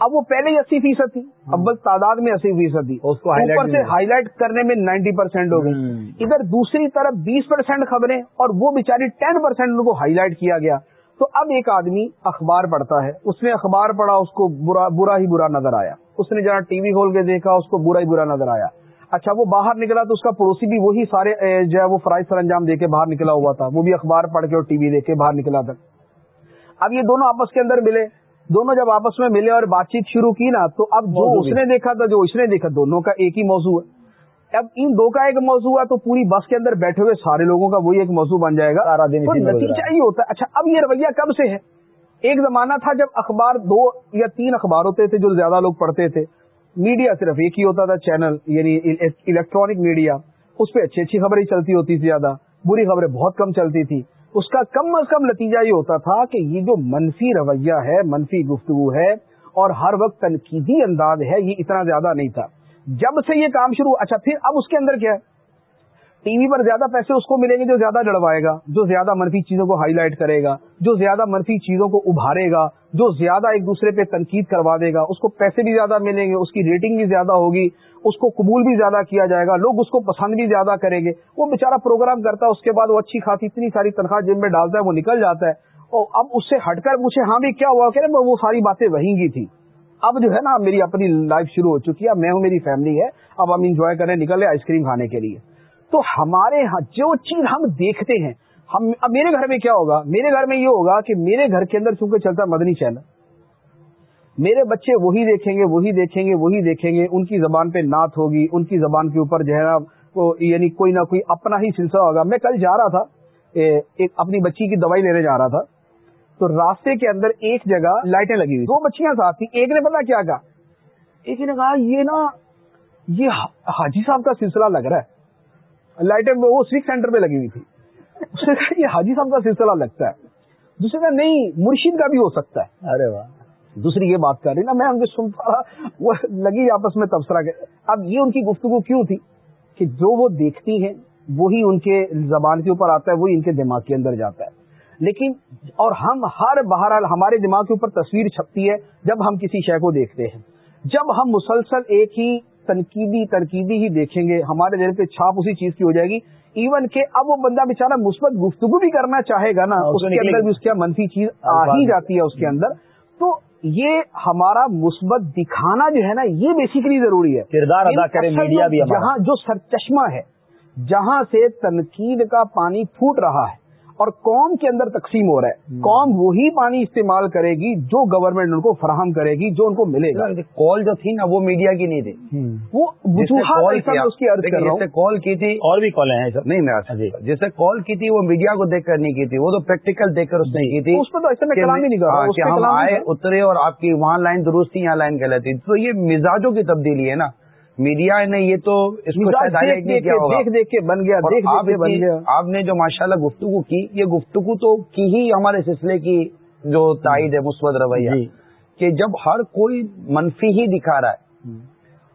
اب وہ پہلے ہی اسی فیصد تھی اب بس تعداد میں اسی فیصد تھی۔ اس کو اوپر سے ہائی لائٹ کرنے میں نائنٹی پرسینٹ ہو گئی ادھر دوسری طرف بیس پرسینٹ خبریں اور وہ بیچاری ٹین پرسینٹ ان کو ہائی لائٹ کیا گیا۔ تو اب ایک آدمی اخبار پڑھتا ہے۔ اس نے اخبار پڑھا اس کو برا برا ہی برا نظر آیا۔ اس نے جہاں ٹی وی کھول کے دیکھا اس کو برا ہی برا نظر آیا۔ اچھا وہ باہر نکلا تو اس کا پڑوسی بھی وہی سارے جو ہے وہ فرائض سر انجام دے کے باہر نکلا ہوا تھا۔ وہ بھی اخبار پڑھ کے اور ٹی وی دیکھ کے باہر نکلا تھا۔ اب یہ دونوں آپس کے اندر ملے۔ دونوں جب آپس میں ملے اور بات چیت شروع کی نا تو اب جو اس نے دیکھا تھا جو اس نے دیکھا دونوں کا ایک ہی موضوع ہے۔ اب ان دو کا ایک موضوع ہے تو پوری بس کے اندر بیٹھے ہوئے سارے لوگوں کا وہی ایک موضوع بن جائے گا۔ نتیجہ ہی ہوتا ہے۔ اچھا اب یہ رویہ کب سے ہے؟ ایک زمانہ تھا جب اخبار دو یا تین اخبار ہوتے تھے جو زیادہ لوگ پڑھتے تھے۔ میڈیا صرف ایک ہی ہوتا تھا چینل یعنی الیکٹرانک میڈیا۔ اس پہ اچھی اچھی خبریں چلتی ہوتی تھی زیادہ بری خبریں بہت کم چلتی تھی اس کا کم از کم نتیجہ یہ ہوتا تھا کہ یہ جو منفی رویہ ہے منفی گفتگو ہے اور ہر وقت تنقیدی انداز ہے یہ اتنا زیادہ نہیں تھا۔ جب سے یہ کام شروع اچھا پھر اب اس کے اندر کیا ہے؟ ٹی وی پر زیادہ پیسے اس کو ملیں گے جو زیادہ لڑوائے گا، جو زیادہ منفی چیزوں کو ہائی لائٹ کرے گا، جو زیادہ منفی چیزوں کو ابھارے گا، جو زیادہ ایک دوسرے پہ تنقید کروا دے گا، اس کو پیسے بھی زیادہ ملیں گے، اس کی ریٹنگ بھی زیادہ ہوگی، اس کو قبول بھی زیادہ کیا جائے گا، لوگ اس کو پسند بھی زیادہ کریں گے۔ وہ بےچارا پروگرام کرتا ہے، اس کے بعد وہ اچھی خاصی اتنی ساری تنخواہ جن میں ڈالتا ہے، وہ نکل جاتا ہے۔ اور اب اس سے ہٹ کر پوچھے ہاں بھی کیا ہوا کہ وہ ساری باتیں وہیں گی تھی۔ اب جو ہے نا، میری اپنی لائف شروع ہو چکی ہے میں ہوں، میری فیملی ہے، اب ہم انجوائے کریں نکلے آئس کریم کھانے کے لیے۔ تو ہمارے ہاں جو چیز ہم دیکھتے ہیں، ہم، اب میرے گھر میں کیا ہوگا، میرے گھر میں یہ ہوگا کہ میرے گھر کے اندر چونکہ چلتا مدنی چینل، میرے بچے وہی دیکھیں گے، وہی دیکھیں گے، وہی دیکھیں گے، ان کی زبان پہ نعت ہوگی، ان کی زبان کے اوپر جو ہے نا یعنی کوئی نہ کوئی اپنا ہی سلسلہ ہوگا۔ میں کل جا رہا تھا ایک اپنی بچی کی دوائی لینے جا رہا تھا۔ تو راستے کے اندر ایک جگہ لائٹیں لگی ہوئی دو بچیاں ساتھ تھی ایک نے پتا کیا کہا؟ ایک نے کہا، یہ نا، یہ حاجی صاحب کا سلسلہ لگ رہا ہے۔ لائٹیں وہ سویک سینٹر پہ لگی ہوئی تھی اس نے کہا، یہ حاجی صاحب کا سلسلہ لگتا ہے۔ دوسرے کا نہیں مرشید کا بھی ہو سکتا ہے۔ ارے واہ۔ دوسری یہ بات کر رہی نا، میں ان کو سنتا وہ لگی آپس میں تبصرہ اب یہ ان کی گفتگو کیوں تھی؟ کہ جو وہ دیکھتی ہیں، وہی ان کے زبان کے اوپر آتا ہے، وہی ان کے دماغ کے اندر جاتا ہے۔ لیکن اور ہم ہر بہرحال ہمارے دماغ کے اوپر تصویر چھپتی ہے جب ہم کسی شے کو دیکھتے ہیں۔ جب ہم مسلسل ایک ہی تنقیدی ترکیبی ہی دیکھیں گے ہمارے دل پہ چھاپ اسی چیز کی ہو جائے گی۔ ایون کہ اب وہ بندہ بےچارا مثبت گفتگو بھی کرنا چاہے گا نا اس کے اندر بھی اس کی منفی چیز آ ہی جاتی ہے اس کے اندر۔ تو یہ ہمارا مثبت دکھانا جو ہے نا یہ بیسیکلی ضروری ہے۔ کردار ادا کرے میڈیا بھی جہاں جو سرچشمہ ہے جہاں سے تنقید کا پانی پھوٹ رہا ہے اور قوم کے اندر تقسیم ہو رہا ہے۔ قوم وہی پانی استعمال کرے گی جو گورنمنٹ ان کو فراہم کرے گی جو ان کو ملے گا۔ کال جو تھی نا وہ میڈیا کی نہیں تھی۔ وہ کال کی تھی۔ اور بھی کالیں ہیں نہیں میں جس سے کال کی تھی وہ میڈیا کو دیکھ کر نہیں کی تھی۔ وہ تو پریکٹیکل دیکھ کر اس نے کی تھی۔ اس پہ تو ایسے میں کلام ہی نہیں رہا ہم آئے اترے اور آپ کی وہاں لائن درست تھی یہاں لائن غلط تھی۔ تو یہ مزاجوں کی تبدیلی ہے نا۔ میڈیا نے یہ تو اس کو دیکھ دیکھ کے بن گیا بن گیا۔ آپ نے جو ماشاء اللہ گفتگو کی یہ گفتگو تو کی ہی ہمارے سلسلے کی جو تائید ہے مثبت رویہ۔ کہ جب ہر کوئی منفی ہی دکھا رہا ہے۔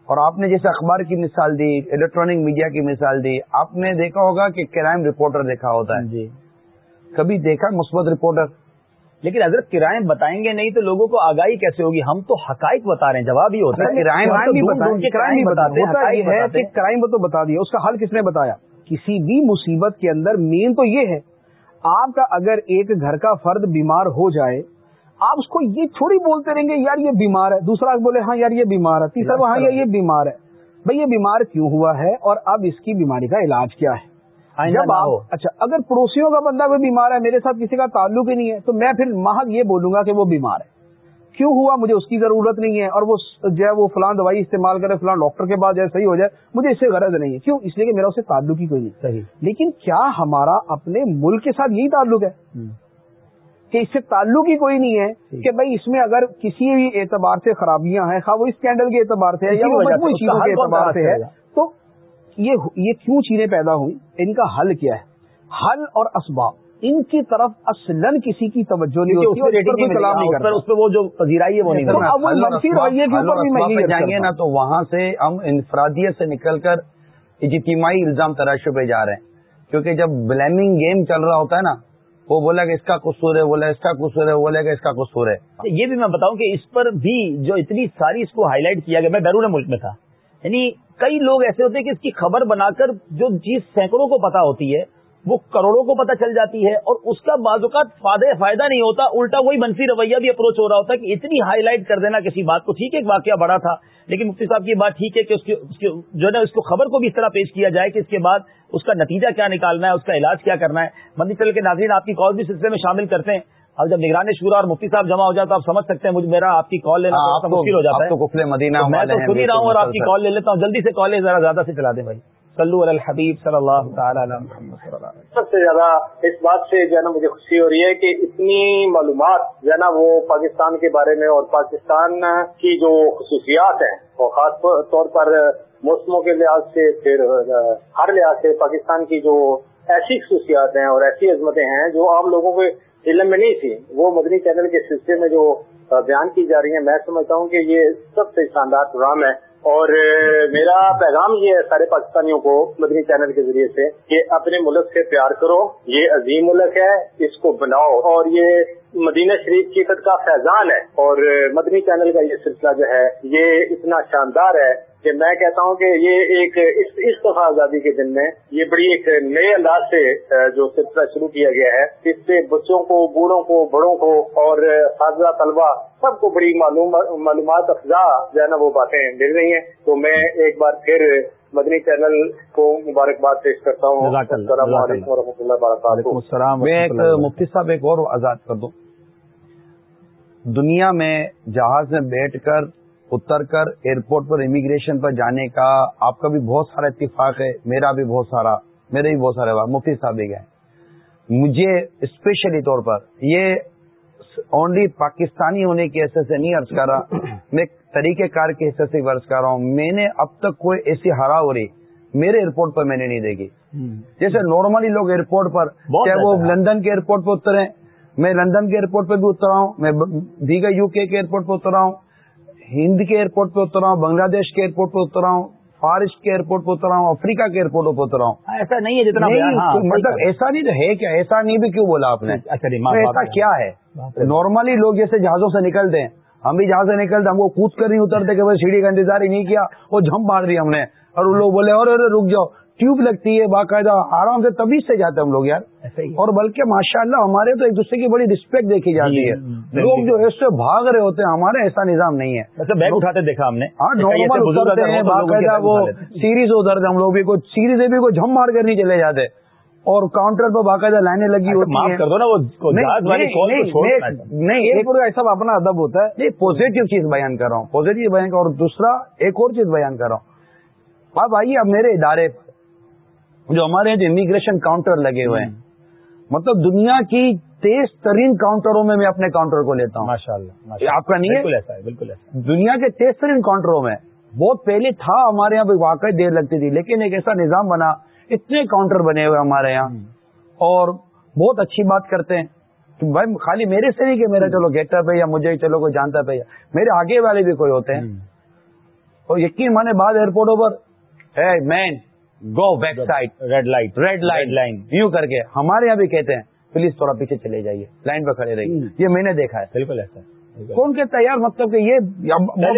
اور آپ نے جیسے اخبار کی مثال دی الیکٹرانک میڈیا کی مثال دی آپ نے دیکھا ہوگا کہ کرائم رپورٹر دیکھا ہوتا ہے۔ جی۔ کبھی دیکھا مثبت رپورٹر لیکن حضرت کرائم بتائیں گے نہیں تو لوگوں کو آگاہی کیسے ہوگی؟ ہم تو حقائق بتا رہے ہیں جواب ہی ہوتا ہے کرائم تو بتا دیا اس کا حل کس نے بتایا؟ کسی بھی مصیبت کے اندر مین تو یہ ہے آپ کا اگر ایک گھر کا فرد بیمار ہو جائے آپ اس کو یہ تھوڑی بولتے رہیں گے یار یہ بیمار ہے دوسرا بولے ہاں یار یہ بیمار ہے تیسرا ہاں یہ بیمار ہے بھائی یہ بیمار کیوں ہوا ہے؟ اور اب اس کی بیماری کا علاج کیا ہے؟ جب آپ اچھا اگر پڑوسیوں کا بندہ کوئی بیمار ہے میرے ساتھ کسی کا تعلق ہی نہیں ہے تو میں پھر محض یہ بولوں گا کہ وہ بیمار ہے۔ کیوں ہوا؟ مجھے اس کی ضرورت نہیں ہے اور وہ جو ہے وہ فلان دوائی استعمال کرے فلان ڈاکٹر کے بعد جو صحیح ہو جائے مجھے اس سے غرض نہیں ہے۔ کیوں؟ اس لیے کہ میرا اسے تعلق ہی کوئی نہیں۔ صحیح۔ لیکن کیا ہمارا اپنے ملک کے ساتھ یہی تعلق ہے؟ کہ اس سے تعلق ہی کوئی نہیں ہے کہ بھائی اس میں اگر کسی بھی اعتبار سے خرابیاں ہیں خواہ وہ اسکینڈل کے اعتبار سے یا چیزوں کے اعتبار سے ہے۔ یہ یہ کیوں چیزیں پیدا ہوئی ان کا حل کیا ہے؟ حل اور اسباب ان کی طرف اصلاً کسی کی توجہ نہیں ہوتی اس پہ اور اس پر کوئی کلام نہیں کرتا۔ اس پہ وہ جو پذیرائی ہے وہ نہیں تو کرتا۔ اب وہ منفی رویے کے اوپر بھی میں نہیں جائیں گے نا تو وہاں سے ہم انفرادیت سے نکل کر اجتماعی الزام تراشوں پہ جا رہے ہیں۔ کیونکہ جب بلیمنگ گیم چل رہا ہوتا ہے نا وہ بولا کہ اس کا قصور ہے بولا اس کا قصور ہے وہ بولا کہ اس کا قصور ہے۔ یہ بھی میں بتاؤں کہ اس پر بھی جو اتنی ساری اس کو ہائی لائٹ کیا گیا میں بیرون ملک میں تھا۔ یعنی کئی لوگ ایسے ہوتے ہیں کہ اس کی خبر بنا کر جو چیز سینکڑوں کو پتا ہوتی ہے، وہ کروڑوں کو پتا چل جاتی ہے اور اس کا بعض اوقات فائدہ فائدہ نہیں ہوتا، الٹا وہی منفی رویہ بھی اپروچ ہو رہا ہوتا ہے کہ اتنی ہائی لائٹ کر دینا کسی بات کو۔ ٹھیک ہے، ایک واقعہ بڑا تھا، لیکن مفتی صاحب کی بات ٹھیک ہے کہ اس کی اس کی جو ہے نا، اس کو خبر کو بھی اس طرح پیش کیا جائے کہ اس کے بعد اس کا نتیجہ کیا نکالنا ہے، اس کا علاج کیا کرنا ہے۔ مندی چل کے ناظرین، آپ کی کال بھی سلسلے میں شامل کرتے ہیں۔ اب جب نگران شورا اور مفتی صاحب جمع ہو جائے تو آپ سمجھ سکتے ہیں مجھے میرا آپ کی کال لینا مشکل ہو جاتا ہے۔ کفل مدینہ میں تو ہی رہا ہوں اور آپ کی کال لے لیتا ہوں۔ جلدی سے کالیں ذرا زیادہ سے چلا دیں بھائی۔ صلو علی الحبیب صلی اللہ تعالی علی محمد صلی اللہ علیہ وسلم۔ سب سے زیادہ اس بات سے جو ہے نا مجھے خوشی ہو رہی ہے کہ اتنی معلومات جو ہے نا وہ پاکستان کے بارے میں اور پاکستان کی جو خصوصیات ہیں اور خاص طور پر موسموں کے لحاظ سے پھر ہر لحاظ سے پاکستان کی جو ایسی خصوصیات ہیں اور ایسی عظمتیں ہیں جو عام لوگوں کے علم میں نہیں تھی۔ وہ مدنی چینل کے سلسلے میں جو بیان کی جا رہی ہیں، میں سمجھتا ہوں کہ یہ سب سے شاندار پروگرام ہے۔ اور میرا پیغام یہ ہے سارے پاکستانیوں کو مدنی چینل کے ذریعے سے کہ اپنے ملک سے پیار کرو۔ یہ عظیم ملک ہے، اس کو بناؤ۔ اور یہ مدینہ شریف کی خط کا فیضان ہے۔ اور مدنی چینل کا یہ سلسلہ جو ہے، یہ اتنا شاندار ہے کہ میں کہتا ہوں کہ یہ ایک اس اس دفعہ آزادی کے دن میں یہ بڑی ایک نئے انداز سے جو سلسلہ شروع کیا گیا ہے اس سے بچوں کو بوڑھوں کو بڑوں کو اور خاصہ طلبہ سب کو بڑی معلوم معلومات افزا جو ہے نا وہ باتیں مل رہی ہیں۔ تو میں ایک بار پھر مدنی چینل کو مبارکباد پیش کرتا ہوں۔ السلام علیکم و رحمۃ اللہ وبرکاتہ۔ السلام میں ایک مفتی صاحب ایک اور آزاد کر دوں۔ دنیا میں جہاز میں بیٹھ کر اتر کر ایئرپورٹ پر امیگریشن پر جانے کا آپ کا بھی بہت سارا اتفاق ہے میرا بھی بہت سارا میرے بھی بہت سارے مفتی صاحب بھی گئے۔ مجھے اسپیشلی طور پر یہ اونلی پاکستانی ہونے کی حیثیت سے نہیں عرض کر رہا میں طریقہ کار کی حیثیت سے عرض کر رہا ہوں۔ میں نے اب تک کوئی ایسی ہرا ہو رہی میرے ایئرپورٹ پر میں نے نہیں دیکھی۔ جیسے نارملی لوگ ایئرپورٹ پر چاہے وہ۔ لندن کے ایئرپورٹ پہ اترے میں لندن کے ایئرپورٹ پہ بھی اترا ہوں میں دیگر یو کے ایئرپورٹ پہ اترا ہوں۔ ہند کے ایئرپورٹ پہ اترا ہوں بنگلہ دیش کے ایئرپورٹ پہ اترا ہوں فارسٹ کے ایئرپورٹ پہ اترا ہوں افریقہ کے ایئرپورٹ پہ اترا ہوں۔ ایسا نہیں ہے جتنا ہاں، مطلب ایسا نہیں تو ہے کیا؟ ایسا نہیں بھی کیوں بولا آپ نے؟ اچھا جی، ایسا۔ کیا ہے؟ نارملی لوگ جیسے جہازوں سے نکلتے ہیں ہم بھی جہاز سے نکلتے ہم کو کود کر نہیں اترتے کہ بھائی سیڑھی کا انتظار ہی نہیں کیا وہ جھمپ مار دی ہم نے۔ اور وہ لوگ بولے اور ارے رک جاؤ۔ ٹیوب لگتی ہے باقاعدہ آرام سے تبھی سے جاتے ہیں ہم لوگ یار۔ ہے۔ اور بلکہ ماشاء اللہ ہمارے تو ایک دوسرے کی بڑی رسپیکٹ دیکھی جاتی جی، ہے۔ لوگ۔ جو ایسے بھاگ رہے ہوتے ہیں ہمارے ایسا نظام نہیں ہے۔ ویسے بیگ اٹھاتے دیکھا ہم نے؟ ہاں نارمل اترتے ہیں باقاعدہ وہ۔ سیریز اترتے ہم لوگ بھی کوئی سیریز بھی کوئی جھم مار کر نہیں چلے جاتے۔ اور کاؤنٹر پہ باقاعدہ لائنیں لگی اچھا، ہوتی ہیں۔ کر دو نا وہ نہیں، ہے۔ ایک ایسا اپنا ادب ہوتا ہے۔ نہیں پوزیٹو چیز بیان کر رہا ہوں۔ پوزیٹو بیان اور دوسرا ایک اور چیز بیان کر رہا ہوں۔ اب آئیے اب میرے ادارے پر۔ جو ہمارے جو امیگریشن کاؤنٹر لگے ہوئے ہیں مطلب دنیا کی تیز ترین کاؤنٹروں میں میں اپنے کاؤنٹر کو لیتا ہوں۔ ماشاء اللہ آپ کا نہیں ہے؟ بالکل ایسا ہے بالکل ایسا۔ دنیا کے تیز ترین کاؤنٹروں میں بہت پہلے تھا ہمارے یہاں واقعی دیر لگتی تھی لیکن ایک ایسا نظام بنا اتنے کاؤنٹر بنے ہوئے ہمارے یہاں۔ اور بہت اچھی بات کرتے ہیں۔ کہ بھائی خالی میرے سے نہیں کہ میرا چلو گیٹ اپ ہے یا مجھے چلو کوئی جانتا پہ میرے آگے والے بھی کوئی ہوتے ہیں۔ اور یقین مانے بعد ایئرپورٹوں پر ہے مین go back side red light red line line یوں کر کے ہمارے یہاں بھی کہتے ہیں پلیز تھوڑا پیچھے چلے جائیے لائن پہ کھڑے رہیے یہ میں نے دیکھا ہے بالکل ایسا۔ کون کہتا ہے یار مطلب کہ یہ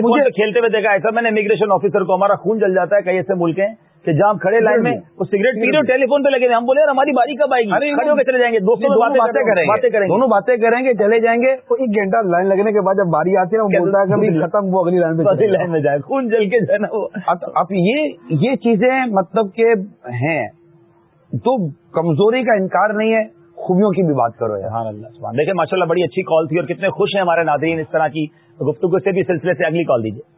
مجھے کھیلتے ہوئے دیکھا ایسا میں نے امیگریشن آفیسر کو ہمارا خون جل جاتا ہے کئی ایسے ملک ہیں کہ جہاں کھڑے لائن میں وہ سگریٹ پی رہے ٹیلی فون پہ لگے۔ ہم بولے یار ہماری باری کب آئے گی؟ کھڑے ہو کے چلے جائیں گے دوستوں میں باتیں کریں باتیں کریں دونوں باتیں کریں گے چلے جائیں گے۔ تو ایک گھنٹہ لائن لگنے کے بعد جب باری آتی ہے نا بولتا ہے کہ ابھی ختم وہ اگلی لائن چلے لائن میں جائے خون جل کے جو ہے نا وہ۔ اب یہ یہ چیزیں مطلب کہ ہیں۔ تو کمزوری کا انکار نہیں ہے خوبیوں کی بھی بات کرو یار۔ اللہ سبحان دیکھیں ماشاء اللہ بڑی اچھی کال تھی اور کتنے خوش ہیں ہمارے ناظرین اس طرح کی گفتگو سے بھی سلسلے سے اگلی کال دیجیے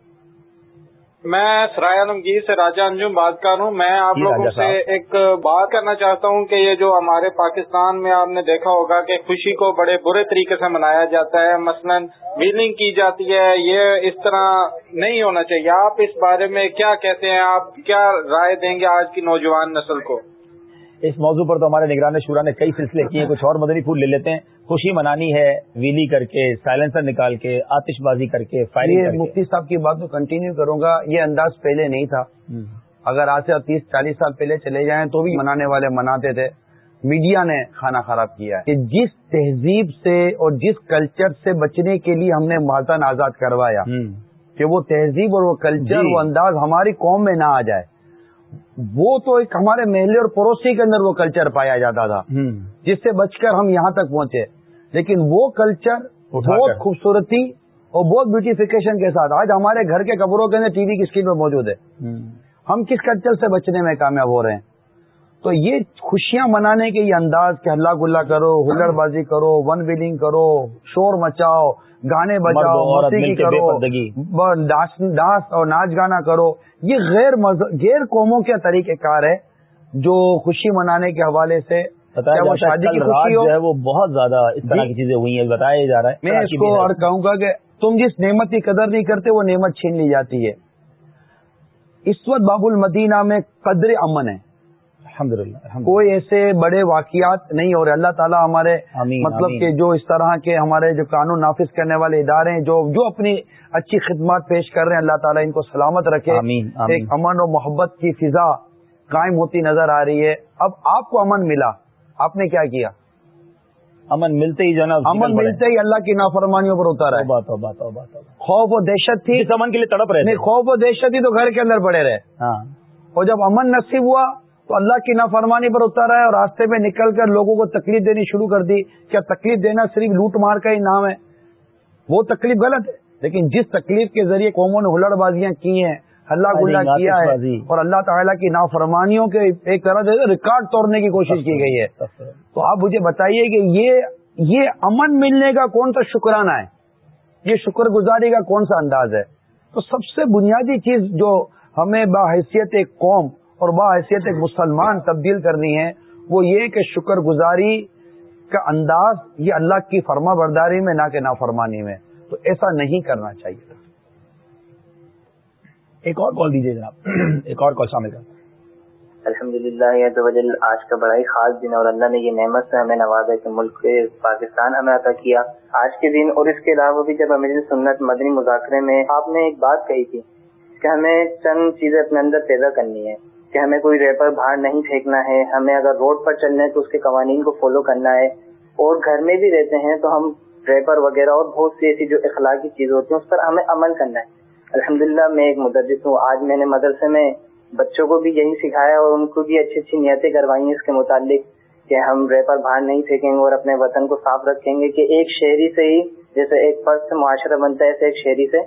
میں سرائے عالمگیر سے راجہ انجم بات کر رہا ہوں۔ میں آپ جی لوگوں سے۔ ایک بات کرنا چاہتا ہوں کہ یہ جو ہمارے پاکستان میں آپ نے دیکھا ہوگا کہ خوشی کو بڑے برے طریقے سے منایا جاتا ہے مثلا ویلنگ کی جاتی ہے یہ اس طرح نہیں ہونا چاہیے۔ آپ اس بارے میں کیا کہتے ہیں؟ آپ کیا رائے دیں گے آج کی نوجوان نسل کو؟ اس موضوع پر تو ہمارے نگران شورا نے کئی سلسلے کیے کچھ اور مدنی پھول لے لیتے ہیں۔ خوشی منانی ہے ویلی کر کے سائلنسر نکال کے آتش بازی کر کے فائرنگ مفتی صاحب کی بات تو کنٹینیو کروں گا یہ انداز پہلے نہیں تھا۔ اگر آج سے تیس چالیس سال پہلے چلے جائیں تو بھی منانے والے مناتے تھے۔ میڈیا نے کھانا خراب کیا ہے۔ کہ جس تہذیب سے اور جس کلچر سے بچنے کے لیے ہم نے محتن آزاد کروایا کہ وہ تہذیب اور وہ کلچر جی۔ وہ انداز ہماری قوم میں نہ آ جائے۔ وہ تو ایک ہمارے محلے اور پڑوسی کے اندر وہ کلچر پایا جاتا تھا جس سے بچ کر ہم یہاں تک پہنچے۔ لیکن وہ کلچر بہت۔ خوبصورتی اور بہت بیوٹیفیکیشن کے ساتھ آج ہمارے گھر کے کپڑوں کے اندر ٹی وی کی اسکرین میں موجود ہے۔ ہم کس کلچر سے بچنے میں کامیاب ہو رہے ہیں؟ تو یہ خوشیاں منانے کے یہ انداز کہ ہلا گلا کرو ہلڑ بازی کرو ون ویلنگ کرو شور مچاؤ گانے بجاؤ موسیقی کرو ڈانس اور ناچ گانا کرو یہ غیر غیر قوموں کے طریقہ کار ہے جو خوشی منانے کے حوالے سے وہ شادی کی خوشی ہو۔ جو ہے وہ بہت زیادہ اس طرح جی۔ کی چیزیں ہوئی ہیں بتایا جا رہا ہے میں اس کو اور کہوں گا کہ تم جس نعمت کی قدر نہیں کرتے وہ نعمت چھین لی جاتی ہے۔ اس وقت باب المدینہ میں قدر امن ہے۔ الحمد للہ کوئی ایسے بڑے واقعات نہیں ہو رہے۔ اللہ تعالیٰ ہمارے آمین، مطلب آمین۔ کہ جو اس طرح کے ہمارے جو قانون نافذ کرنے والے ادارے ہیں جو جو اپنی اچھی خدمات پیش کر رہے ہیں اللہ تعالیٰ ان کو سلامت رکھے۔ آمین، آمین۔ ایک امن و محبت کی فضا قائم ہوتی نظر آ رہی ہے۔ اب آپ کو امن ملا۔ آپ نے کیا کیا؟ امن ملتے ہی نا امن ملتے ہی اللہ کی نافرمانیوں پر اتارا ہے۔ خوف و دہشت تھی۔ امن کے لیے تڑپ رہے خوف و دہشت تھی تو گھر کے اندر پڑے رہے۔ ہاں۔ اور جب امن نصیب ہوا تو اللہ کی نافرمانی پر اترا ہے اور راستے میں نکل کر لوگوں کو تکلیف دینی شروع کر دی کیا تکلیف دینا صرف لوٹ مار کا ہی نام ہے۔ وہ تکلیف غلط ہے لیکن جس تکلیف کے ذریعے قوموں نے ہلڑ بازیاں کی ہیں ہلا گلا کیا ہے۔ اور اللہ تعالیٰ کی نافرمانیوں کے ایک طرح سے ریکارڈ توڑنے کی کوشش کی گئی ہے۔ تو آپ مجھے بتائیے کہ یہ یہ امن ملنے کا کون سا شکرانہ ہے؟ یہ شکر گزاری کا کون سا انداز ہے؟ تو سب سے بنیادی چیز جو ہمیں باحیثیت ایک قوم اور باحیثیت ایک مسلمان تبدیل کرنی ہے، وہ یہ کہ شکر گزاری کا انداز یہ اللہ کی فرما برداری میں، نہ کہ نافرمانی میں۔ تو ایسا نہیں کرنا چاہیے۔ ایک اور کال دیجیے جناب۔ ایک اور کال شامل کر الحمد للہ آج کا بڑا ہی خاص دن ہے اور اللہ نے یہ نعمت سے ہمیں نوازا کہ ملک پاکستان ہمیں عطا کیا۔ آج کے دن اور اس کے علاوہ بھی جب امیر سنت مدنی مذاکرے میں آپ نے ایک بات کہی تھی کہ ہمیں چند چیزیں اپنے اندر پیدا کرنی ہے کہ ہمیں کوئی ریپر باہر نہیں پھینکنا ہے، ہمیں اگر روڈ پر چلنا ہے تو اس کے قوانین کو فالو کرنا ہے۔ اور گھر میں بھی رہتے ہیں تو ہم ریپر وغیرہ اور بہت سی ایسی جو اخلاقی چیزیں ہوتی ہیں، اس پر ہمیں عمل کرنا ہے۔ الحمدللہ میں ایک مدرس ہوں، آج میں نے مدرسے میں بچوں کو بھی یہی سکھایا اور ان کو بھی اچھی اچھی نیتیں کروائی ہیں اس کے متعلق کہ ہم ریپر باہر نہیں پھینکیں گے اور اپنے وطن کو صاف رکھیں گے کہ ایک شہری سے ہی، جیسے ایک فرد سے معاشرہ بنتا ہے، ایسے ایک شہری سے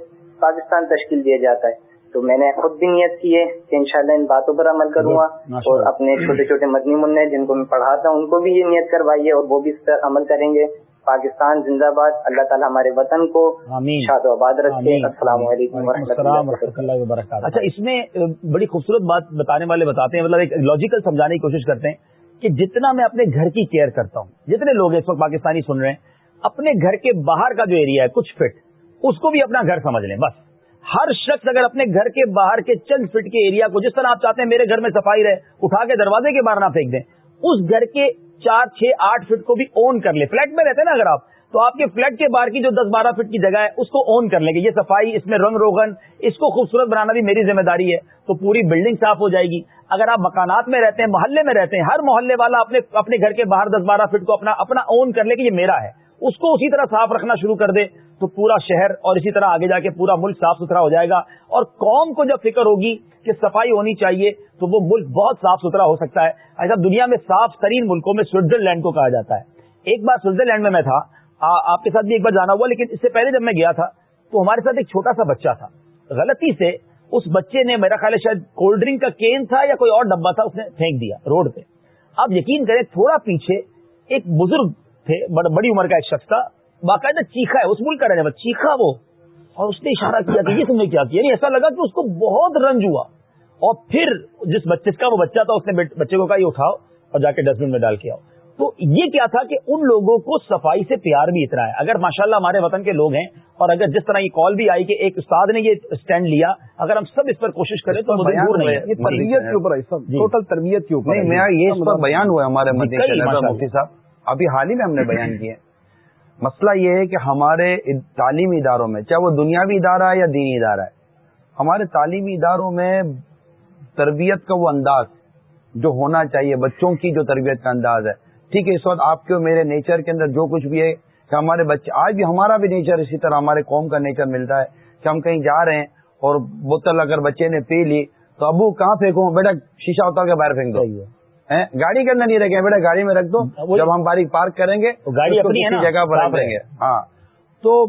پاکستان تشکیل دیا جاتا ہے۔ تو میں نے خود بھی نیت کی ہے کہ انشاءاللہ ان باتوں پر عمل کروں گا اور اپنے چھوٹے چھوٹے مدنی منع جن کو میں پڑھاتا ہوں ان کو بھی یہ نیت کروائی ہے اور وہ بھی اس پر عمل کریں گے۔ پاکستان زندہ باد اللہ تعالیٰ ہمارے وطن کو آمین۔ شاد و آباد رکھے۔ السلام علیکم ورحمۃ اللہ وبرکاتہ۔ اچھا اس میں بڑی خوبصورت بات بتانے والے بتاتے ہیں مطلب ایک لاجیکل سمجھانے کی کوشش کرتے ہیں کہ جتنا میں اپنے گھر کی کیئر کرتا ہوں جتنے لوگ اس وقت پاکستانی سن رہے ہیں اپنے گھر کے باہر کا جو ایریا ہے کچھ فٹ اس کو بھی اپنا گھر سمجھ لیں بس۔ ہر شخص اگر اپنے گھر کے باہر کے چند فٹ کے ایریا کو جس طرح آپ چاہتے ہیں میرے گھر میں صفائی رہے، اٹھا کے دروازے کے باہر نہ پھینک دیں، اس گھر کے چار، چھ، آٹھ فٹ کو بھی اون کر لیں۔ فلیٹ میں رہتے ہیں نا اگر آپ، تو آپ کے فلیٹ کے باہر کی جو دس، بارہ فٹ کی جگہ ہے، اس کو اون کر لیں گے۔ یہ صفائی، اس میں رنگ روغن، اس کو خوبصورت بنانا بھی میری ذمہ داری ہے۔ تو پوری بلڈنگ صاف ہو جائے گی۔ اگر آپ مکانات میں رہتے ہیں، محلے میں رہتے ہیں، ہر محلے والا اپنے اپنے گھر کے باہر دس، بارہ فٹ کو اپنا اپنا اون کر لے کہ یہ میرا ہے۔ اس کو اسی طرح صاف رکھنا شروع کر دے۔ تو پورا شہر اور اسی طرح آگے جا کے پورا ملک صاف ستھرا ہو جائے گا اور قوم کو جب فکر ہوگی کہ صفائی ہونی چاہیے تو وہ ملک بہت صاف ستھرا ہو سکتا ہے۔ ایسا دنیا میں صاف ترین ملکوں میں سوئٹزرلینڈ کو کہا جاتا ہے۔ ایک بار سوئٹزرلینڈ میں میں تھا۔ آپ کے ساتھ بھی ایک بار جانا ہوا، لیکن اس سے پہلے جب میں گیا تھا تو ہمارے ساتھ ایک چھوٹا سا بچہ تھا۔ غلطی سے اس بچے نے میرا خیال ہے شاید کولڈ ڈرنک کا کین تھا یا کوئی اور ڈبا تھا، اس نے پھینک دیا روڈ پہ۔ آپ یقین کریں تھوڑا پیچھے ایک بزرگ تھے بڑی عمر کا ایک شخص تھا۔ باقاعدہ چیخا ہے اس ملک کا رہنے والا چیخا وہ۔ اور اس نے اشارہ کیا کہ یہ تم نے کیا کیا۔ یعنی ایسا لگا کہ اس کو بہت رنج ہوا۔ اور پھر جس بچے کا وہ بچہ تھا اس نے بچے کو کہا یہ اٹھاؤ اور جا کے ڈسٹ بن میں ڈال کے آؤ۔ تو یہ کیا تھا کہ ان لوگوں کو صفائی سے پیار بھی اتنا ہے۔ اگر ماشاءاللہ ہمارے وطن کے لوگ ہیں اور اگر جس طرح یہ کال بھی آئی کہ ایک استاد نے یہ اسٹینڈ لیا اگر ہم سب اس پر کوشش کریں تو یہ تربیت کے اوپر سب۔ جی۔ ٹوٹل تربیت کے اوپر یہ بیان ہوا ہے ہمارے جی،۔ مفتی صاحب۔ ابھی حال ہی میں ہم نے بیان کیے۔ مسئلہ یہ ہے کہ ہمارے تعلیمی اداروں میں، چاہے وہ دنیاوی ادارہ ہے یا دینی ادارہ ہے، ہمارے تعلیمی اداروں میں تربیت کا وہ انداز جو ہونا چاہیے، بچوں کی جو تربیت کا انداز ہے۔ ٹھیک ہے، اس وقت آپ کے اور میرے نیچر کے اندر جو کچھ بھی ہے، کہ ہمارے بچے، آج بھی ہمارا بھی نیچر اسی طرح ہمارے قوم کا نیچر ملتا ہے کہ ہم کہیں جا رہے ہیں اور بوتل اگر بچے نے پی لی تو ابو کہاں پھینکوں؟ بیٹا شیشہ اتار کے باہر پھینک دو۔ گاڑی کے اندر نہیں رکھیں. بیٹا گاڑی میں رکھ دو. وہی- جب ہم باری پارک کریں گے تو گاڑی اپنی جگہ پر رکھ دیں۔ گے. ہاں. تو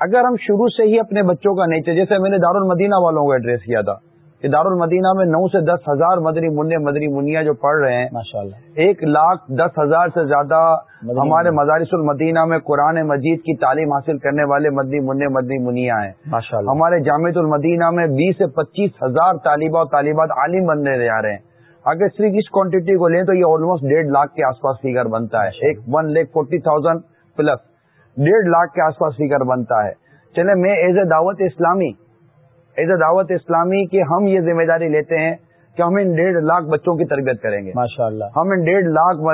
اگر ہم شروع سے ہی اپنے بچوں کا نیچر جیسے میں نے دارالمدینہ والوں کو ایڈریس کیا تھا کہ دارالمدینہ میں نو سے دس ہزار مدری منع مدری منیا جو پڑھ رہے ہیں ماشاء اللہ۔ ایک لاکھ دس ہزار سے زیادہ ہمارے۔ مدارس المدینہ میں قرآن مجید کی تعلیم حاصل کرنے والے مدنی منع مدنی منیا ہیں۔ ماشاء اللہ۔ ہمارے جامع المدینہ میں بیس سے پچیس ہزار طالبہ اور طالبات عالم بننے جا رہے ہیں۔ اگر صرف اس کوانٹٹی کو لیں تو یہ آلموسٹ ڈیڑھ لاکھ کے آس پاس فیگر بنتا ہے۔ ایک one lakh forty thousand plus ڈیڑھ لاکھ کے آس پاس فیگر بنتا ہے۔ چلے میں ایز اے دعوت اسلامی ایز اے دعوت اسلامی کہ ہم یہ ذمہ داری لیتے ہیں کہ ہم ان ڈیڑھ لاکھ بچوں کی تربیت کریں گے۔ ماشاء اللہ ہم ان ڈیڑھ لاکھ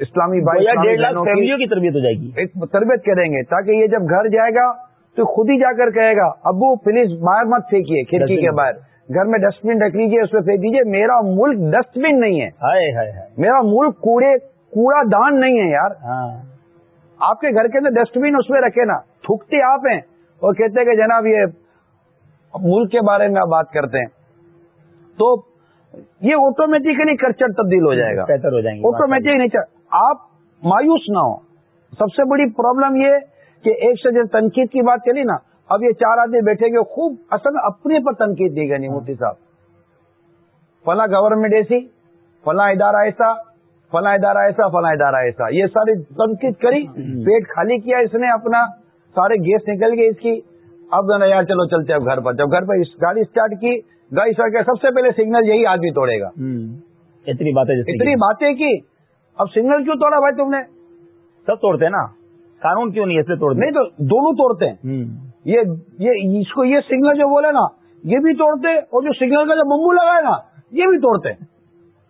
اسلامی بھائی ڈیڑھ لاکھ کی فیملیوں کی تربیت ہو جائے گی۔ تربیت کریں گے تاکہ یہ جب گھر جائے گا تو خود ہی جا کر کہے گا ابو پلیز باہر مت پھینکیے کھڑکی کے۔ باہر۔ گھر میں ڈسٹ بن رکھ لیجیے اس پہ پھینک دیجیے میرا ملک ڈسٹ بن نہیں ہے۔ میرا ملک کوڑے کوڑا دان نہیں ہے یار۔ ہاں۔ آپ کے گھر کے اندر ڈسٹ بن اس میں رکھے نا تھوکتے آپ ہیں۔ اور کہتے ہیں کہ جناب یہ ملک کے بارے میں آپ بات کرتے ہیں۔ تو یہ آٹومیٹیکلی کلچر تبدیل ہو جائے گا۔ بہتر ہو جائیں گے آٹومیٹک نیچر آپ مایوس نہ ہو سب سے بڑی پرابلم یہ کہ ایک سے جب تنقید کی بات چلی نا اب یہ چار آدمی بیٹھے گے خوب اصل اپنے پر تنقید دی گئی مفتی صاحب۔ فلاں گورنمنٹ ایسی فلاں ادارہ ایسا فلاں ادارہ ایسا فلاں ادارہ ایسا۔ یہ ساری تنقید کری پیٹ خالی کیا اس نے اپنا سارے گیس نکل گئے اس کی۔ اب یار چلو چلتے اب گھر پر۔ جب گھر پر اس گاڑی اسٹارٹ کی گاڑی اسٹارٹ کیا سب سے پہلے سگنل یہی آدمی توڑے گا۔ اتنی باتیں اتنی باتیں کی۔ اب سگنل کیوں توڑا بھائی تم نے؟ سب توڑتے ہیں نا۔ قانون کیوں نہیں لیے توڑتے نہیں تو دونوں توڑتے ہیں۔ یہ یہ اس کو یہ سگنل جو بولے نا یہ بھی توڑتے اور جو سگنل کا جو بمبو لگا ہے نا یہ بھی توڑتے۔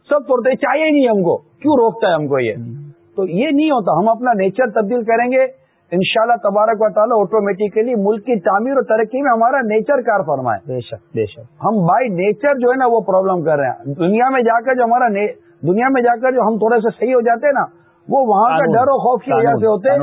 سب توڑتے چاہیے ہی نہیں ہم کو۔ کیوں روکتا ہے ہم کو یہ؟ تو یہ نہیں ہوتا ہم اپنا نیچر تبدیل کریں گے۔ انشاءاللہ تبارک و تعالیٰ آٹومیٹیکلی ملک کی تعمیر اور ترقی میں ہمارا نیچر کار فرما ہے بے شک بے شک۔ ہم بائی نیچر جو ہے نا وہ پرابلم کر رہے ہیں۔ دنیا میں جا کر جو ہمارا دنیا میں جا کر جو ہم تھوڑے سے صحیح ہو جاتے ہیں نا وہ وہاں کا ڈر و خوف کی وجہ سے ہوتے ہے۔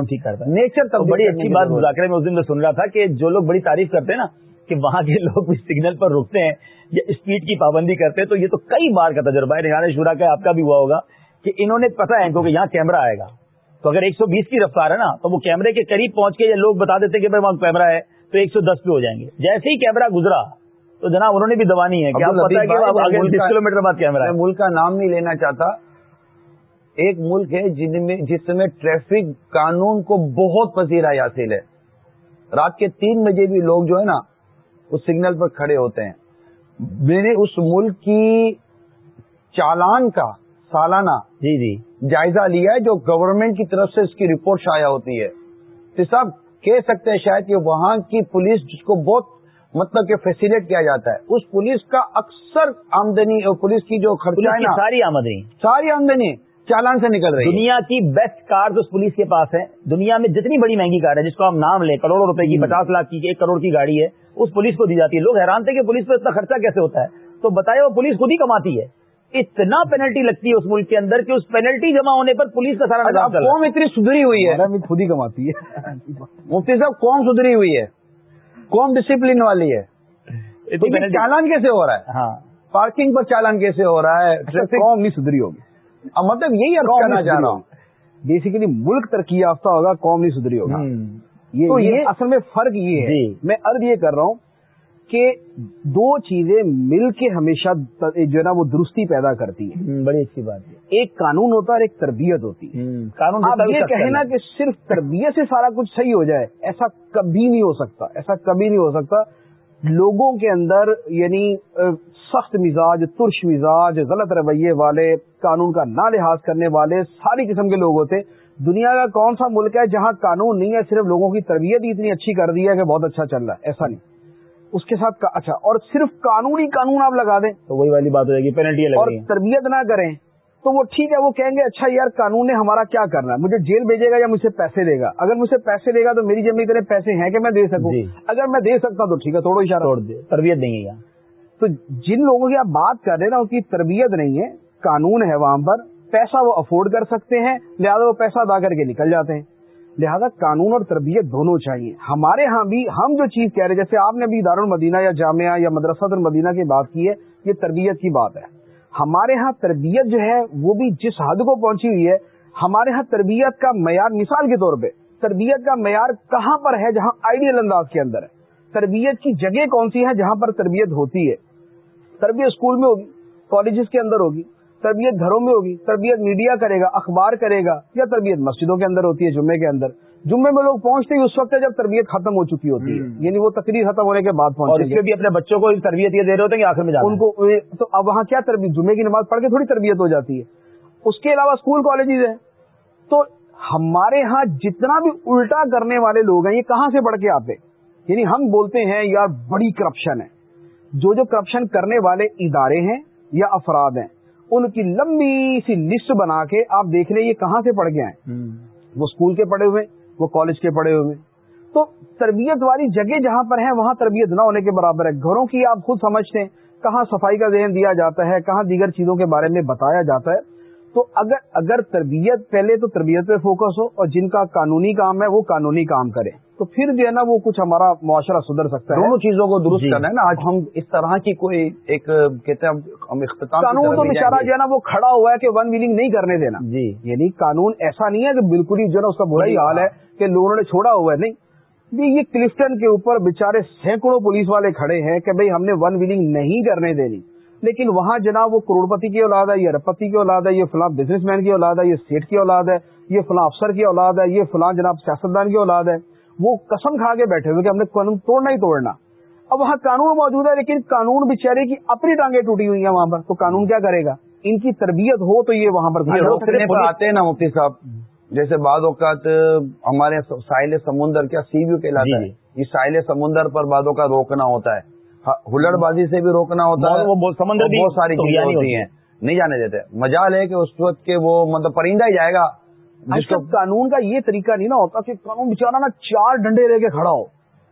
نیچر تو تبدیل بڑی اچھی بات۔ مذاکرے میں اس دن میں سن رہا تھا کہ جو لوگ بڑی تعریف کرتے ہیں نا کہ وہاں کے لوگ بھی سگنل پر رکتے ہیں یا اسپیڈ کی پابندی کرتے ہیں تو یہ تو کئی بار کا تجربہ ہے۔ نگران شورا کا آپ کا بھی ہوا ہوگا کہ انہوں نے پتا ہے ان کو کہ یہاں کیمرہ آئے گا۔ تو اگر ایک سو بیس کی رفتار ہے نا تو وہ کیمرے کے قریب پہنچ کے یہ لوگ بتا دیتے کہ بھائی وہاں کیمرہ ہے تو ایک سو دس پہ ہو جائیں گے۔ جیسے ہی کیمرہ گزرا تو جناب انہوں نے بھی دوانی ہے کہ آپ پتا ہے کہ کلو میٹر بعد کیمرہ ہے۔ ملک کا نام نہیں لینا چاہتا۔ ایک ملک ہے جن میں جس میں ٹریفک قانون کو بہت پذیرائی حاصل ہے۔ رات کے تین بجے بھی لوگ جو ہے نا اس سگنل پر کھڑے ہوتے ہیں۔ میں نے اس ملک کی چالان کا سالانہ جی جی۔ جائزہ لیا ہے جو گورنمنٹ کی طرف سے اس کی رپورٹ شائع ہوتی ہے۔ تو صاحب کہہ سکتے ہیں شاید کہ وہاں کی پولیس جس کو بہت مطلب کہ فیسیلیٹ کیا جاتا ہے اس پولیس کا اکثر آمدنی اور پولیس کی جو خرچہ ہے نا ساری آمدنی۔ ساری آمدنی۔ چالان سے نکل رہی ہے۔ دنیا کی بیسٹ کار اس پولیس کے پاس ہے دنیا میں جتنی بڑی مہنگی کار ہے جس کو ہم نام لیں کروڑوں روپے کی پچاس لاکھ کی ایک کروڑ کی گاڑی ہے اس پولیس کو دی جاتی ہے۔ لوگ حیران تھے کہ پولیس پہ اتنا خرچہ کیسے ہوتا ہے۔ تو بتائے وہ پولیس خود ہی کماتی ہے۔ اتنا پینلٹی لگتی ہے اس ملک کے اندر کہ اس پینلٹی جمع ہونے پر پولیس کا سارا اچھا، قوم اتنی سدھری ہوئی ہے۔ خود ہی کماتی ہے۔ مفتی صاحب قوم سدھری ہوئی ہے۔ قوم ڈسپلن والی ہے۔ چالان کیسے ہو رہا ہے؟ ہاں۔ پارکنگ پر چالان کیسے ہو رہا ہے؟ ٹریفک قوم نہیں سدھری ہوگی۔ مطلب یہی اب کہنا چاہ رہا ہوں۔ بیسیکلی ملک ترقی یافتہ ہوگا قوم نہیں سدھری ہوگا۔ یہ تو یہ یہ- اصل میں فرق یہ ہے۔ جی۔ میں عرض یہ کر رہا ہوں کہ دو چیزیں مل کے ہمیشہ جو ہے نا وہ درستی پیدا کرتی ہیں۔ ہوں، بڑی اچھی بات ہے۔ ایک قانون ہوتا ہے اور ایک تربیت ہوتی ہے۔ قانون آپ یہ کہنا کرنا۔ کہ صرف تربیت سے سارا کچھ صحیح ہو جائے ایسا کبھی نہیں ہو سکتا ایسا کبھی نہیں ہو سکتا۔ لوگوں کے اندر یعنی سخت مزاج ترش مزاج غلط رویے والے قانون کا نہ لحاظ کرنے والے ساری قسم کے لوگ ہوتے۔ دنیا کا کون سا ملک ہے جہاں قانون نہیں ہے صرف لوگوں کی تربیت ہی اتنی اچھی کر دی ہے کہ بہت اچھا چل رہا ہے؟ ایسا نہیں۔ اس کے ساتھ اچھا اور صرف قانون ہی قانون آپ لگا دیں۔ تو وہی والی بات ہو جائے گی پینلٹی اور تربیت نہ کریں۔ تو وہ ٹھیک ہے وہ کہیں گے اچھا یار قانون نے ہمارا کیا کرنا ہے؟ مجھے جیل بھیجے گا یا مجھ سے پیسے دے گا؟ اگر مجھ سے پیسے دے گا تو میری جب میں اتنے پیسے ہیں کہ میں دے سکوں؟ جی۔ اگر میں دے سکتا تو ٹھیک ہے توڑو اشارہ۔ تربیت نہیں ہے یہاں تو جن لوگوں کی آپ بات کر رہے ہیں نا، ان کی تربیت نہیں ہے، قانون ہے وہاں پر، پیسہ وہ افورڈ کر سکتے ہیں، لہٰذا وہ پیسہ ادا کر کے نکل جاتے ہیں۔ لہذا قانون اور تربیت دونوں چاہیے۔ ہمارے ہاں بھی ہم جو چیز کہہ رہے ہیں، جیسے آپ نے ابھی دارالمدینہ یا جامعہ یا مدرسہ المدینہ کی بات کی ہے، یہ تربیت کی بات ہے۔ ہمارے ہاں تربیت جو ہے، وہ بھی جس حد کو پہنچی ہوئی ہے، ہمارے ہاں تربیت کا معیار مثال کے طور پہ، تربیت کا معیار کہاں پر ہے، جہاں آئیڈیل انداز کے اندر ہے؟ تربیت کی جگہ کون سی ہے جہاں پر تربیت ہوتی ہے؟ تربیت اسکول میں ہوگی کالجز کے اندر ہوگی تربیت گھروں میں ہوگی تربیت میڈیا کرے گا اخبار کرے گا یا تربیت مسجدوں کے اندر ہوتی ہے جمعے کے اندر۔ جمعے میں لوگ پہنچتے ہی اس وقت ہے جب تربیت ختم ہو چکی ہوتی ہے۔ یعنی وہ تقریر ختم ہونے کے بعد پہنچتے میں بھی اپنے بچوں کو تربیت یہ دے رہے ہوتے ہیں کہ آخر میں ان کو تو اب وہاں کیا تربیت؟ جمعے کی نماز پڑھ کے تھوڑی تربیت ہو جاتی ہے۔ اس کے علاوہ اسکول کالجز ہیں۔ تو ہمارے ہاں جتنا بھی الٹا کرنے والے لوگ ہیں یہ کہاں سے بڑھ کے آتے یعنی ہم بولتے ہیں یار بڑی کرپشن ہے۔ جو جو کرپشن کرنے والے ادارے ہیں یا افراد ہیں ان کی لمبی سی لسٹ بنا کے آپ دیکھ لیں یہ کہاں سے پڑھ کے آئے وہ اسکول کے پڑھے ہوئے وہ کالج کے پڑھے ہوئے۔ تو تربیت والی جگہ جہاں پر ہے وہاں تربیت نہ ہونے کے برابر ہے۔ گھروں کی آپ خود سمجھتے ہیں کہاں صفائی کا ذہن دیا جاتا ہے کہاں دیگر چیزوں کے بارے میں بتایا جاتا ہے۔ تو اگر اگر تربیت پہلے تو تربیت پہ فوکس ہو اور جن کا قانونی کام ہے وہ قانونی کام کرے۔ تو پھر جو ہے نا وہ کچھ ہمارا معاشرہ سدھر سکتا ہے۔ دونوں چیزوں کو درست جی۔ کرنا ہے نا۔ آج ہم اس طرح کی کوئی ایک کہتے ہیں ہم اختتام قانون تو بیچارہ۔ جو ہے نا وہ کھڑا ہوا ہے کہ ون ویلنگ نہیں کرنے دینا۔ جی۔ یعنی قانون ایسا نہیں ہے کہ بالکل ہی جو ہے نا اس کا برا ہی حال ہے کہ لوگوں نے چھوڑا ہوا ہے۔ نہیں۔ یہ کلفٹن کے اوپر بےچارے سینکڑوں پولیس والے کھڑے ہیں کہ بھئی ہم نے ون ویلنگ نہیں کرنے دینی۔ لیکن وہاں جناب وہ کروڑ پتی کی اولاد ہے یہ اربپتی کی اولاد ہے یہ فلاں بزنس مین کی اولاد ہے یہ سیٹ کی اولاد ہے یہ فلاں افسر کی اولاد ہے یہ فلاں جناب سیاستدان کی اولاد ہے۔ وہ قسم کھا کے بیٹھے ہوئے کہ ہم نے قانون توڑنا ہی توڑنا۔ اب وہاں قانون موجود ہے لیکن قانون بےچارے کی اپنی ٹانگیں ٹوٹی ہوئی ہیں وہاں پر تو قانون کیا کرے گا؟ ان کی تربیت ہو تو یہ وہاں پر پر آتے ہیں نا مفتی صاحب جیسے بعض اوقات ہمارے ساحل سمندر کیا سی ویو کہلاتا جی، ہے۔ یہ ساحل سمندر پر بعض اوقات روکنا ہوتا ہے۔ ہلڑ بازی سے بھی روکنا ہوتا ہے۔ وہ بہت- ساری چیزیں ہوتی ہوتی ہیں۔ نہیں جانے دیتے۔ مجال ہے کہ اس وقت کے وہ مطلب پرندہ ہی جائے گا۔ اچھا قانون کا یہ طریقہ نہیں نا ہوتا کہ قانون بےچارا نا چار ڈنڈے لے کے کھڑا ہو۔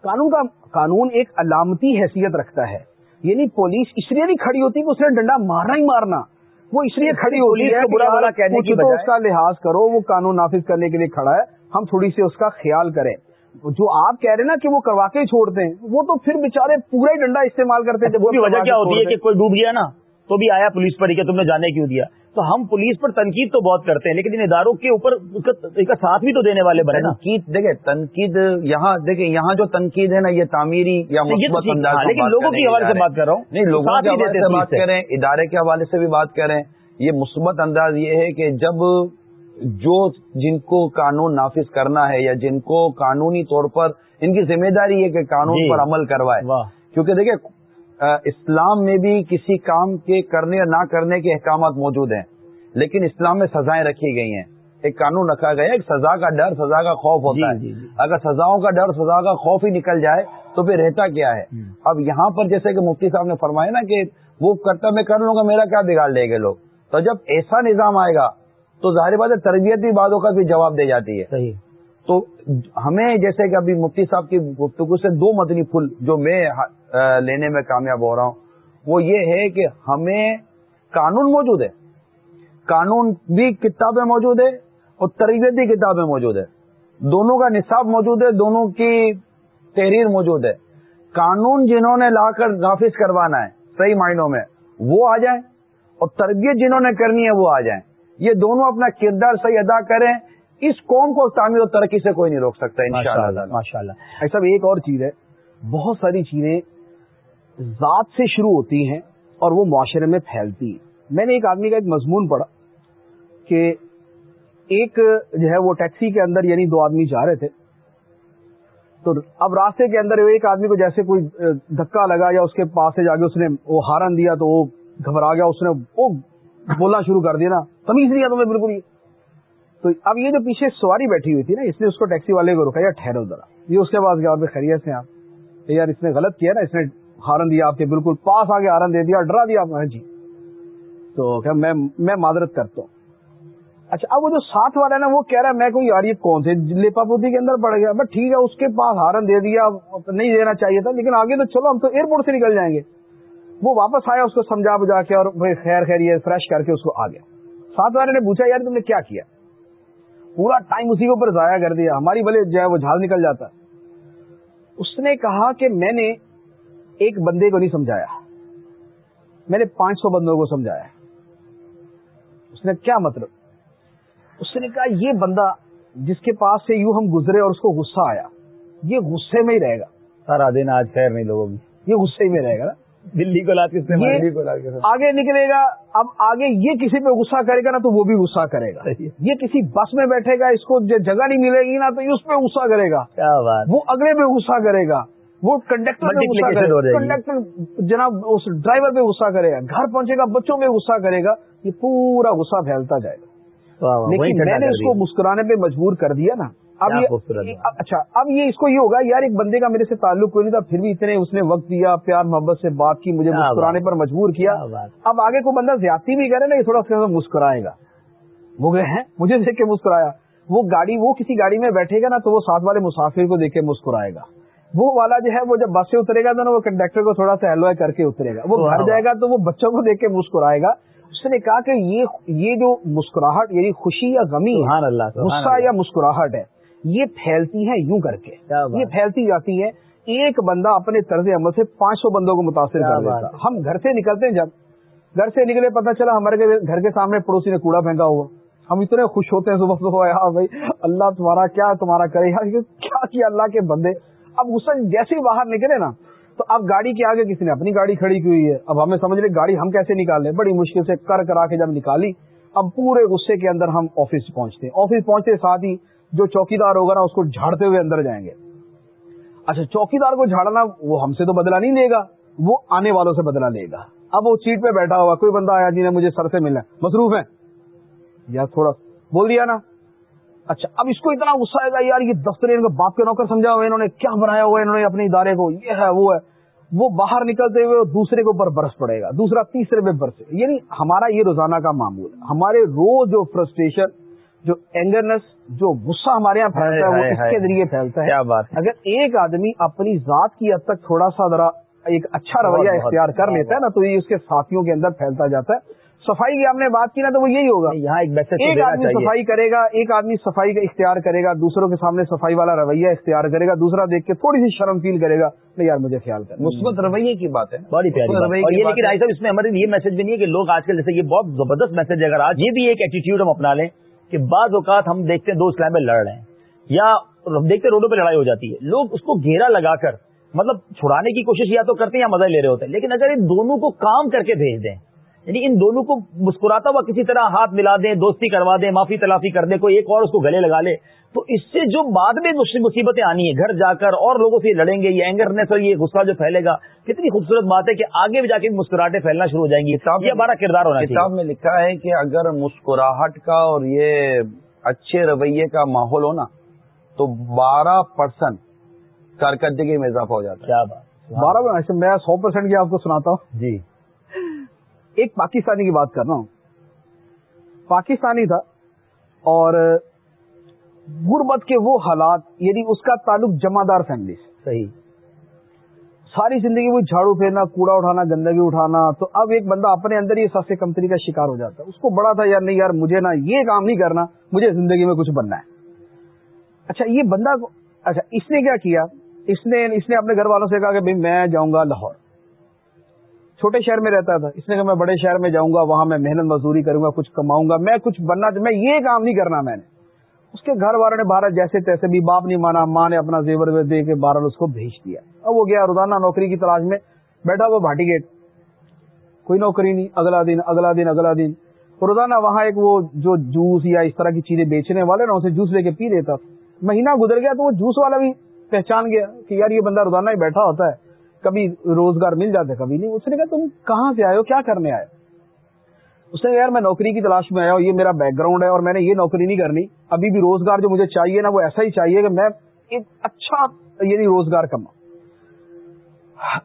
قانون کا قانون ایک علامتی حیثیت رکھتا ہے۔ یعنی پولیس اس لیے نہیں کھڑی ہوتی کہ اس نے ڈنڈا مارنا ہی مارنا۔ وہ اس لیے کھڑی ہوتی ہے تو اس کا لحاظ کرو وہ قانون نافذ کرنے کے لیے کھڑا ہے۔ ہم تھوڑی سی اس کا خیال کریں۔ جو آپ کہہ رہے ہیں نا کہ وہ کروا کے ہی چھوڑتے ہیں وہ تو پھر بےچارے پورا ہی ڈنڈا استعمال کرتے ہیں۔ وجہ کیا ہوتی ہے کہ کوئی ڈوب گیا نا تو بھی آیا پولیس پر ہی کہ تم نے جانے کیوں دیا؟ تو ہم پولیس پر تنقید تو بہت کرتے ہیں لیکن ان اداروں کے اوپر اس کا ساتھ بھی تو دینے والے بنے تنقید دیکھیں تنقید یہاں دیکھیں یہاں جو تنقید ہے نا یہ تعمیری یا مثبت انداز لیکن لوگوں کی حوالے سے۔ بات کر رہا ہوں نہیں لوگوں کے حوالے سے بات۔ کریں ادارے کے حوالے سے بھی بات کریں یہ مثبت انداز یہ ہے کہ جب جو جن کو قانون نافذ کرنا ہے یا جن کو قانونی طور پر ان کی ذمہ داری ہے کہ قانون جی۔ پر عمل کروائے کیونکہ دیکھیں اسلام میں بھی کسی کام کے کرنے یا نہ کرنے کے احکامات موجود ہیں لیکن اسلام میں سزائیں رکھی گئی ہیں۔ ایک قانون رکھا گیا ایک سزا کا ڈر سزا کا خوف ہوتا جی، جی، ہے۔ جی۔ اگر سزاؤں کا ڈر سزا کا خوف ہی نکل جائے تو پھر رہتا کیا ہے؟ اب یہاں پر جیسے کہ مفتی صاحب نے فرمایا نا کہ وہ کرتا میں کر لوں گا میرا کیا بگاڑ لے گے لوگ؟ تو جب ایسا نظام آئے گا تو ظاہر بات ہے تربیت بھی بعدوں کا بھی جواب دے جاتی ہے۔ صحیح۔ تو ہمیں جیسے کہ ابھی مفتی صاحب کی گفتگو سے دو مدنی پھول جو میں لینے میں کامیاب ہو رہا ہوں، وہ یہ ہے کہ ہمیں قانون موجود ہے۔ قانون بھی کتابیں موجود ہے اور تربیت بھی کتابیں موجود ہے۔ دونوں کا نصاب موجود ہے، دونوں کی تحریر موجود ہے۔ قانون جنہوں نے لا کر نافذ کروانا ہے، صحیح معنوں میں، وہ آ جائیں اور تربیت جنہوں نے کرنی ہے، وہ آ جائیں۔ یہ دونوں اپنا کردار صحیح ادا کریں اس قوم کو تعمیر و ترقی سے کوئی نہیں روک سکتا ماشاء اللہ ایسا ایک اور چیز ہے بہت ساری چیزیں ذات سے شروع ہوتی ہیں اور وہ معاشرے میں پھیلتی ہیں۔ میں نے ایک آدمی کا ایک مضمون پڑھا کہ ایک جو ہے وہ ٹیکسی کے اندر یعنی دو آدمی جا رہے تھے۔ تو اب راستے کے اندر ایک آدمی کو جیسے کوئی دھکا لگا یا اس کے پاس سے جا کے اس نے وہ ہارن دیا تو وہ گھبرا گیا اس نے وہ بولنا شروع کر دیا نا۔ تمیز نہیں تمہیں بالکل یہ تو اب یہ جو پیچھے سواری بیٹھی ہوئی تھی نا، اس نے اس کو ٹیکسی والے کو روکا، یا ٹھہرو ذرا۔ یہ اس کے پاس گیا اور خیریت سے آپ یار اس نے غلط کیا نا، اس نے ہارن دیا آپ کے، بالکل پاس آگے ہارن دے دیا، ڈرا دیا آپ ہاں جی۔ تو کیا میں معذرت کرتا ہوں۔ اچھا اب وہ جو ساتھ والا ہے نا، وہ کہہ رہا ہے، میں کوئی یار یہ کون سے لیپا پوتی کے اندر پڑ گیا۔ بٹ ٹھیک ہے، اس کے پاس ہارن دے دیا، نہیں دینا چاہیے تھا، لیکن آگے تو چلو، ہم تو ایئرپورٹ سے نکل جائیں گے۔ وہ واپس آیا، اس کو سمجھا بجا کے اور خیر خیر، یہ فریش کر کے اس کو آ گیا۔ ساتھ والے نے پوچھا، یار تم نے کیا کیا؟ پورا ٹائم اسی کے اوپر ضائع کر دیا۔ ہماری بھلے جو ہے وہ جھاگ نکل جاتا۔ اس نے کہا کہ میں نے ایک بندے کو نہیں سمجھایا۔ میں نے پانچ سو بندوں کو سمجھایا۔ اس نے کیا مطلب؟ اس نے کہا یہ بندہ جس کے پاس سے یوں ہم گزرے اور اس کو غصہ آیا یہ غصے میں ہی رہے گا۔ سارا دن آج خیر نہیں لوگوں کی۔ یہ غصے میں رہے گا نا۔ دلی کو لا کے آگے نکلے گا۔ اب آگے یہ کسی پہ غصہ کرے گا نا تو وہ بھی غصہ کرے گا۔ یہ کسی بس میں بیٹھے گا اس کو جگہ نہیں ملے گی نا تو اس پہ غصہ کرے گا۔ وہ اگلے پہ غصہ کرے گا۔ وہ کنڈکٹر کنڈکٹر جناب اس ڈرائیور پہ غصہ کرے گا۔ گھر پہنچے گا بچوں پہ غصہ کرے گا۔ یہ پورا غصہ پھیلتا جائے گا۔ لیکن میں نے اس کو مسکرانے پہ مجبور کر دیا نا۔ اب یہ اچھا اب یہ اس کو یہ ہوگا یار ایک بندے کا میرے سے تعلق کوئی نہیں تھا پھر بھی اتنے اس نے وقت دیا پیار محبت سے بات کی مجھے مسکرانے پر مجبور کیا۔ اب آگے کوئی بندہ زیادتی بھی کرے نا یہ تھوڑا سا مسکرائے گا۔ وہ گئے ہیں مجھے دیکھ کے مسکرایا۔ وہ گاڑی وہ کسی گاڑی میں بیٹھے گا نا تو وہ ساتھ والے مسافر کو دیکھ کے مسکرائے گا۔ وہ والا جو ہے وہ جب بس سے اترے گا تو وہ کنڈکٹر کو تھوڑا سا ہیلو کر کے اترے گا۔ وہ گھر جائے گا تو وہ بچوں کو دیکھ کے مسکرائے گا۔ اس نے کہا کہ یہ جو مسکراہٹ یعنی خوشی یا غمی غصہ یا مسکراہٹ ہے یہ پھیلتی ہے یوں کر کے۔ یہ پھیلتی جاتی ہے۔ ایک بندہ اپنے طرز عمل سے پانچ سو بندوں کو متاثر کر دیتا۔ ہم گھر سے نکلتے ہیں جب۔ گھر سے نکلے پتا چلا ہمارے گھر کے سامنے پڑوسی نے کوڑا پھینکا ہوا۔ ہم اتنے خوش ہوتے ہیں صبح صبح ہاں بھائی اللہ تمہارا کیا تمہارا کرے۔ کیا کیا اللہ کے بندے۔ اب غصہ جیسے ہی باہر نکلے نا تو اب گاڑی کے آگے کسی نے اپنی گاڑی کھڑی کی ہوئی ہے۔ اب ہمیں سمجھ لے گاڑی ہم کیسے نکال لیں۔ بڑی مشکل سے کر کرا کے جب نکالی اب پورے غصے کے اندر ہم آفس پہنچتے آفس پہنچتے ساتھ ہی جو چوکی دار ہوگا نا، اس کو جھاڑتے ہوئے اندر جائیں گے۔ اچھا چوکی دار کو جھاڑنا وہ ہم سے تو بدلا نہیں دے گا، وہ آنے والوں سے بدلا لے گا۔ اب وہ سیٹ پہ بیٹھا ہوا، کوئی بندہ آیا جی نے مجھے سر سے ملنا مصروف ہے یا تھوڑا بول دیا نا۔ اچھا اب اس کو اتنا غصہ آئے گا، یار یہ دفتر ان کو باپ کے نوکر سمجھا ہوا انہوں نے کیا بنایا ہوا انہوں نے اپنے ادارے کو، یہ ہے، وہ ہے۔ وہ باہر نکلتے ہوئے دوسرے کے اوپر برس پڑے گا، دوسرا تیسرے پہ برس یعنی ہمارا یہ روزانہ کا معمول، ہمارے روز جو فرسٹریشن جو اینگرنس جو غصہ ہمارے یہاں پھیلتا ہے وہ اس کے ذریعے پھیلتا ہے؟ اگر ایک آدمی اپنی ذات کی حد تک تھوڑا سا ذرا ایک اچھا رویہ اختیار کر لیتا ہے نا تو یہ اس کے ساتھیوں کے اندر پھیلتا جاتا ہے۔ صفائی کی آپ نے بات کی نا تو وہ یہی ہوگا۔ یہاں ایک ایک آدمی صفائی کرے گا ایک آدمی صفائی کا اختیار کرے گا دوسروں کے سامنے صفائی والا رویہ اختیار کرے گا دوسرا دیکھ کے تھوڑی سی شرم فیل کرے گا نہیں یار مجھے خیال کر مثبت رویے کی بات ہے۔ بڑی پیاری اور یہ لیکن صاحب اس میں ہمارے یہ میسج بھی نہیں ہے کہ لوگ آج کل جیسے یہ بہت زبردست میسج ہے اگر آج یہ بھی ایک ایٹیٹیوڈ ہم اپنا لیں۔ کہ بعض اوقات ہم دیکھتے ہیں دو اسلام میں لڑ رہے ہیں، یا دیکھتے روڈوں پہ لڑائی ہو جاتی ہے۔ لوگ اس کو گھیرا لگا کر مطلب چھڑانے کی کوشش یا تو کرتے ہیں یا مزہ لے رہے ہوتے ہیں۔ لیکن اگر ان دونوں کو کام کر کے بھیج دیں یعنی ان دونوں کو مسکراتا ہوا کسی طرح ہاتھ ملا دیں دوستی کروا دیں معافی تلافی کر دیں کوئی ایک اور اس کو گلے لگا لے تو اس سے جو بعد میں مصیبتیں آنی ہیں گھر جا کر اور لوگوں سے لڑیں گے یہ اینگرنیس اور یہ غصہ جو پھیلے گا کتنی خوبصورت بات ہے کہ آگے بھی جا کے مسکراہٹیں پھیلنا شروع ہو جائیں گی۔ یہ ہمارا کردار ہونا کتاب میں لکھا ہے کہ اگر مسکراہٹ کا اور یہ اچھے رویے کا ماحول ہو نا تو بارہ پرسینٹ کارکردگی میں اضافہ ہو جاتا ہے۔ کیا بات بارہ میں سو پرسینٹ کی آپ کو سناتا ہوں۔ جی۔ ایک پاکستانی کی بات کر رہا ہوں۔ پاکستانی تھا اور غربت کے وہ حالات یعنی اس کا تعلق جمع دار فیملی سے صحیح۔ ساری زندگی وہ جھاڑو پھیرنا کوڑا اٹھانا گندگی اٹھانا تو اب ایک بندہ اپنے اندر ہی سب سے کمپنی کا شکار ہو جاتا ہے۔ اس کو بڑا تھا یار نہیں یار مجھے نا یہ کام نہیں کرنا مجھے زندگی میں کچھ بننا ہے۔ اچھا یہ بندہ اچھا اس نے کیا کیا؟ اس نے اس نے اپنے گھر والوں سے کہا کہ بھائی میں جاؤں گا لاہور۔ چھوٹے شہر میں رہتا تھا۔ اس نے کہا میں بڑے شہر میں جاؤں گا، وہاں میں محنت مزدوری کروں گا، کچھ کماؤں گا۔ میں کچھ بننا، میں یہ کام نہیں کرنا میں نے۔ اس کے گھر والوں نے بارہ جیسے تیسے بھی باپ نہیں مانا، ماں نے اپنا زیور دے کے بارہ اس کو بھیج دیا۔ اب وہ گیا روزانہ نوکری کی تلاش میں، بیٹھا وہ بھاٹی گیٹ۔ کوئی نوکری نہیں، اگلا دن اگلا دن اگلا دن۔ روزانہ وہاں ایک وہ جو جوس یا اس طرح کی چیزیں بیچنے والے نا، اسے جوس لے کے پی لیتا۔ مہینہ گزر گیا تو وہ جوس والا بھی پہچان گیا کہ یار یہ بندہ روزانہ ہی بیٹھا ہوتا ہے۔ کبھی روزگار مل جاتا ہے کبھی نہیں۔ اس نے کہا، تم کہاں سے آئے ہو؟ کیا کرنے آئے اس نے کہا، یار، میں نوکری کی تلاش میں آیا ہوں، یہ میرا بیک گراؤنڈ ہے اور میں نے یہ نوکری نہیں کرنی۔ ابھی بھی روزگار جو مجھے چاہیے نا، وہ ایسا ہی چاہیے کہ میں ایک اچھا یعنی روزگار کما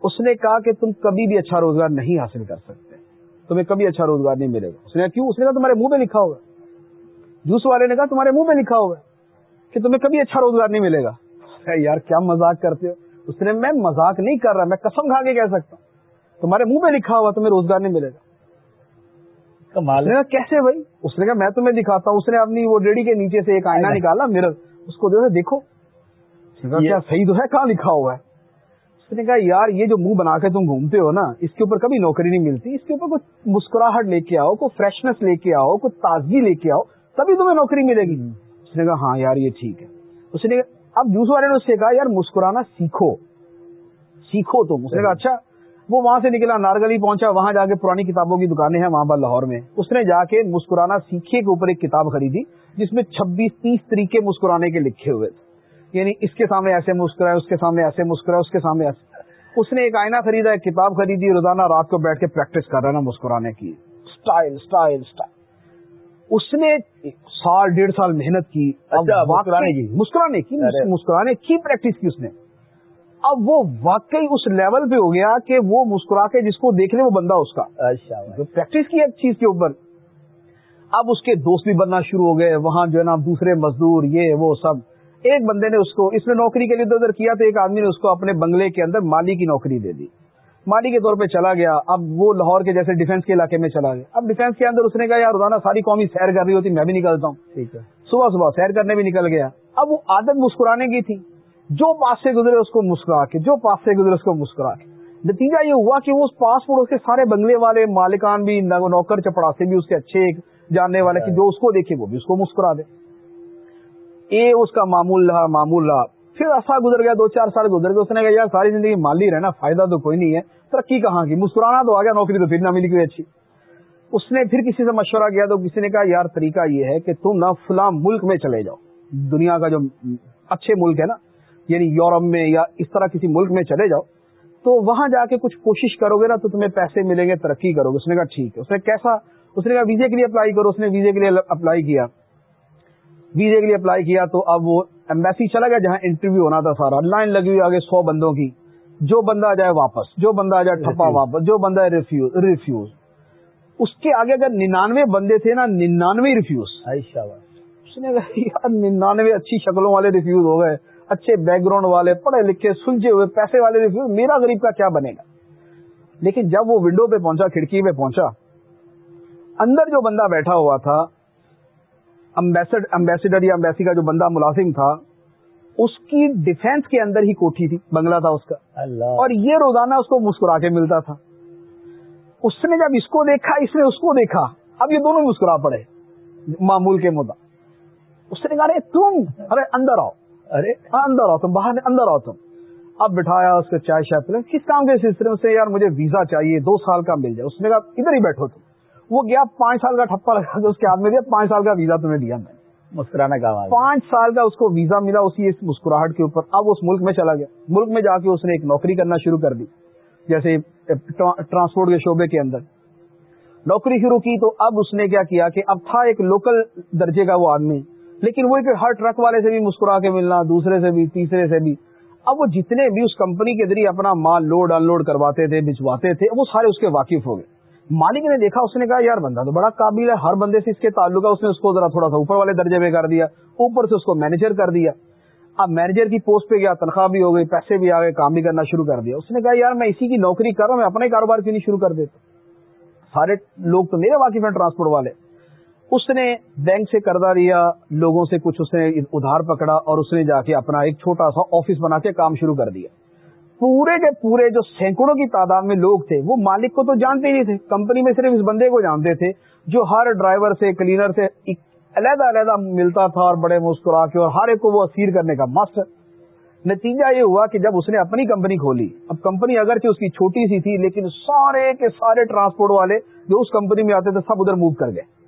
اس نے کہا کہ تم کبھی بھی اچھا روزگار نہیں حاصل کر سکتے۔ تمہیں کبھی اچھا روزگار نہیں ملے گا۔ اس نے کیوں؟ اس نے کہا، تمہارے منہ پہ لکھا ہوگا جوس والے نے کہا، تمہارے منہ پہ لکھا ہوگا کہ تمہیں کبھی اچھا روزگار نہیں ملے گا۔ یار، کیا مزاق کرتے ہو۔ اس نے میں مزاق نہیں کر رہا میں قسم کھا کے کہہ سکتا ہوں۔ تمہارے منہ پہ لکھا ہوا تمہیں روزگار نہیں ملے گا۔ کمال۔ کیسے بھائی؟ اس نے کہا میں تمہیں دکھاتا ہوں۔ اس نے اپنی وہ ریڈی کے نیچے سے ایک آئینہ نکالا میرر اس کو دیکھو کیا صحیح تو ہے کہاں لکھا ہوا ہے؟ اس نے کہا یار یہ جو منہ بنا کے تم گھومتے ہو نا اس کے اوپر کبھی نوکری نہیں ملتی۔ اس کے اوپر کچھ مسکراہٹ لے کے آؤ کوئی فریشنس لے کے آؤ کوئی تازگی لے کے آؤ تبھی تمہیں نوکری ملے گی۔ اس نے کہا ہاں یار یہ ٹھیک ہے۔ اس نے اب جوس والے نے اس سے کہا، یار، مسکرانا سیکھو. سیکھو تم اس نے کہا اچھا. وہ وہاں سے نکلا، نارگلی پہنچا، وہاں جا کے پرانی کتابوں کی دکانیں ہیں وہاں پر لاہور میں. اس نے جا کے مسکرانا سیکھے کے اوپر ایک کتاب خریدی، جس میں چھبیس تیس طریقے مسکرانے کے لکھے ہوئے تھے. یعنی اس کے سامنے ایسے مسکرائے، اس کے سامنے ایسے مسکرائے، اس کے سامنے ایسے. اس نے ایک آئینہ خریدا، ایک کتاب خریدی، روزانہ رات کو بیٹھ کے پریکٹس کر رہا نا مسکرانے کی. سٹائل سٹائل سٹائل اس نے سال ڈیڑھ سال محنت کی اچھا، مسکرانے کی۔ مسکرانے کی مسکرانے کی پریکٹس کی اس نے۔ اب وہ واقعی اس لیول پہ ہو گیا کہ وہ مسکرا کے جس کو دیکھ لے وہ بندہ اس کا۔ اچھا پریکٹس کی ایک چیز کے اوپر۔ اب اس کے دوست بھی بننا شروع ہو گئے وہاں جو ہے نا دوسرے مزدور یہ وہ سب۔ ایک بندے نے اس کو اس نے نوکری کے لیے ادھر ادھر کیا تو ایک آدمی نے اس کو اپنے بنگلے کے اندر مالی کی نوکری دے دی۔ مالی کے طور پہ چلا گیا اب وہ لاہور کے جیسے ڈیفینس کے علاقے میں چلا گیا۔ اب ڈیفینس کے اندر اس نے کہا یار روزانہ ساری قومی سیر کر رہی ہوتی میں بھی نکلتا ہوں۔ ٹھیک ہے۔ صبح صبح سیر کرنے بھی نکل گیا۔ اب وہ عادت مسکرانے کی تھی۔ جو پاس سے گزرے اس کو مسکرا کے جو پاس سے گزرے اس کو مسکرا کے۔ نتیجہ یہ ہوا کہ وہ اس پاس پڑوس کے سارے بنگلے والے مالکان بھی نوکر چپڑا سے بھی اس کے اچھے جاننے والے کہ جو اس کو دیکھے وہ بھی اس کو مسکرا دے۔ اے اس کا معمول رہا معمول رہا پھر ایسا گزر گیا دو چار سال گزر گئے اس نے کہا یار ساری زندگی مالی رہنا فائدہ تو کوئی نہیں ہے۔ ترقی کہاں کی؟ مسکرانا تو آ گیا نوکری تو پھر نہ ملی کوئی اچھی۔ اس نے پھر کسی سے مشورہ کیا تو کسی نے کہا، یار طریقہ یہ ہے کہ تم نہ فلاں ملک میں چلے جاؤ۔ دنیا کا جو اچھے ملک ہے نا یعنی یورپ میں یا اس طرح کسی ملک میں چلے جاؤ، تو وہاں جا کے کچھ کوشش کرو گے نا تو تمہیں پیسے ملیں گے، ترقی کرو گے اس نے کہا، ٹھیک ہے۔ اس نے کیسا، اس نے کہا، ویزے کے لیے اپلائی کرو۔ اس نے ویزے کے لیے اپلائی کیا۔ ویزے کے لیے اپلائی کیا تو اب وہ ایمبیسی چلا گیا جہاں انٹرویو ہونا تھا سارا۔ لائن لگی ہوئی آگے سو بندوں کی۔ جو بندہ آ جائے واپس جو بندہ آ جائے ٹھپا واپس جو بندہ ریفیوز ریفیوز اس کے آگے اگر ننانوے بندے تھے نا ننانوے ریفیوز اس نے کہا یار ننانوے اچھی شکلوں والے ریفیوز ہو گئے اچھے بیک گراؤنڈ والے پڑھے لکھے سلجھے ہوئے پیسے والے ریفیوز میرا غریب کا کیا بنے گا؟ لیکن جب وہ ونڈو پہ پہنچا کھڑکی پہ پہنچا اندر جو بندہ بیٹھا ہوا تھا امبیسڈر یا امبیسی کا جو بندہ ملازم تھا اس کی ڈیفینس کے اندر ہی کوٹھی تھی بنگلہ تھا اس کا۔ اللہ۔ اور یہ روزانہ اس کو مسکرا کے ملتا تھا۔ اس نے جب اس کو دیکھا اس نے اس کو دیکھا۔ اب یہ دونوں مسکرا پڑے معمول کے مدعا۔ اس نے کہا ارے تم ارے اندر آؤ۔ ارے۔ ہاں اندر آؤ تم باہر اندر آؤ تم۔ اب بٹھایا اس کو چائے شائے پلے کس کام کے سلسلے سے یار مجھے ویزا چاہیے دو سال کا مل جائے۔ اس نے کہا ادھر ہی بیٹھو تم۔ وہ گیا پانچ سال کا ٹھپا لگا کے اس کے ہاتھ میں دیا پانچ سال کا ویزا تمہیں دیا میں مسکرانا کا آواز پانچ سال کا اس کو ویزا ملا، اسی اس مسکراہٹ کے اوپر۔ اب اس ملک میں چلا گیا۔ ملک میں جا کے اس نے ایک نوکری کرنا شروع کر دی، جیسے ٹرانسپورٹ کے شعبے کے اندر۔ نوکری شروع کی تو اب اس نے کیا کیا کہ اب تھا ایک لوکل درجے کا وہ آدمی، لیکن وہ ایک ہر ٹرک والے سے بھی مسکرا کے ملنا، دوسرے سے بھی، تیسرے سے بھی۔ اب وہ جتنے بھی اس کمپنی کے ذریعے اپنا مال لوڈ ان لوڈ کرواتے تھے بھجواتے تھے، وہ سارے اس کے واقف ہو گئے۔ مالک نے دیکھا، اس نے کہا، یار بندہ تو بڑا قابل ہے، ہر بندے سے اس کے تعلق ہے، اس نے اس کو ذرا تھوڑا سا اوپر والے درجے میں کر دیا، اوپر سے اس کو مینیجر کر دیا۔ اب مینیجر کی پوسٹ پہ گیا، تنخواہ بھی ہو گئی، پیسے بھی آ گئے، کام بھی کرنا شروع کر دیا۔ اس نے کہا، یار میں اسی کی نوکری کر رہا ہوں، میں اپنے کاروبار کیوں نہیں شروع کر دیتا؟ سارے لوگ تو میرے واقف ہیں ٹرانسپورٹ والے۔ اس نے بینک سے قرضہ لیا، لوگوں سے کچھ اس نے ادھار پکڑا اور اس نے جا کے اپنا ایک چھوٹا سا آفس بنا کے کام شروع کر دیا۔ پورے کے پورے جو سینکڑوں کی تعداد میں لوگ تھے، وہ مالک کو تو جانتے نہیں تھے، کمپنی میں صرف اس بندے کو جانتے تھے جو ہر ڈرائیور سے، کلینر سے علیحدہ علیحدہ ملتا تھا اور بڑے مسکرا کے، اور ہر ایک کو وہ اسیر کرنے کا مست نتیجہ یہ ہوا کہ جب اس نے اپنی کمپنی کھولی، اب کمپنی اگرچہ اس کی چھوٹی سی تھی، لیکن سارے کے سارے ٹرانسپورٹ والے جو اس کمپنی میں آتے تھے، سب ادھر موو کر گئے۔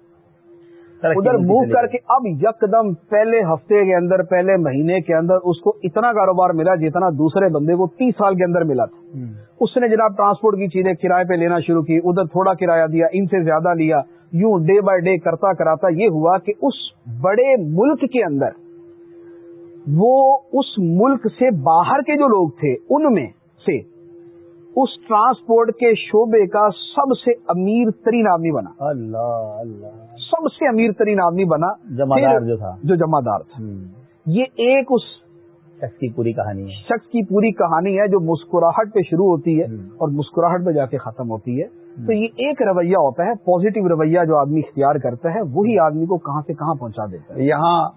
ادھر موو کر کے اب یکدم پہلے ہفتے کے اندر پہلے مہینے کے اندر اس کو اتنا کاروبار ملا جتنا دوسرے بندے کو تیس سال کے اندر ملا تھا۔ اس نے جناب ٹرانسپورٹ کی چیزیں کرائے پہ لینا شروع کی ادھر تھوڑا کرایہ دیا ان سے زیادہ لیا یوں ڈے بائی ڈے کرتا کراتا۔ یہ ہوا کہ اس بڑے ملک کے اندر وہ اس ملک سے باہر کے جو لوگ تھے ان میں سے اس ٹرانسپورٹ کے شعبے کا سب سے امیر ترین آدمی بنا۔ اللہ اللہ۔ سب سے امیر ترین آدمی بنا جمعدار پھر- جو تھا۔ جو جمع دار تھا یہ ایک اس شخص کی پوری کہانی ہے۔ شخص کی پوری کہانی ہے جو مسکراہٹ پہ شروع ہوتی ہے اور مسکراہٹ پہ جا کے ختم ہوتی ہے۔ تو یہ ایک رویہ ہوتا ہے پازیٹو رویہ جو آدمی اختیار کرتا ہے وہی آدمی کو کہاں سے کہاں پہنچا دیتا ہے۔ یہاں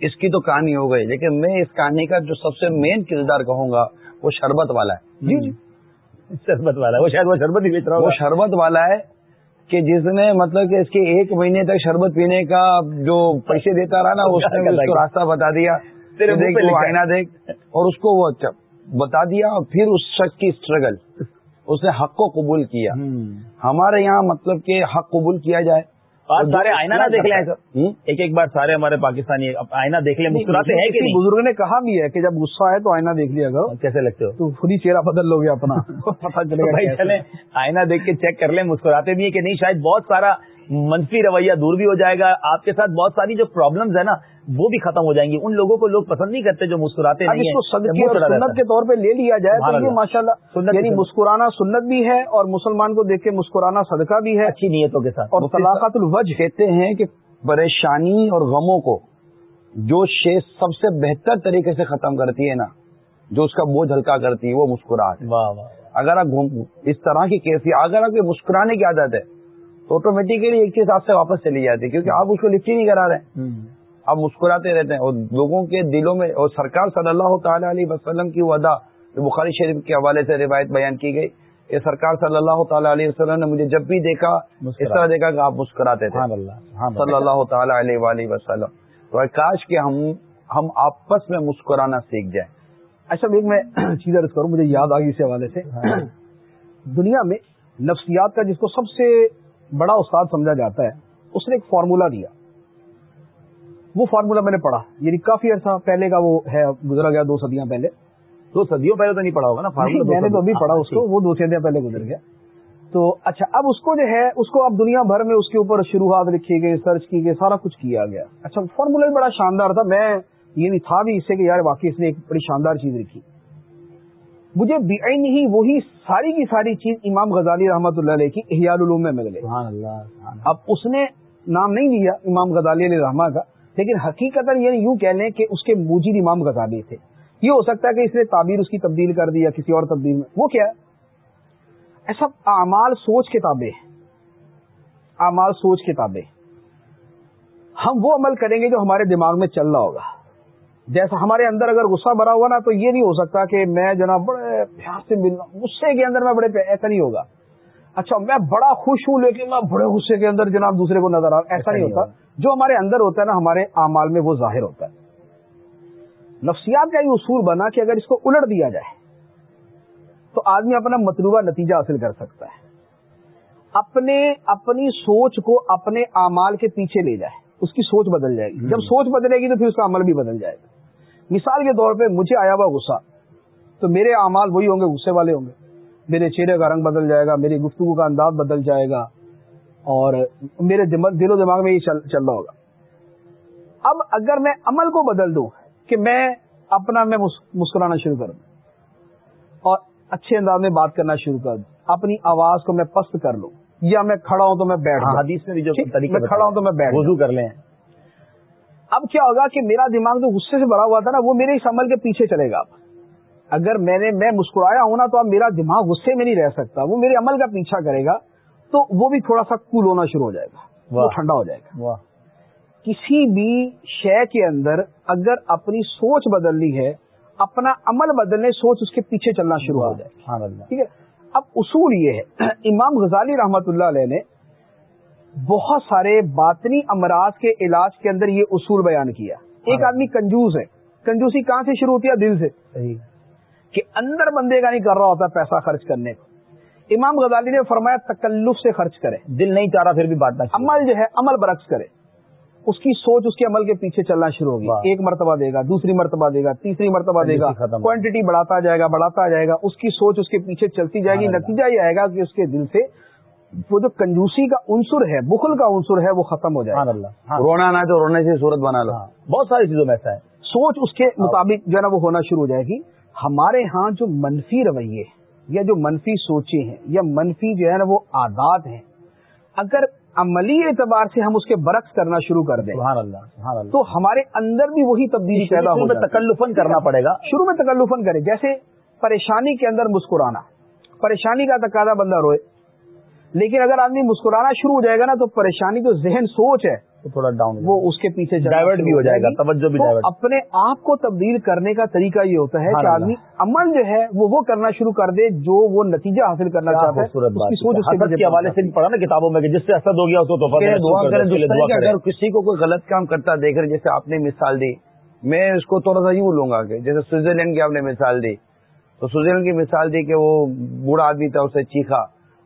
اس کی تو کہانی ہو گئی لیکن میں اس کہانی کا جو سب سے مین کردار کہوں گا وہ شربت والا ہے۔ جی جی۔ شربت والا وہ شاید وہ شربت ہی بیچ رہا وہ شربت والا ہے کہ جس نے مطلب کہ اس کے ایک مہینے تک شربت پینے کا جو پیسے دیتا رہا نا اس نے اس کو راستہ بتا دیا۔ دیکھ۔ آئینہ دیکھ اور اس کو وہ اچھا بتا دیا اور پھر اس شخص کی اسٹرگل اس نے حق کو قبول کیا۔ ہمارے یہاں مطلب کہ حق قبول کیا جائے۔ آج سارے آئینہ نہ دیکھ لیں؟ ایک ایک بار سارے ہمارے پاکستانی آئینہ دیکھ لیں مسکراتے ہیں کہ بزرگ نے کہا بھی ہے کہ جب غصہ آئے تو آئینہ دیکھ لیا کرو۔ کیسے لگتے ہو؟ تو خود ہی چہرہ بدل لو گے اپنا۔ پتا چلے آئینہ دیکھ کے چیک کر لیں مسکراتے بھی ہیں کہ نہیں؟ شاید بہت سارا منفی رویہ دور بھی ہو جائے گا۔ آپ کے ساتھ بہت ساری جو پرابلمز ہیں نا وہ بھی ختم ہو جائیں گی۔ ان لوگوں کو لوگ پسند نہیں کرتے جو مسکراتے نہیں اس کو ہیں سنت۔ کے طور پہ لے لیا جائے تو یہ اللہ۔ ماشاء اللہ سنت یعنی کی مسکرانا سنت بھی ہے اور مسلمان کو دیکھ کے مسکرانا صدقہ بھی ہے۔ اچھی نیتوں کے ساتھ۔ اور طلاقت الوجہ۔ کہتے ہیں کہ پریشانی اور غموں کو جو شے سب سے بہتر طریقے سے ختم کرتی ہے نا جو اس کا بوجھ ہلکا کرتی ہے وہ مسکراہٹ ہے واہ واہ۔ اگر آپ گھوم- اس طرح کی کیسی اگر آپ کے مسکرانے کی عادت ہے تو آٹومیٹیکلی ایک چیز آپ سے واپس چلی جاتی ہے کیونکہ آپ اس کو لفٹ ہی نہیں کرا رہے۔ آپ مسکراتے رہتے ہیں اور لوگوں کے دلوں میں اور سرکار صلی اللہ تعالی علیہ وسلم کی وعدہ جو بخاری شریف کے حوالے سے روایت بیان کی گئی کہ سرکار صلی اللہ تعالی علیہ وسلم نے مجھے جب بھی دیکھا اس طرح دیکھا کہ آپ مسکراتے تھے۔ صلی اللہ تعالی علیہ وسلم۔ تو کاش کہ ہم ہم آپس میں مسکرانا سیکھ جائیں۔ اچھا ایک میں چیز عرض کروں مجھے یاد آ گئی اس حوالے سے۔ دنیا میں نفسیات کا جس کو سب سے بڑا استاد سمجھا جاتا ہے اس نے ایک فارمولا دیا۔ وہ فارمولا میں نے پڑھا۔ یعنی کافی عرصہ پہلے کا وہ ہے گزرا گیا دو صدیاں پہلے۔ دو صدیوں پہلے تو نہیں پڑا ہوگا نا نہیں، میں نے تو ابھی پڑھا اس کو وہ دو صدیاں پہلے گزر گیا۔ تو اچھا اب اس کو جو ہے اس کو اب دنیا بھر میں اس کے اوپر شروعات لکھی گئی سرچ کی گئی سارا کچھ کیا گیا۔ اچھا فارمولا بھی بڑا شاندار تھا۔ میں یہ نہیں تھا بھی اس سے کہ یار واقعی اس نے ایک بڑی شاندار چیز لکھی۔ مجھے بے ہی وہی ساری کی ساری چیز امام غزالی رحمت اللہ علیہ کی احیاء العلوم میں مل گئی۔ اب اس نے نام نہیں لیا امام غزالی علیہ رحمہ کا لیکن حقیقت یہ یوں کہہ لیں کہ اس کے موجود امام غزالی تھے۔ یہ ہو سکتا ہے کہ اس نے تعبیر اس کی تبدیل کر دی یا کسی اور تبدیل میں۔ وہ کیا ہے؟ ایسا اعمال سوچ ہے اعمال سوچ کے تابع ہم وہ عمل کریں گے جو ہمارے دماغ میں چل رہا ہوگا۔ جیسا ہمارے اندر اگر غصہ بھرا ہوا نا تو یہ نہیں ہو سکتا کہ میں جناب بڑے پیار سے ملنا غصے کے اندر میں بڑے ایسا نہیں ہوگا۔ اچھا میں بڑا خوش ہوں لیکن میں بڑے غصے کے اندر جناب دوسرے کو نظر آ ایسا نہیں ہوتا۔ جو ہمارے اندر ہوتا ہے نا ہمارے اعمال میں وہ ظاہر ہوتا ہے۔ نفسیات کا یہ اصول بنا کہ اگر اس کو الٹ دیا جائے تو آدمی اپنا مطلوبہ نتیجہ حاصل کر سکتا ہے۔ اپنے اپنی سوچ کو اپنے اعمال کے پیچھے لے جائے۔ اس کی سوچ بدل جائے گی۔ جب سوچ بدلے گی تو پھر اس کا عمل بھی بدل جائے گا۔ مثال کے طور پہ مجھے آیا ہوا غصہ۔ تو میرے اعمال وہی ہوں گے غصے والے ہوں گے۔ میرے چہرے کا رنگ بدل جائے گا میری گفتگو کا انداز بدل جائے گا اور میرے دل و دماغ میں یہ چل چل رہا ہوگا۔ اب اگر میں عمل کو بدل دوں کہ میں اپنا میں مس- مسکرانا شروع کر دوں اور اچھے انداز میں بات کرنا شروع کر دوں اپنی آواز کو میں پست کر لوں یا میں کھڑا ہوں تو میں بیٹھ ہاں حدیث میں بھی جو میں کھڑا ہوں تو میں بیٹھ وضو کر لیں۔ اب کیا ہوگا کہ میرا دماغ جو غصے سے بھرا ہوا تھا نا وہ میرے اس عمل کے پیچھے چلے گا۔ اگر میں نے میں مسکرایا ہوں نا تو اب میرا دماغ غصے میں نہیں رہ سکتا۔ وہ میرے عمل کا پیچھا کرے گا تو وہ بھی تھوڑا سا کول ہونا شروع ہو جائے گا۔ وہ۔ ٹھنڈا ہو جائے گا۔ کسی بھی شے کے اندر اگر اپنی سوچ بدلنی ہے اپنا عمل بدلنے سوچ اس کے پیچھے چلنا شروع ہو جائے ٹھیک ہے؟ اب اصول یہ ہے۔ امام غزالی رحمت اللہ علیہ نے بہت سارے باطنی امراض کے علاج کے اندر یہ اصول بیان کیا۔ ایک آدمی کنجوس ہے۔ کنجوسی کہاں سے شروع ہوتی ہے؟ دل سے۔ کہ اندر بندے کا نہیں کر رہا ہوتا پیسہ خرچ کرنے کو۔ امام غزالی نے فرمایا تکلف سے خرچ کرے۔ دل نہیں چاہ رہا پھر بھی بات نہ عمل جو ہے عمل برعکس کرے۔ اس کی سوچ اس کے عمل کے پیچھے چلنا شروع ہوگی۔ ایک مرتبہ دے گا دوسری مرتبہ دے گا تیسری مرتبہ دے گا۔ کوانٹٹی بڑھاتا جائے گا بڑھاتا جائے گا۔ اس کی سوچ اس کے پیچھے چلتی جائے گی۔ نتیجہ یہ آئے گا کہ اس کے دل سے وہ جو کنجوسی کا عنصر ہے بخل کا عنصر ہے وہ ختم ہو جائے اللہ ہاں۔ رونا نہ تو رونے سے صورت بنا لو۔ ہاں، بہت ساری چیزوں میں ایسا ہے۔ سوچ اس کے مطابق جو ہے نا وہ ہونا شروع ہو جائے گی۔ ہمارے ہاں جو منفی رویے یا جو منفی سوچیں ہیں یا منفی جو ہے نا وہ عادات ہیں اگر عملی اعتبار سے ہم اس کے برعکس کرنا شروع کر دیں سبحان اللہ سبحان اللہ۔ تو ہمارے اندر بھی وہی تبدیلی پیدا ہو۔ تکلفن کرنا پڑے گا۔ شروع میں تکلفن کرے جیسے پریشانی کے اندر مسکرانا۔ پریشانی کا تقاضا بندہ روئے۔ لیکن اگر آدمی مسکرانا شروع ہو جائے گا نا تو پریشانی جو ذہن سوچ ہے تو تھوڑا ڈاؤن وہ اس کے پیچھے ڈائیورٹ بھی ہو جائے گا۔ توجہ بھی اپنے آپ کو تبدیل کرنے کا طریقہ یہ ہوتا ہے سبحان کہ۔ آدمی عمل جو ہے وہ وہ کرنا شروع کر دے جو وہ نتیجہ حاصل کرنا چاہتا ہے کے حوالے سے پڑھا نا کتابوں میں کہ جس سے حسد ہو گیا اس کو۔ اگر کسی کو کوئی غلط کام کرتا دیکھ رہے جیسے آپ نے مثال دی میں اس کو تھوڑا سا یوں لوں گا کہ جیسے سوئٹزرلینڈ کی آپ نے مثال دی تو سوئٹزرلینڈ کی مثال دی کہ وہ بوڑھا آدمی تھا اسے چیخا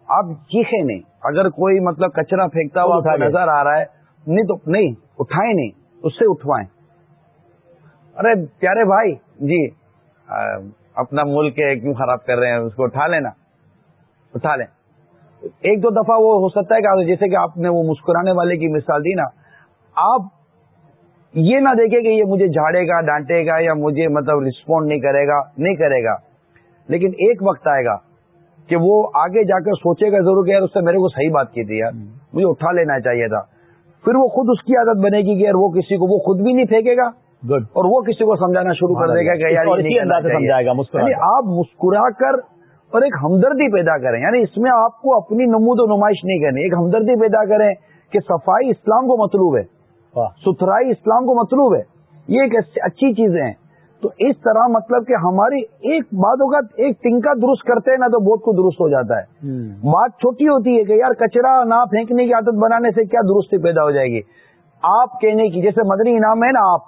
آپ چیخے نہیں۔ اگر کوئی مطلب کچرا پھینکتا ہوا آپ کو لے۔ نظر آ رہا ہے نہیں تو نہیں اٹھائیں نہیں اس سے اٹھوائیں۔ ارے پیارے بھائی جی اپنا ملک ہے کیوں خراب کر رہے ہیں اس کو اٹھا لینا۔ اٹھا لیں۔ ایک دو دفعہ وہ ہو سکتا ہے کہ جیسے کہ آپ نے وہ مسکرانے والے کی مثال دی نا آپ یہ نہ دیکھیں کہ یہ مجھے جھاڑے گا ڈانٹے گا یا مجھے مطلب رسپونڈ نہیں کرے گا نہیں کرے گا۔ لیکن ایک وقت آئے گا کہ وہ آگے جا کر سوچے گا ضرور کہ یار اس سے میرے کو صحیح بات کی تھی یار مجھے اٹھا لینا چاہیے تھا۔ پھر وہ خود اس کی عادت بنے گی کہ یار وہ کسی کو وہ خود بھی نہیں پھینکے گا اور وہ کسی کو سمجھانا شروع کر دے گا کہ یار۔ سمجھائے گا، یعنی۔ آپ مسکرا کر اور ایک ہمدردی پیدا کریں۔ یعنی اس میں آپ کو اپنی نمود و نمائش نہیں کرنی ایک ہمدردی پیدا کریں کہ صفائی اسلام کو مطلوب ہے۔ ستھرائی اسلام کو مطلوب ہے۔ یہ ایک اچھی چیزیں ہیں۔ تو اس طرح مطلب کہ ہماری ایک بات ہوگا ایک تنکا درست کرتے ہیں نا تو بہت کو درست ہو جاتا ہے۔ بات چھوٹی ہوتی ہے کہ یار کچرا نہ پھینکنے کی عادت بنانے سے کیا درستی پیدا ہو جائے گی؟ آپ کہنے کی جیسے مدنی انعام ہے نا آپ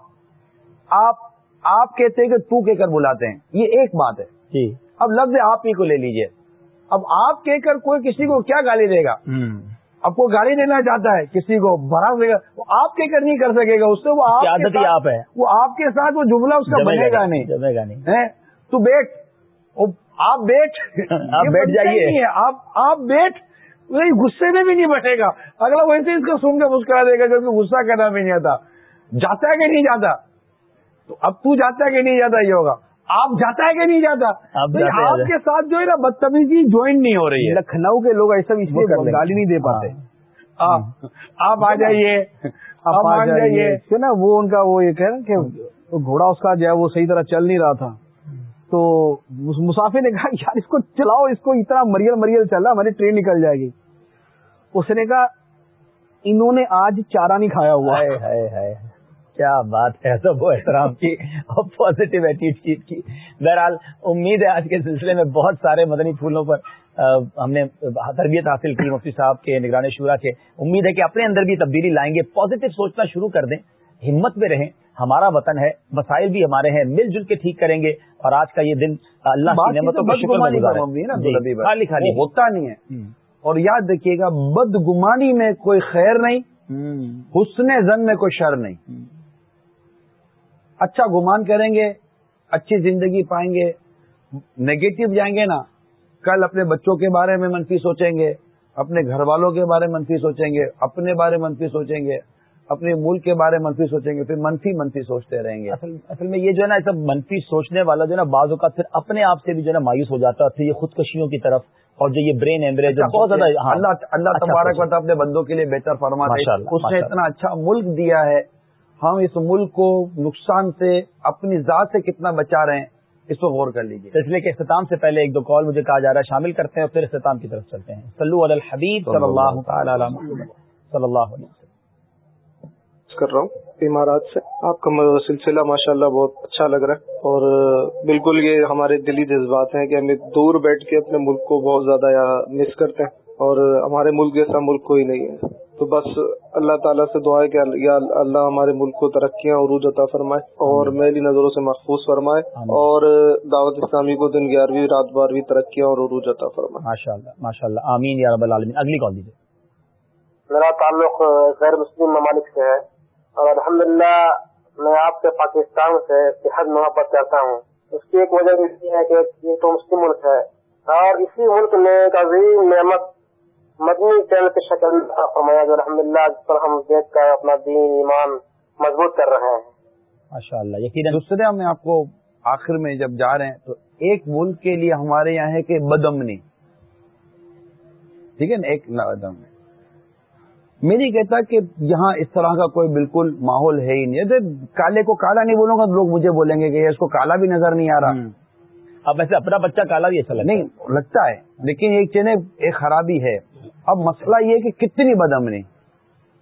آپ آپ کہتے ہیں کہ تو کہہ کر بلاتے ہیں۔ یہ ایک بات ہے۔ جی۔ اب لفظ آپ ہی کو لے لیجیے۔ اب آپ کہہ کر کوئی کسی کو کیا گالی دے گا؟ اب کوئی گالی دینا چاہتا ہے کسی کو بھرا گا۔ وہ آپ کہہ کر نہیں کر سکے گا اس سے وہ آپ کے عادت ہی آپ ہے۔ وہ آپ کے ساتھ وہ جملہ اس کا بنے گا نہیں۔ جمے گا نہیں ہیں؟ تو بیٹھ۔ آپ بیٹھ۔ آپ بیٹھ جائیے۔ آپ آپ بیٹھ۔ غصے میں بھی نہیں بیٹھے گا۔ اگلا ویسے اس کو سن کے مسکرا دے گا کہ اس کو غصہ کرنا بھی نہیں آتا۔ جاتا ہے کہ نہیں جاتا؟ تو اب تو جاتا ہے کہ نہیں جاتا یہ ہوگا۔ آپ جاتا ہے کہ نہیں جاتا؟ آپ کے ساتھ جو ہے نا بدتمیزی جوائن نہیں ہو رہی ہے۔ لکھنؤ کے لوگ ایسا بھی اس لیے۔ گالی نہیں دے پاتے۔ ہاں۔ آپ آ جائیے۔ آپ مان جائیے۔ نا وہ ان کا وہ یہ کہہ رہے کہ گھوڑا اس کا جو ہے وہ صحیح طرح چل نہیں رہا تھا۔ تو مسافر نے کہا یار اس کو چلاؤ اس کو اتنا مریل مریل چل رہا ہماری ٹرین نکل جائے گی۔ اس نے کہا انہوں نے آج چارہ نہیں کھایا ہوا۔ ہائے۔ کیا بات ہے؟ سب و احترام کی اور پازیٹیو ایٹیٹیوڈ کی۔ بہرحال امید ہے آج کے سلسلے میں بہت سارے مدنی پھولوں پر ہم نے تربیت حاصل کی مفتی صاحب کے نگران شورا کے۔ امید ہے کہ اپنے اندر بھی تبدیلی لائیں گے۔ پازیٹیو سوچنا شروع کر دیں۔ ہمت میں رہیں۔ ہمارا وطن ہے۔ مسائل بھی ہمارے ہیں۔ مل جل کے ٹھیک کریں گے۔ اور آج کا یہ دن اللہ کی نعمتوں تو کا شکر جی، ہوتا نہیں ہے۔ اور یاد رکھیے گا بدگمانی میں کوئی خیر نہیں حسن زن میں کوئی شر نہیں۔ اچھا گمان کریں گے اچھی زندگی پائیں گے نگیٹو جائیں گے نا کل اپنے بچوں کے بارے میں منفی سوچیں گے اپنے گھر والوں کے بارے میں منفی سوچیں گے اپنے بارے میں منفی سوچیں گے اپنے ملک کے بارے میں منفی سوچیں گے پھر منفی منفی سوچتے رہیں گے۔ اصل اصل میں یہ جو ہے نا ایسا منفی سوچنے والا جو ہے نا بعض اوقات پھر اپنے آپ سے بھی جو ہے نا مایوس ہو جاتا ہے پھر یہ خودکشیوں کی طرف اور جو یہ برین ایمبریج جو بہت زیادہ ہاں، اللہ اللہ اچھا تبارک اپنے بندوں کے لیے بہتر ہے اللہ، اس نے اتنا اچھا ملک دیا ہے ہم اس ملک کو نقصان سے اپنی ذات سے کتنا بچا رہے ہیں اس کو غور کر لیجیے سلسلے کے اختتام سے پہلے ایک دو کال مجھے کہا جا رہا ہے شامل کرتے ہیں اور پھر اختتام کی طرف چلتے ہیں۔ صلو علی الحبیب صلی اللہ تعالی علی محمد صلی اللہ علیہ وسلم۔ کر رہا ہوں امارات سے۔ آپ کا سلسلہ ماشاء اللہ بہت اچھا لگ رہا ہے اور بالکل یہ ہمارے دلی جذبات ہیں کہ ہم دور بیٹھ کے اپنے ملک کو بہت زیادہ مس کرتے ہیں اور ہمارے ملک جیسا ملک کوئی نہیں ہے۔ تو بس اللہ تعالیٰ سے دعا ہے کہ یا اللہ ہمارے ملک کو ترقیاں عروج عطا فرمائے اور میری نظروں سے محفوظ فرمائے اور دعوت اسلامی کو دن گیارہویں رات بارہویں ترقیاں اور عروج عطا فرمائے۔ ماشاء اللہ ماشاء اللہ آمین یا رب العالمین۔ اگلی کال دیجیے میرا تعلق غیر مسلم ممالک سے ہے اور الحمد للہ میں آپ کے پاکستان سے بےحد محبت کرتا ہوں۔ اس کی ایک وجہ یہ ہے کہ یہ تو مسلم ملک ہے اور اسی ملک میں ایک عظیم نعمت مدنی چینل کی شکل میں فرمایا جو الحمد للہ جس پر ہم دیکھ کر اپنا دین ایمان مضبوط کر رہے ہیں۔ ماشاء اللہ یقیناً۔ دوسرے میں آپ کو آخر میں جب جا رہے ہیں تو ایک ملک کے لیے ہمارے یہاں ہے کہ بدمنی ٹھیک ہے نا؟ ایک بدمنی میں نہیں کہتا کہ یہاں اس طرح کا کوئی بالکل ماحول ہے ہی نہیں۔ کالے کو کالا نہیں بولوں گا تو لوگ مجھے بولیں گے کہ اس کو کالا بھی نظر نہیں آ رہا۔ اب ویسے اپنا بچہ کالا بھی اچھا لگتا ہے۔ نہیں لگتا ہے۔ لیکن ایک چیز ایک خرابی ہے۔ اب مسئلہ یہ کہ کتنی بدمنی،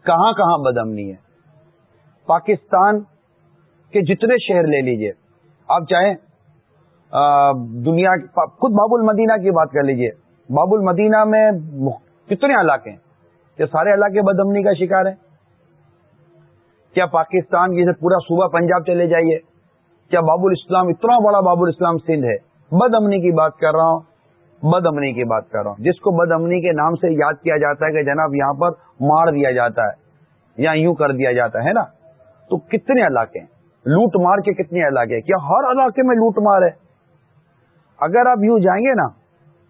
کہاں کہاں بدمنی ہے۔ پاکستان کے جتنے شہر لے لیجیے۔ آپ چاہیں دنیا خود باب المدینہ کی بات کر لیجیے۔ باب المدینہ میں کتنے علاقے ہیں؟ کیا سارے علاقے بدمنی کا شکار ہیں۔ کیا پاکستان جیسے پورا صوبہ پنجاب چلے جائیے؟ کیا باب الاسلام اتنا بڑا باب الاسلام سندھ ہے؟ بد امنی کی بات کر رہا ہوں۔ بد امنی کی بات کر رہا ہوں۔ جس کو بد امنی کے نام سے یاد کیا جاتا ہے کہ جناب یہاں پر مار دیا جاتا ہے یا یوں کر دیا جاتا ہے نا؟ تو کتنے علاقے ہیں؟ لوٹ مار کے کتنے علاقے کیا ہر علاقے میں لوٹ مار ہے؟ اگر آپ یوں جائیں گے نا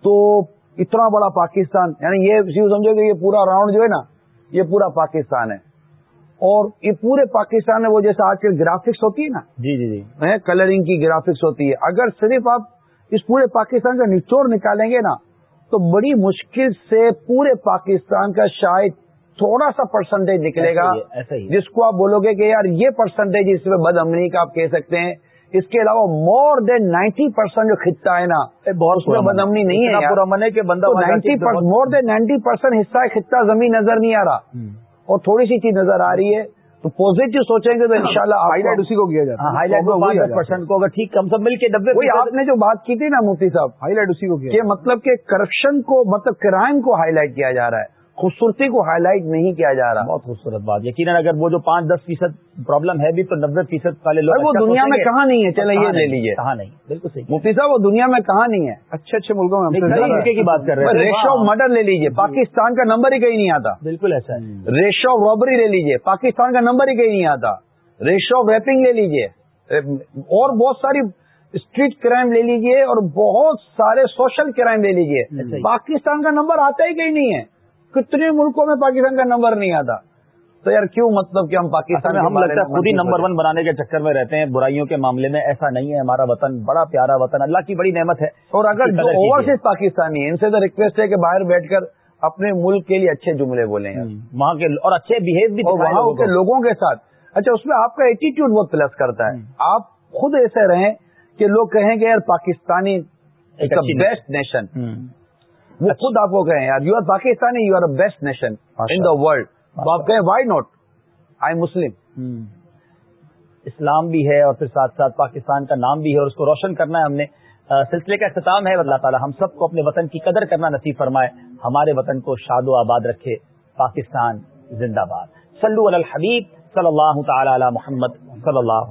تو اتنا بڑا پاکستان یعنی یہ سمجھو کہ یہ پورا راؤنڈ جو ہے نا یہ پورا پاکستان ہے۔ اور یہ پورے پاکستان میں وہ جیسے آج کل گرافکس ہوتی ہے نا۔ جی جی جی۔ کلرنگ کی گرافکس ہوتی ہے۔ اگر صرف آپ اس پورے پاکستان کا نچوڑ نکالیں گے نا تو بڑی مشکل سے پورے پاکستان کا شاید تھوڑا سا پرسنٹیج نکلے گا۔ جس کو آپ بولو گے کہ یار یہ پرسنٹیج اس میں بد امنی کا آپ کہہ سکتے ہیں اس کے علاوہ مور دین نائنٹی پرسینٹ جو خطہ ہے نا بہت میں بد امنی نہیں ہے پورا ہے کہ بندہ مور دین نائنٹی پرسینٹ حصہ خطہ زمین نظر نہیں آ رہا۔ اور تھوڑی سی چیز نظر آ رہی ہے۔ تو پوزیٹو سوچیں گے تو ان شاء اللہ ہائی لائٹ اسی کو کیا جاتا ہے. ہائی لائٹ پرسینٹ کو اگر ٹھیک کم سب مل کے ڈبے آپ نے جو بات کی تھی نا مفتی صاحب ہائی لائٹ اسی کو کیا مطلب کہ کرپشن کو مطلب کرائم کو ہائی لائٹ کیا جا رہا ہے۔ خوبصورتی کو ہائی لائٹ نہیں کیا جا رہا۔ بہت خوبصورت بات۔ یقیناً اگر وہ جو پانچ دس فیصد پرابلم ہے بھی تو نبے فیصد والے لوگ وہ دنیا میں کہاں نہیں ہے؟ چلے یہ لے لیجیے کہاں نہیں؟ بالکل صحیح۔ مفتی صاحب وہ دنیا میں کہاں نہیں ہے؟ اچھے اچھے ملکوں میں کی بات کر رہے ہیں۔ ریشو مرڈر لے لیجیے پاکستان کا نمبر ہی کہیں نہیں آتا۔ بالکل ایسا ہے۔ ریشو رابری لے لیجیے پاکستان کا نمبر ہی کہیں نہیں آتا۔ ریشو ریپنگ لے لیجیے اور بہت ساری اسٹریٹ کرائم لے لیجیے اور بہت سارے سوشل کرائم لے لیجیے پاکستان کا نمبر آتا ہی کہیں نہیں ہے۔ کتنے ملکوں میں پاکستان کا نمبر نہیں آتا؟ تو یار کیوں مطلب کہ ہم پاکستان میں ہم لگتا ہے خود ہی نمبر ون بنانے کے چکر میں رہتے ہیں برائیوں کے معاملے میں ایسا نہیں ہے ہمارا وطن بڑا پیارا وطن اللہ کی بڑی نعمت ہے۔ اور اگر جو اوورسیز پاکستانی ان سے تو ریکویسٹ ہے کہ باہر بیٹھ کر اپنے ملک کے لیے اچھے جملے بولیں وہاں کے اور اچھے بہیو بھی وہاں کے لوگوں کے ساتھ۔ اچھا اس میں آپ کا ایٹیٹیوڈ بہت پلس کرتا ہے۔ آپ خود ایسے رہیں کہ لوگ کہیں گے یار پاکستانی بیسٹ نیشن وہ خود آپ کو کہیں یار you are Pakistani you are a best nation in the world تو آپ کہیں وائی نوٹ آئی مسلم اسلام بھی ہے اور پھر ساتھ ساتھ پاکستان کا نام بھی ہے اور اس کو روشن کرنا ہے ہم نے سلسلے کا اختتام ہے۔ اللہ تعالیٰ ہم سب کو اپنے وطن کی قدر کرنا نصیب فرمائے ہمارے وطن کو شاد و آباد رکھے پاکستان زندہ باد۔ سلو الحبیب صلی اللہ تعالی علی محمد صلی اللہ